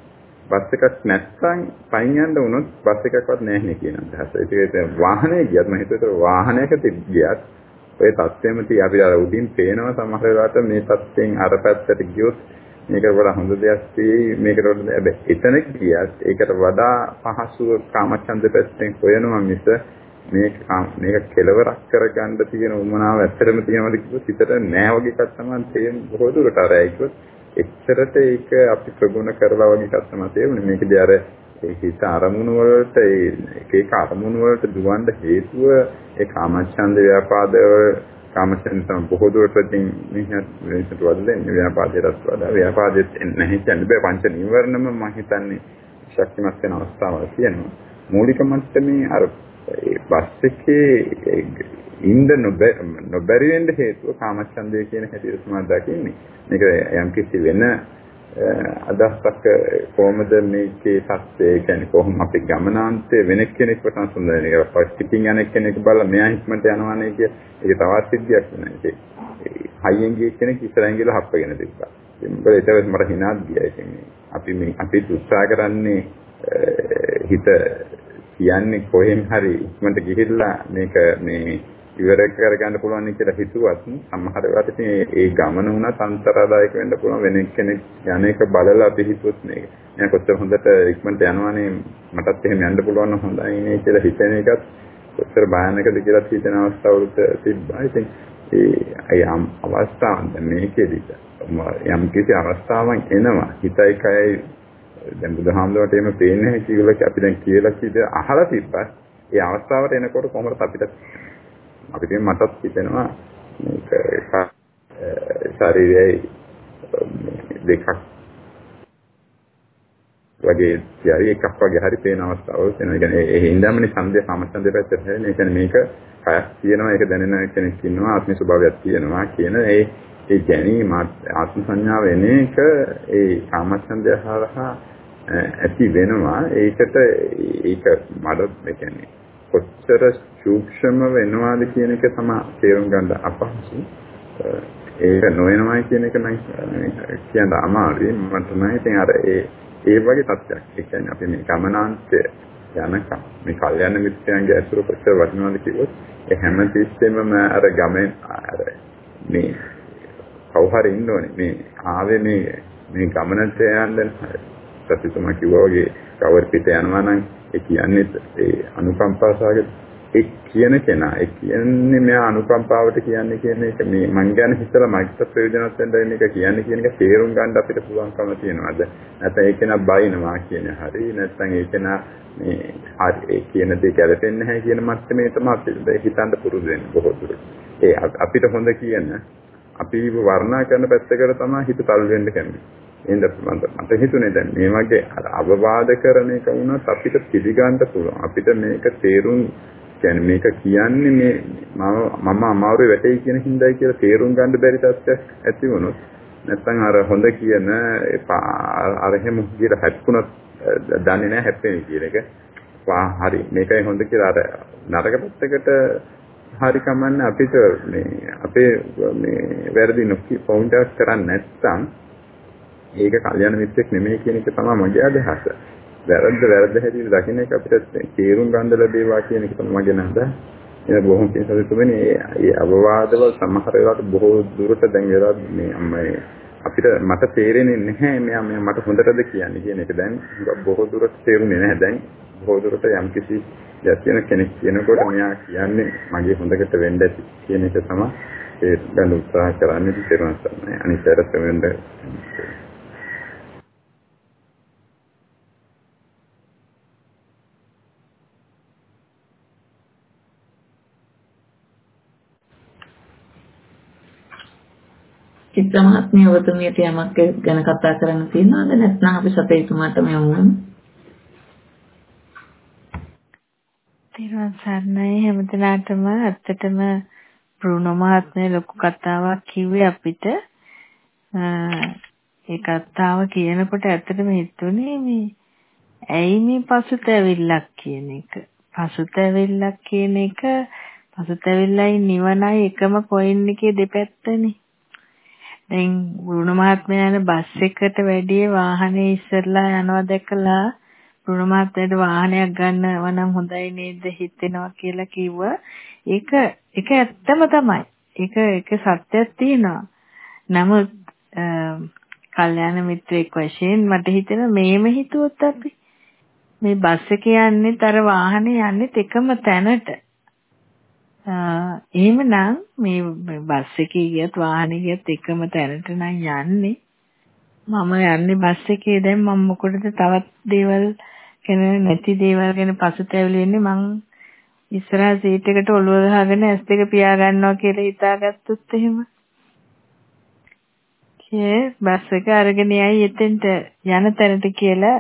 බස් එකක් නැත්නම් පයින් යන්න වුණොත් බස් එකක්වත් නැහැ නේ කියන අදහස. ඒක වාහනේ ගියත් මම හිතුවා වාහනයක ගියත් ඔය තත්ත්වෙම තිය අපි අර උඩින් පේනවා සමහර වෙලාවට මේ තත්ත්වෙන් අර පැත්තට ගියොත් මේකට වඩා හොඳ දෙයක් තියෙයි මේකට වඩා හැබැයි එතන ගියත් ඒකට වඩා පහසුව කාමචන්ද පැත්තෙන් හොයනවා මිස මේක මේක කෙලවරක් කරගන්න තියෙන උමනාව ඇත්තටම තියෙනවද කිව්වොත් හිතට නෑ වගේ එකක් තමයි තේරෙන්නේ බොහෝ දුරට අර ඒකත් එච්චරට ඒක අපි ප්‍රගුණ කරලා වගේ එකක් තමයි තේරුනේ මේකදී අර ඒ හිත අරමුණු වලට ඒ එක එක අරමුණු වලට දුවන්න හේතුව ඒ කාමච්ඡන්ද ව්‍යාපාද කාමචන්ද තමයි බොහෝ දුරට ඉතින් මිනිහත් වෙනසට වදලා ව්‍යාපාදයට වඩා ව්‍යාපාදෙත් නැහැ. කියන්නේ බෑ. පංච නීවරණම මම හිතන්නේ ශක්තිමත් වෙන අවස්ථාවක් තියෙනවා. මූලික මට්ටමේ අර බස් එකේ ඉන්න නොබැරි වෙන්න හේතුව කාමචන්දය කියන හැටියට තමයි දකින්නේ. මේක යම් කිසි වෙන අදහසක් කොහොමද මේකේ සත්‍යය කියන්නේ කොහොම අපි ගමනාන්තයේ වෙන කෙනෙක් වටන් සුන්දර එක. පිටින් යන කෙනෙක් බලලා මෙයා හික්මට යනවානේ කිය. ඒක තවත් සිද්ධියක් වෙනවා. ඒක හයියෙන් ගිය කෙනෙක් ඉස්සරහින් ගිහලා හප්පගෙන තිබ්බා. මොකද ඒක මට හිනාත් ගියා. ඉතින් අපි මේ අපි උත්සාහ කරන්නේ හිත කියන්නේ කොහෙන් හරි ඉක්මනට ගිහිල්ලා මේක මේ ඉවර කරගන්න පුළුවන් කියලා හිතුවත් සමහර වෙලාවට ඉතින් ඒ ගමන උනත් අන්තරාදායක වෙන්න පුළුවන් වෙන කෙනෙක් යන එක බලලා අපි හිතුවොත් මේක. මම කොච්චර හොඳට ඉක්මනට යනවනේ. මටත් එහෙම යන්න පුළුවන් නම් හොඳයි නේ කියලා හිතෙන එකත් කොච්චර භයානකද කියලා හිතෙන අවස්ථාවලුත් තිබ්බා. ඉතින් ඒ අවස්ථාවන් දැන් මේකෙදි යම් කිසි අවස්ථාවක් එනවා. හිතයි කයයි. දැන් බුදුහාමුදුරට එහෙම පේන්නේ නැහැ කියලා අපි දැන් කියලා කිව්ද අහලා තිබ්බත් ඒ අවස්ථාවට එනකොට කොහොමද අපිට අපිට මටත් හිතෙනවා මේක ශරීරයයි දෙකක් වගේ තියරි එකක් වගේ හරි පේන අවස්ථාවල් තියෙනවා. ඒ කියන්නේ ඒ හින්දාමනේ සම්දේ සමස්තන්දේ පැත්තට හැරෙන්නේ. ඒ කියන්නේ මේක කයක් තියෙනවා ඒක දැනෙන කෙනෙක් ඉන්නවා ආත්ම ස්වභාවයක් තියෙනවා කියන ඒ ඒ ගැනීම ආත්ම සංඥාව එන එක ඒ කාමච්ඡන්දය හරහා ඇති වෙනවා ඒකට ඒක මඩ කියන්නේ කොච්චර සූක්ෂම වෙනවාද කියන එක තමයි තේරුම් ගන්න අපහසු. ඒක නොවෙනවා කියන එක නම් කියන්න අමාරුයි. මම තමයි ඉතින් අර ඒ ඒ වගේ තත්ත්වයක්. ඒ කියන්නේ අපි මේ ගමනාන්තය යනකම් මේ කල්යන මිත්‍රයන්ගේ ඇසුර කොච්චර වටිනවද කිව්වොත් ඒ හැම තිස්සෙම අර ගමෙන් අර මේ කවුහරි ඉන්න ඕනේ මේ ආවේ මේ මේ ගමනට යන්න සතිතුමා කිව්වා වගේ කවර් පිට යනවා නම් ඒ කියන්නේ ඒ අනුකම්පා සාගත ඒ කියන කෙනා ඒ කියන්නේ මෙයා අනුකම්පාවට කියන්නේ කියන එක මේ මං ගැන හිතලා මයික්ට ප්‍රයෝජනවත් වෙන්න එක කියන්නේ කියන එක තේරුම් ගන්න අපිට පුළුවන්කම තියෙනවද? නැත්නම් ඒ කෙනා බයිනවා කියන හරි නැත්නම් ඒ කෙනා මේ හරි ඒ කියන දේ ගැලපෙන්නේ නැහැ කියන මට්ටමේ තමයි අපි හිතන්න පුරුදු වෙන්නේ බොහෝ දුරට. ඒ අපිට හොඳ කියන අපි වර්ණනා කරන පැත්තකට තමයි හිත තල් වෙන්න කැමති. එහෙනම් මට හිතුනේ දැන් මේ වගේ අර අවවාද කරන එක වුණත් අපිට පිළිගන්න පුළුවන්. අපිට මේක තේරුම් කියන්නේ මේක කියන්නේ මේ මම මම අමාරුවේ වැටේ කියන හින්දායි කියලා තේරුම් ගන්න බැරි තත්ත්වයක් ඇති වුණොත් නැත්නම් අර හොඳ කියන අර එහෙම විදිහට හැප්පුණත් දන්නේ නැහැ හැප්පෙන්නේ කියන එක. වා හරි මේකයි හොඳ කියලා අර නරක පැත්තකට හරි කමන්නේ අපිට මේ අපේ මේ වැරදි නොකි පොයින්ට් එකක් කරන්නේ නැත්නම් ඒක කල්යනා මිත්‍රෙක් නෙමෙයි කියන එක තමයි මගේ අදහස. වැරද්ද වැරද්ද හැටියට දකින්න එක අපිට තේරුම් ගන්න ලැබේවා කියන එක තමයි මගේ නහද. ඒ බොහොම පින්සතුමනි ඒ අවවාදවල සමහර වෙලාවට බොහෝ දුරට දැන් වෙලා මේ අම්මයි අපිට මට තේරෙන්නේ නැහැ මෙයා මෙයා මට හොඳටද කියන්නේ කියන එක දැන් බොහෝ දුරට තේරුනේ නැහැ දැන් බොහෝ දුරට යම් කිසි දෙයක් වෙන කෙනෙක් කියනකොට මෙයා කියන්නේ මගේ හොඳකට වෙන්න ඇති කියන එක තමයි ඒ ගන්න උත්සාහ කරන්නේ තේරුම් ගන්න. අනිත් පැයට වෙන්න චිත්ත මහත්මිය ඔබතුමියට යමක් ගැන කතා කරන්න තියෙනවද නැත්නම් අපි සතේතුමාටම යමුද? තිරුවන් සරණයි හැමදෙනාටම ඇත්තටම බ්‍රුනෝ මහත්මිය ලොකු කතාවක් කිව්වේ අපිට. ඒ කතාව කියනකොට ඇත්තටම හිතුනේ මේ ඇයි මේ පසුතැවිල්ලක් කියන එක. පසුතැවිල්ලක් කියන එක පසුතැවිල්ලයි නිවනයි එකම කොයින් එකේ දෙපැත්තනේ. දැන් වුණ මහත්මයා යන බස් එකකට වැඩිය වාහනේ ඉස්සරලා යනවා දැකලා වුණ මහත්මයාට වාහනයක් ගන්නව නම් හොඳයි නේද හිතෙනවා කියලා කිව්වා. ඒක ඒක ඇත්තම තමයි. ඒක ඒක සත්‍යයක් තියෙනවා. නමුත් කල්යාණ මිත්‍රෙක් වශයෙන් මට හිතෙනවා මේම හිතුවොත් අපි මේ බස් එක යන්නේ තර වාහනේ යන්නේ එකම තැනට එහෙමනම් මේ බස් එකේ ගියත් වාහනේ ගියත් එකම තැනට නම් යන්නේ. මම යන්නේ බස් එකේ දැන් මම මොකටද තවත් දේවල් ගැන නැති දේවල් ගැන පසුතැවිලි වෙන්නේ මං ඉස්සරහා සීට් එකට ඔළුව ගහගෙන ඇස් දෙක පියා ගන්නවා කියලා හිතාගත්තොත් එහෙම. කේ බස් එක අරගෙන යයි එතෙන්ට යන තැනට කියලා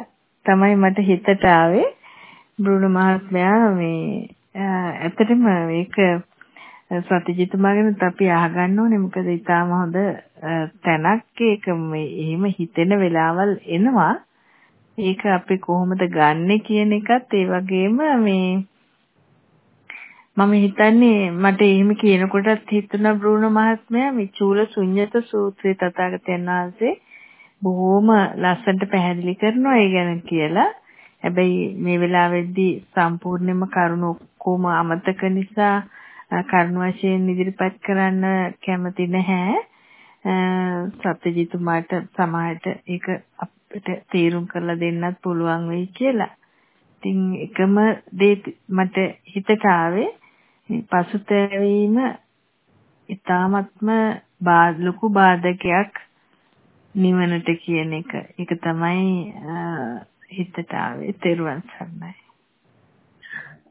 තමයි මට හිතට ආවේ. බ්‍රුනෝ මහත්මයා මේ ඇත්තටම මේක සත්‍යජිතුමාගෙන් අපි අහගන්න ඕනේ. මොකද ඊටාම හොඳ තැනක් ඒක. මේ එහෙම හිතෙන වෙලාවල් එනවා. ඒක අපි කොහොමද ගන්නෙ කියන එකත් ඒ වගේම මේ මම හිතන්නේ මට එහෙම කියනකොටත් හිතුණා බ්‍රූනෝ මහත්මයා මේ චූල ශුන්්‍යත සූත්‍රයේ තථාගතයන් වහන්සේ බොහොම ලස්සනට පැහැදිලි කරනවා ඒ ගැන කියලා. හැබැයි මේ වෙලාවේදී සම්පූර්ණයෙන්ම කරුණ ඔක්කොම අමතක නිසා කරුණ වශයෙන් ඉදිරිපත් කරන්න කැමති නැහැ. සත්‍යජිතුමාට සමාහයට ඒක අපිට තීරුම් කරලා දෙන්නත් පුළුවන් වෙයි කියලා. ඉතින් එකම දේ මට හිතට ආවේ පසුතැවීම ඊ타මත්ම ලොකු බාධකයක් නිවනට කියන එක. ඒක තමයි හිතට ආවේ. තෙරුවන් සරණයි.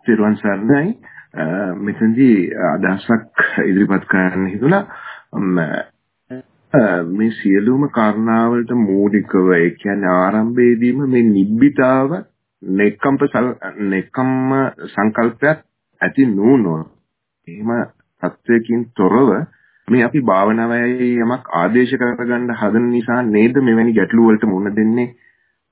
තෙරුවන් සරණයි. මෙතනදී අදහසක් ඉදිරිපත් කරන්න හිතුණා මේ සියලුම කාරණාවලට මූලිකව ඒ කියන්නේ ආරම්භයේදීම මේ නිබ්බිතාව නෙක්කම්ප නෙක්කම්ම සංකල්පයක් ඇති නුනොත් එහෙම සත්‍යකින් තොරව මේ අපි භාවනාවයි යමක් ආදේශ කරගන්න හදන නිසා නේද මෙවැනි ගැටලු වලට මුහුණ දෙන්නේ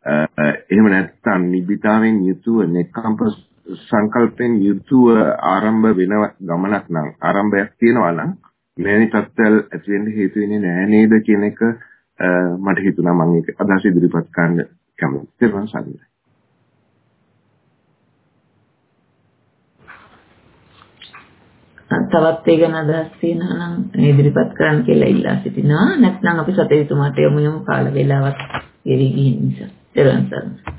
Uh, එහෙම නැත්නම් නිබ්බිතාවෙන් යුතුව නෙක්කම්පස් සංකල්පෙන් යුතුව ආරම්භ වෙන ගමනක් නම් ආරම්භයක් තියෙනවා නම් මෙවැනි තත්ත්වල් ඇති වෙන්න හේතු වෙන්නේ නෑ නේද කියන එක uh, මට හිතුණා මම ඒක අදහස ඉදිරිපත් කරන්න කැමතියි මම සල්ලි. තවත් ඒ ගැන අදහස් තියෙනවා නම් ඉදිරිපත් කරන්න කියලා ඉල්ලා සිටිනවා. නැත්නම් අපි සතේ තුමාට යමු යමු කාල වේලාවක් ගෙවි ගිය නිසා. ඊළඟ සරණයි.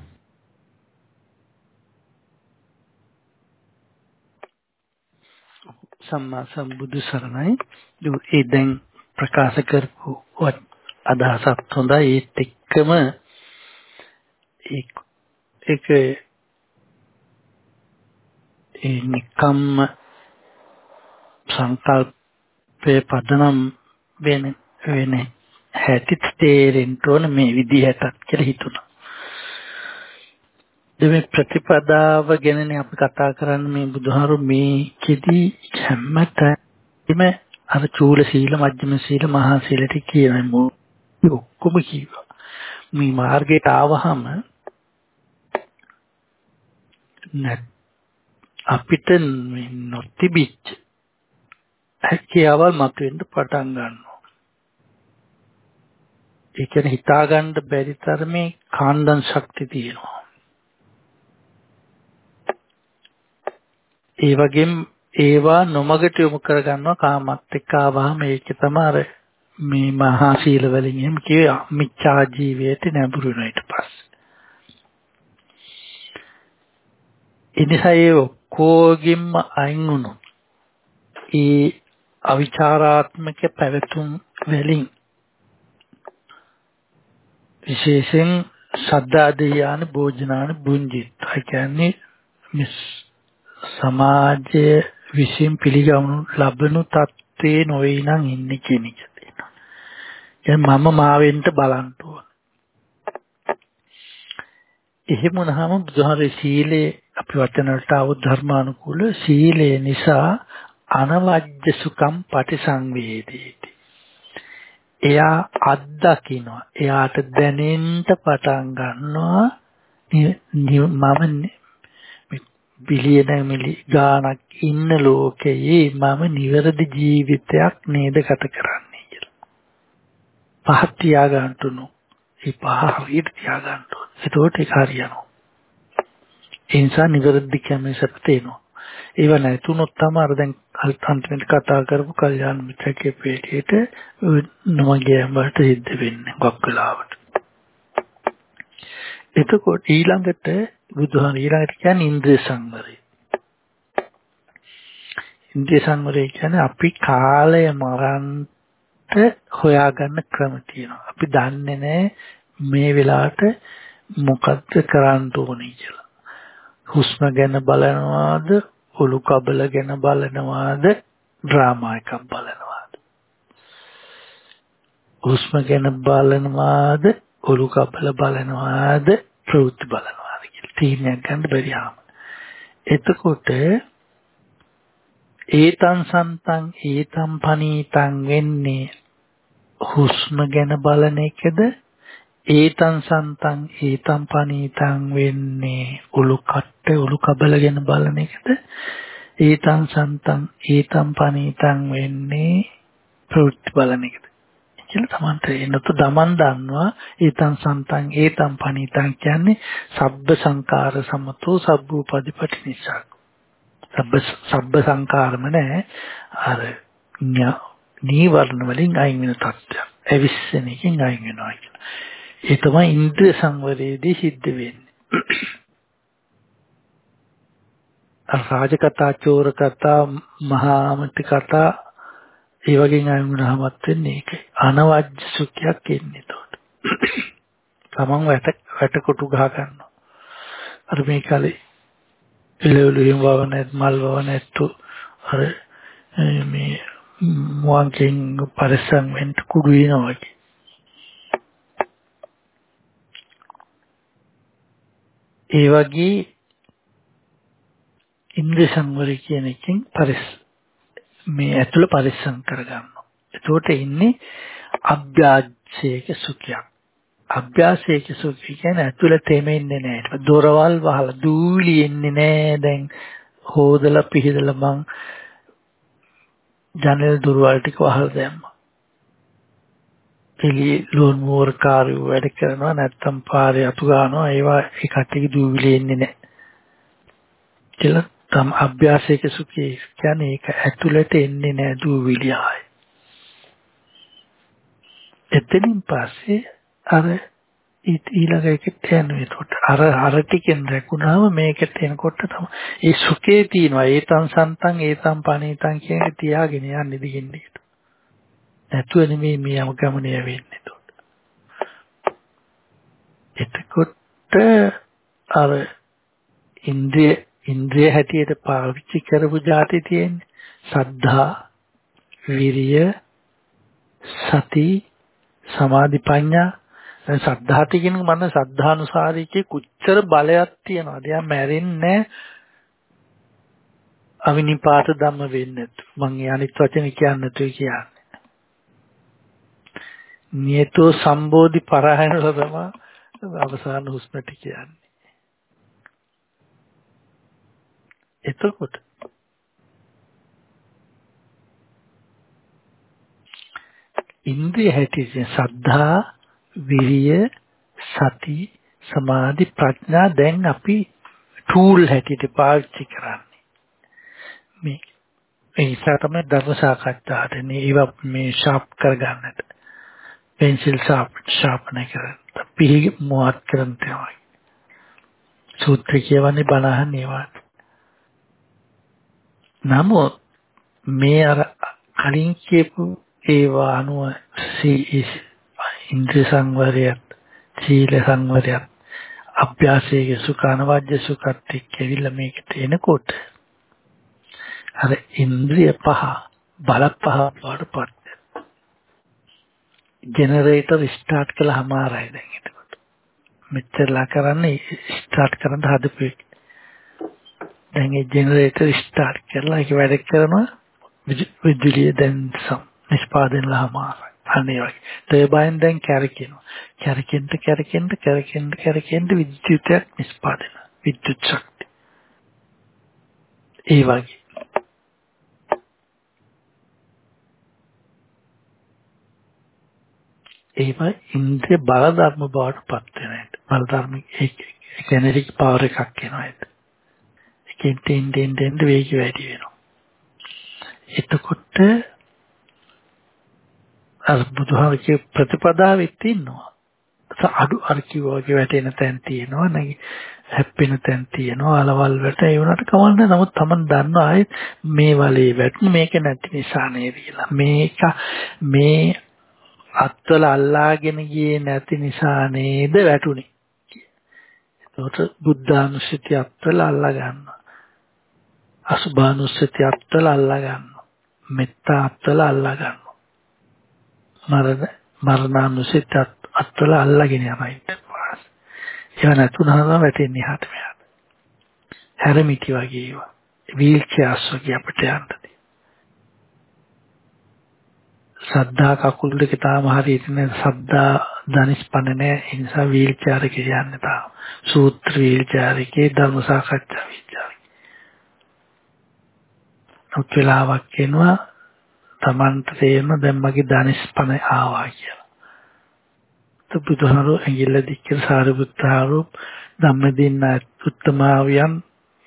සම්මා සම්බුදු සරණයි. ඒ දැන් ප්‍රකාශ කරපු අදහසත් හොඳයි ඒත් එක්කම ඒක ඒ නිකම්ම සංකල්පේ පදනම් වෙන වෙන හැටිත් තේරෙන්න ඕන මේ විදිහටත් කියලා හිතුණා. දෙමේ ප්‍රතිපදාව ගැනනේ අපි කතා කරන්නේ මේ බුදුහාරු මේකෙදි හැමතැනම අර චූල සීල මජ්ක්‍ධිම සීල මහා සීලට කියනවා ඔක්කොම කිව්වා. මේ මාර්ගයට ආවහම අපිට නොතිබිච්ච හැකියාවල් මතුවෙන්න පටන් ගන්නවා. ඒ කියන්නේ හිතාගන්න බැරි තරමේ කාණ්ඩන් ශක්තිය තියෙනවා. ඒ වගේම ඒවා නොමගට යොමු කරගන්නවා කාමත් එක්ක ආවහම ඒක තමයි අර මේ මහා සීල වලින් එහෙම කියේ මිච්ඡා ජීවිතේ නැඹුරු වෙන ඊට පස්සේ. එනිසා ඒ ඔක්කොගින්ම අයින් වුණොත් ඒ අවිචාරාත්මක පැවතුම් වලින් විශේෂයෙන් සද්දා දෙයාන භෝජනාන බුංජිත්. ඒ කියන්නේ මිස් සමාජය විසින් පිළිගනු ලබනු තත්ත්වේ නොවේ නම් ඉන්නේ කියන එක තියෙනවා. දැන් මම මාවෙන්ට බලන්න ඕන. එහෙම වුණාම බුදුහාරේ සීලේ අපි වචන වලට ආව ධර්මානුකූල සීලය නිසා අනවජ්‍ය සුඛම් පටිසංවේදීති. එයා අත්දකින්නවා. එයාට දැනෙන්න පටන් ගන්නවා මම බිලියන මිලි ගාණක් ඉන්න ලෝකයේ මම නිවැරදි ජීවිතයක් නේද ගත කරන්නේ කියලා. පහ තියා ගන්නතුණු. ඒ පහ හරියට තියා ගන්න ඕනේ. ඒකට ඒක හරියනවා. ඒ නිසා නිවැරදි කැමේ සපතේනවා. ඒව නැතුනොත් තමයි අර දැන් අන්තිමට කතා කරපු කල්යාණ මිත්‍රකේ පිටියට නොමගේ වලට සිද්ධ වෙන්නේ ගොක් වෙලාවට. එතකොට ඊළඟට බුදුහාම ඊළඟට කියන්නේ ඉන්ද්‍රිය සංවරය. ඉන්ද්‍රිය සංවරය කියන්නේ අපි කාලය මරන්ට හොයාගන්න ක්‍රම තියෙනවා. අපි දන්නේ නැහැ මේ වෙලාවට මොකද්ද කරන්න ඕනේ කියලා. හුස්ම ගැන බලනවාද, ඔලු කබල ගැන බලනවාද, ඩ්‍රාමා එකක් බලනවාද? හුස්ම ගැන බලනවාද, ඔලු කබල බලනවාද, ප්‍රවෘත්ති බලනවාද කියලා තීරණයක් ගන්න බැරියාම. එතකොට ඒතං සන්තං ඒතං පනීතං වෙන්නේ හුස්ම ගැන බලන එකද? ඒතං සන්තං ඒතං පනීතං වෙන්නේ උළු කට්ට උළු කබල ගැන බලන එකද? ඒතං සන්තං ඒතං පනීතං වෙන්නේ ප්‍රවෘත්ති බලන එකද? කියලා තමන්ට එනතු දමන් දන්නවා ඒතං සන්තං ඒතං පනීතං කියන්නේ සබ්බ සංකාර සමතෝ සබ්බූපදීපටි නිසා. සබ්බ සබ්බ සංකාරම නැහැ අර නීවරණ වලින් අයින් වෙන තත්ත්වයක්. ඇවිස්සෙන එකෙන් අයින් වෙනවා කියන ඒ තමයි ඉන්ද්‍රිය සංවරයේදී සිද්ධ වෙන්නේ. රාජකතා චෝර කතා මහාමති කතා ඒ වගේ අය වුණාමත් වෙන්නේ ඒකයි. අනවජ්‍ය සුඛයක් එන්නේ එතකොට. තමන් වැට වැට කොටු ගහ ගන්නවා. අර මේ කාලේ එළවලු හිම වව නැත් මල් වව නැත්තු අර මේ මුවන්කින් පරිස්සම් වෙන්න කුඩු වෙනවා වගේ. ඒ වගේ ඉන්ද්‍රිය සංවරය කියන එකෙන් පරිස් මේ ඇතුළ පරිස්සම් කරගන්නවා. එතකොට ඉන්නේ අභ්‍යාසයක සුඛයක්. අභ්‍යාසයක සුඛය කියන්නේ ඇතුළ තෙමෙන්නේ නැහැ. දොරවල් වහලා දූලි එන්නේ නැහැ. දැන් හොදලා පිහදලා මං ජනල් දොරවල් ටික වහලා දැම්මා. එලි ලෝන් මෝර් කාර්ය වැඩ කරනවා නැත්තම් පාරේ අතු ගන්නවා ඒවා ඒ කට්ටිය දූවිලි එන්නේ නැහැ. කියලා තම අභ්‍යාසයක සුඛය කියන්නේ ඒක ඇතුළට එන්නේ නෑ දූවිලියයි. එතනින් පස්සේ අර ඊළඟ එකට යනවා එතකොට අර අර ටිකෙන් රැකුණාම මේකට එනකොට තමයි ඒ සුඛේ තියෙනවා. ඒතං සන්තං ඒතං පණීතං කියන එක තියාගෙන යන්නේ දිගින් දිගට. නැතුව නෙමෙයි මේ යම ගමනේ වෙන්නේ එතකොට අර ඉන්ද්‍රිය ඉන්ද්‍රිය හැටියට පාවිච්චි කරපු જાති තියෙන්නේ සද්ධා විරිය සති සමාධි ප්‍රඥා දැන් සද්ධාති කියන මන සද්ධානුසාරීකේ කුච්චර බලයක් තියෙනවද? එයා මැරෙන්නේ අවිනිපාත ධම්ම වෙන්නේ මං ඒ අනිත් වචන කියන්න තුයි කියන්නේ. නියතෝ සම්බෝධි පරායන තමයි අවසාන හුස්මට කියන්නේ. එතකොට ඉන්ද්‍රිය හැටියට සද්ධා විරිය සති සමාධි ප්‍රඥා දැන් අපි ටූල් හැටියට පාවිච්චි කරන්නේ. මේ ඒ නිසා තමයි ධර්ම සාකච්ඡාට ඒවා මේ ෂාප් කරගන්නට පෙන්සිල් ෂාප් ෂාප්න කරන්න පිහි මොහත් කරන්න තමයි. සූත්‍ර කියවන්නේ බණහන් ඒවාට. නමුත් මේ අර කලින් කියපු ඒවා අනුව ඉන්ද්‍රිය සංවරයත් සීල සංවරයත් අභ්‍යාසයේ සුඛ අනවජ්‍ය සුඛත් එක්ක ඇවිල්ලා මේකට එනකොට අර ඉන්ද්‍රිය පහ බල පහ වඩපත් ජෙනරේටර් ස්ටාර්ට් කළාම ආරයි දැන් එතකොට. මෙච්චරලා කරන්නේ ස්ටාර්ට් කරන්න හදපු දැන් ඒ ජෙනරේටර් ස්ටාර්ට් කරලා ඒක වැඩ කරනවා විදුලිය දැන් නිෂ්පාදනය ලහමාරයි අනේ වගේ. ටර්බයින් දැන් කැරකෙනවා. කැරකෙන්න කැරකෙන්න කැරකෙන්න කැරකෙන්න විද්‍යුතයක් නිෂ්පාදනය. විද්‍යුත් ශක්තිය. ඒ වගේ. ඒවා ඉන්ද්‍රිය බල ධර්ම බවට පත් වෙනවා. බල ධර්ම ඒ කෙනෙක් පවර් එකක් එනවා ඒක. එකෙන් ටෙන් ටෙන් ටෙන් වේගය වැඩි වෙනවා. එතකොට අර බුදුහාමගේ ප්‍රතිපදාවෙත් ඉන්නවා. අඩු අර කිව්වාගේ වැටෙන තැන් තියෙනවා නැගි හැප්පෙන තැන් තියෙනවා අලවල් වලට ඒ වුණාට කවන්න නමුත් Taman දන්නවා ආයේ මේ වලේ වැටුනේ මේක නැති නිසා නේද කියලා මේක මේ අත්වල අල්ලාගෙන ගියේ නැති නිසා නේද වැටුනේ ඒකට බුද්ධානුස්සතිය අත්වල අල්ලා ගන්නවා අසුභානුස්සතිය අත්වල අල්ලා ගන්නවා. මෙත්තා අත්වල අල්ලා ගන්නවා. මරණ මරණානුසිත අත්වල අල්ලගෙන යනවා ඒව නැතුනම වැටෙන්නේ හට මෙහාට. හැරමිටි වගේ ඒවා. වීල් චෙයාර්ස් වගේ අපිට යන්නදී සද්දා කකුල් දෙක තාම හරියට නෑ සද්දා ධනිස්පන්න නෑ. ඒ නිසා වීල් චෙයාර් එකේ යන්න තාම. සූත්‍ර වීල් චෙයාර් එකේ ධර්ම සාකච්ඡා වීල් චෙයාර් එකේ වෙලාවක් එනවා Tamanට තේරෙන දැන් මගේ ධනිස්පන ආවා කියලා. බුදුහාරෝ ඇඟිල්ල දික්කර සාරිපුත්තාරෝ ධම්මදින්න උත්තමාවියන්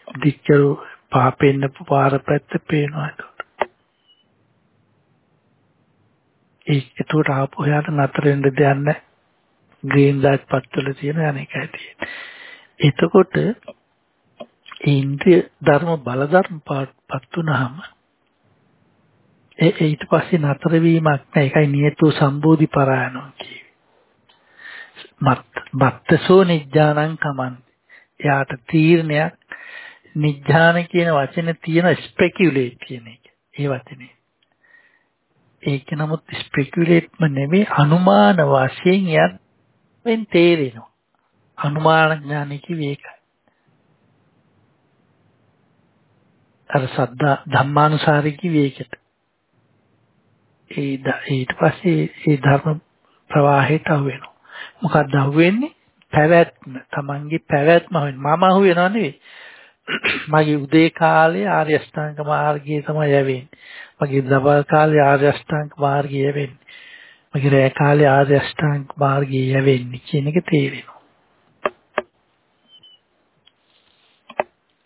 දික්කර පාපෙන්න පාර පැත්ත පේනවා එතකොට. ඒක එතකොට ආපහු යාට නතර වෙන්න දෙයක් නැහැ. ග්‍රීන් ලයිට් පත්වල තියෙන අනේකයි තියෙන්නේ. එතකොට ඉන්ද්‍රිය ධර්ම බල ධර්ම පත් වුනහම ඒ ඊට පස්සේ නතර වීමක් නැහැ. ඒකයි නියතු සම්බෝධි පරායනෝ කියේ. මත් මත්තසෝ නිජ්ජානං කමන්. එයාට තීරණයක් නිජ්ජාන කියන වචනේ තියෙන ස්පෙකියුලේට් කියන එක. ඒ වචනේ. ඒක නමුත් ස්පෙකියුලේට්ම නෙමෙයි අනුමාන වශයෙන් යන් තේරෙනවා. අනුමාන ඥාන කිව්වේ ඒකයි. අර සද්දා ධම්මානුසාරී කිව්වේ ඒකට. ඒ ඊට පස්සේ ඒ ධර්ම ප්‍රවාහයට අහු වෙනවා. මොකක්ද අහු වෙන්නේ? පැවැත්ම. Tamange පැවැත්ම අහු වෙනවා. මම අහු වෙනව නෙවෙයි. මගේ උදේ කාලේ ආර්ය අෂ්ටාංග මාර්ගයේ තමයි යවෙන්නේ. මගේ දවල් කාලේ ආර්ය අෂ්ටාංග මාර්ගයේ යවෙන්නේ. මගේ රැ කාලේ ආර්ය අෂ්ටාංග මාර්ගයේ යවෙන්නේ කියන එක තේරෙනවා.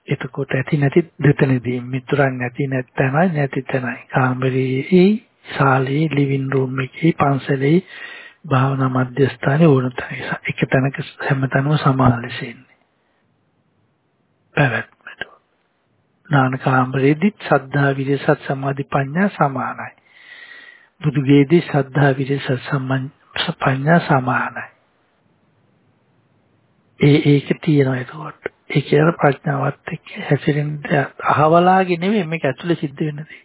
එතකොට ඇති නැති දෙතනදී මිතුරන් නැති නැත්නම් නැති තැනයි. කාමරයේ ශාලේ ලිවිං රූම් එකේ පන්සලේ භාවනා මධ්‍යස්ථානයේ ඕන තැනක එක තැනක හැමතැනම සමාන ලෙස ඉන්නේ. පැවැත්මට. නාන කාමරයේදීත් සද්ධා විරිය සත් සමාධි ප්‍රඥා සමානයි. බුදුගේදී සද්ධා විරිය සත් සම්මන් ප්‍රඥා සමානයි. ඒ ඒක තියෙනවා ඒකට. ඒ කියන ප්‍රඥාවත් එක්ක හැසිරෙන්න අහවලාගේ නෙමෙයි මේක ඇතුලේ සිද්ධ වෙන දේ.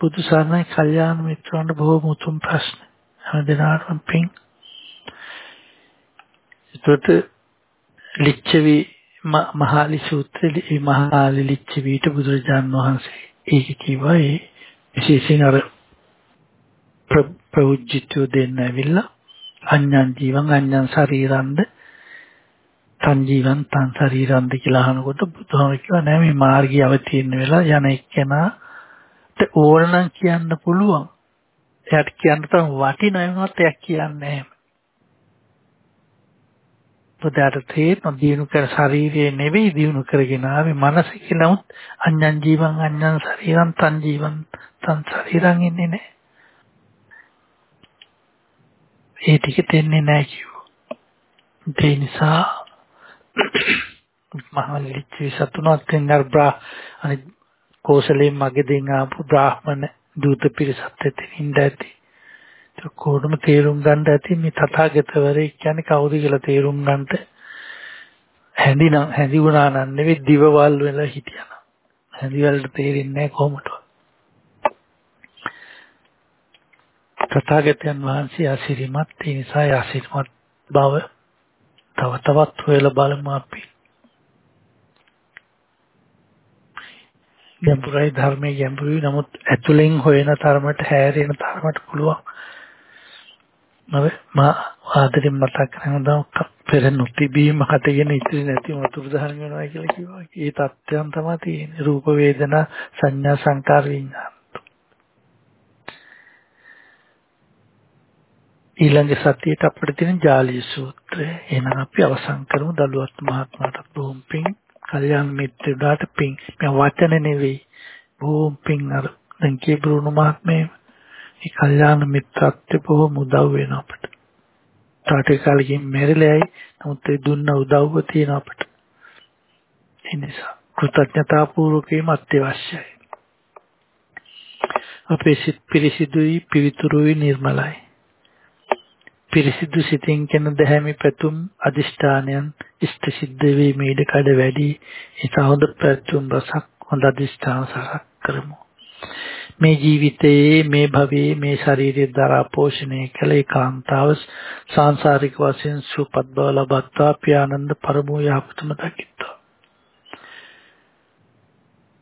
බුදු සරණයි කල්යාණ මිත්‍රවන්ට බොහෝ මුතුන් ප්‍රශ්න. හැමදෙනාටම පිං. ඒකට ලිච්ඡවි මහාලි සූත්‍රයේ මහාලි ලිච්ඡවිට බුදුරජාන් වහන්සේ ඒක කිව්වා ඒ විශේෂයෙන් අර ප්‍රවුජ්ජිතෝ දෙන්න ඇවිල්ලා අඤ්ඤං ජීවං අඤ්ඤං ශරීරන්ද තන් ජීවං තන් ශරීරන්ද කියලා අහනකොට බුදුහාම කිව්වා නෑ මේ මාර්ගය අවතීර්ණ වෙලා යන එක්කෙනාට ඕන නම් කියන්න පුළුවන්. එයාට කියන්න තරම් වටිනා වුණත් එයා කියන්නේ නැහැ. පුදාට තේරෙන දිනු කර ශරීරයේ නෙවෙයි දිනු කරගෙන ආවේ මනස කියලා උත් අඤ්ඤං ජීවං අඤ්ඤං ශරීරං තන් ජීවං තන් ශරීරං ඉන්නේ නැහැ. ඒ ටික තෙන්නේ නැහැ කිව්වා. ඒ නිසා මහලිච්චි සතුනක් දෙන්නාර බ්‍රා අනිත් කෝසලේ මගේ දෙන් ආපු බ්‍රාහ්මණ දූත පිරිසත් එතන ඉඳ ඇති. ඒක කොහොමද තේරුම් ගන්න ඇති මේ තථාගතවරේ කියන්නේ කවුද කියලා තේරුම් ගන්නට හැඳිනම් හැඳි වුණා නම් නෙවෙයි දිවවල් වෙලා හිටියනම්. හැඳි වලට තේරෙන්නේ නැහැ කොහොමද? තථාගතයන් වහන්සේ ආශිර්වාදත් ඒ නිසා ආශිර්වාද බව තව තවත් හොයලා බලමු අපි. ගැඹුරයි ධර්මයේ ගැඹුරුයි නමුත් ඇතුලෙන් හොයන තරමට හැරෙන තරමට පුළුවන්. නව මා ආදරෙන් මතක් කරනවා පෙර නොතිබීම හටගෙන ඉතිරි නැති වතුරු දහන වෙනවා කියලා කිව්වා. ඒ தත්ත්වයන් තමයි තියෙන්නේ. රූප වේදනා සංඥා සංකාර විඥාන. ඊළඟ සතියේට අපිට තියෙන ජාලී සූත්‍රය. එහෙනම් අපි අවසන් කරමු දලුවත් මහත්මයාට බොහොම පිං. කල්යාණ මිත්‍රයාට පිං. මේ වචන නෙවෙයි. බොහොම පිං අර දැන් කියපුරුණු මහත්මයා මේ කල්යාණ මිත්‍රත්වය බොහොම උදව් වෙනවා අපිට. තාටේ කාලෙකින් මෙරිලයි නමුත් ඒ දුන්න උදව්ව තියෙන අපිට. ඒ නිසා කෘතඥතා පූර්වකවම අත්‍යවශ්‍යයි. අපේ සිත් පිරිසිදුයි පිවිතුරුයි නිර්මලයි. පිරිසිදු සිතින් කෙන දැහැමි පැතුම් අදිෂ්ඨානයන් ඉෂ්ට සිද්ධ වීමේ ඉඩ කඩ වැඩි ඒ හොඳ පැතුම් රසක් හොඳ අදිෂ්ඨාන සකස් කරමු. මේ ජීවිතයේ මේ භවයේ මේ ශරීරය දරා පෝෂණය කළ ඒකාන්තාව සාංශාරික වශයෙන් සුපත් බව ලබත්තා පියානන්ද පරමෝ යහපතම දකිත්තා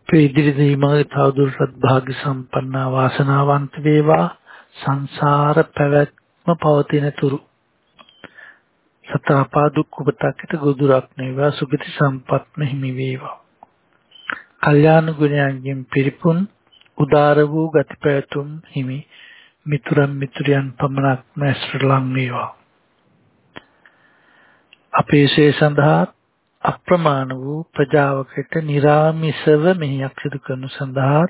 ඉදිරි දීමගේ තවදුරටත් භාග්‍ය සම්පන්න වාසනාවන්ත වේවා. සංසාර පැවැත් ම පවතින තුරු සතරපා දුක් උපතක්කට ගොදුරක් නේවා සුගති සම්පත්ම හිමි වේවා. කල්යාණ ගුණයන්ගෙන් පිරිපුන් උදාර වූ ගති පැවතුම් හිමි මිතුරන් මිතුරියන් පමණක්ම ඇසුර ලං වේවා. අපේසේ සඳහා අප්‍රමාණ වූ ප්‍රජාවකට निराமிසව මෙහි අක්ෂිත කරනු සඳහා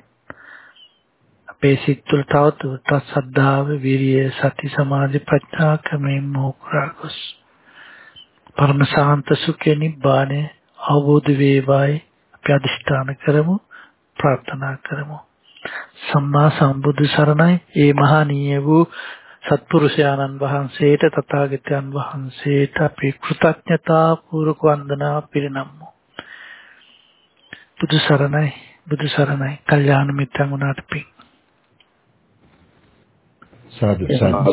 අපේ සිත් තුළ තවදුරටත් සද්ධාව, විරිය, සති, සමාධි, ප්‍රඥා ක්‍රමයෙන් මොහොකුරාගොස්. පරම ශාන්ත සුඛේ නිබ්බාණය අවබෝධ වේවායි අපි අදිෂ්ඨාන කරමු, ප්‍රාර්ථනා කරමු. සම්මා සම්බුදු සරණයි. ඒ මහණීය වූ සත්පුරුෂයාණන් වහන්සේට තථාගතයන් වහන්සේට අපි කෘතඥතා පූර්වක වන්දනා පිරිනම්මු. බුදු සරණයි බුදු සරණයි කල්යාණ මිත්‍රන් වුණාට පිං සාදු සාදු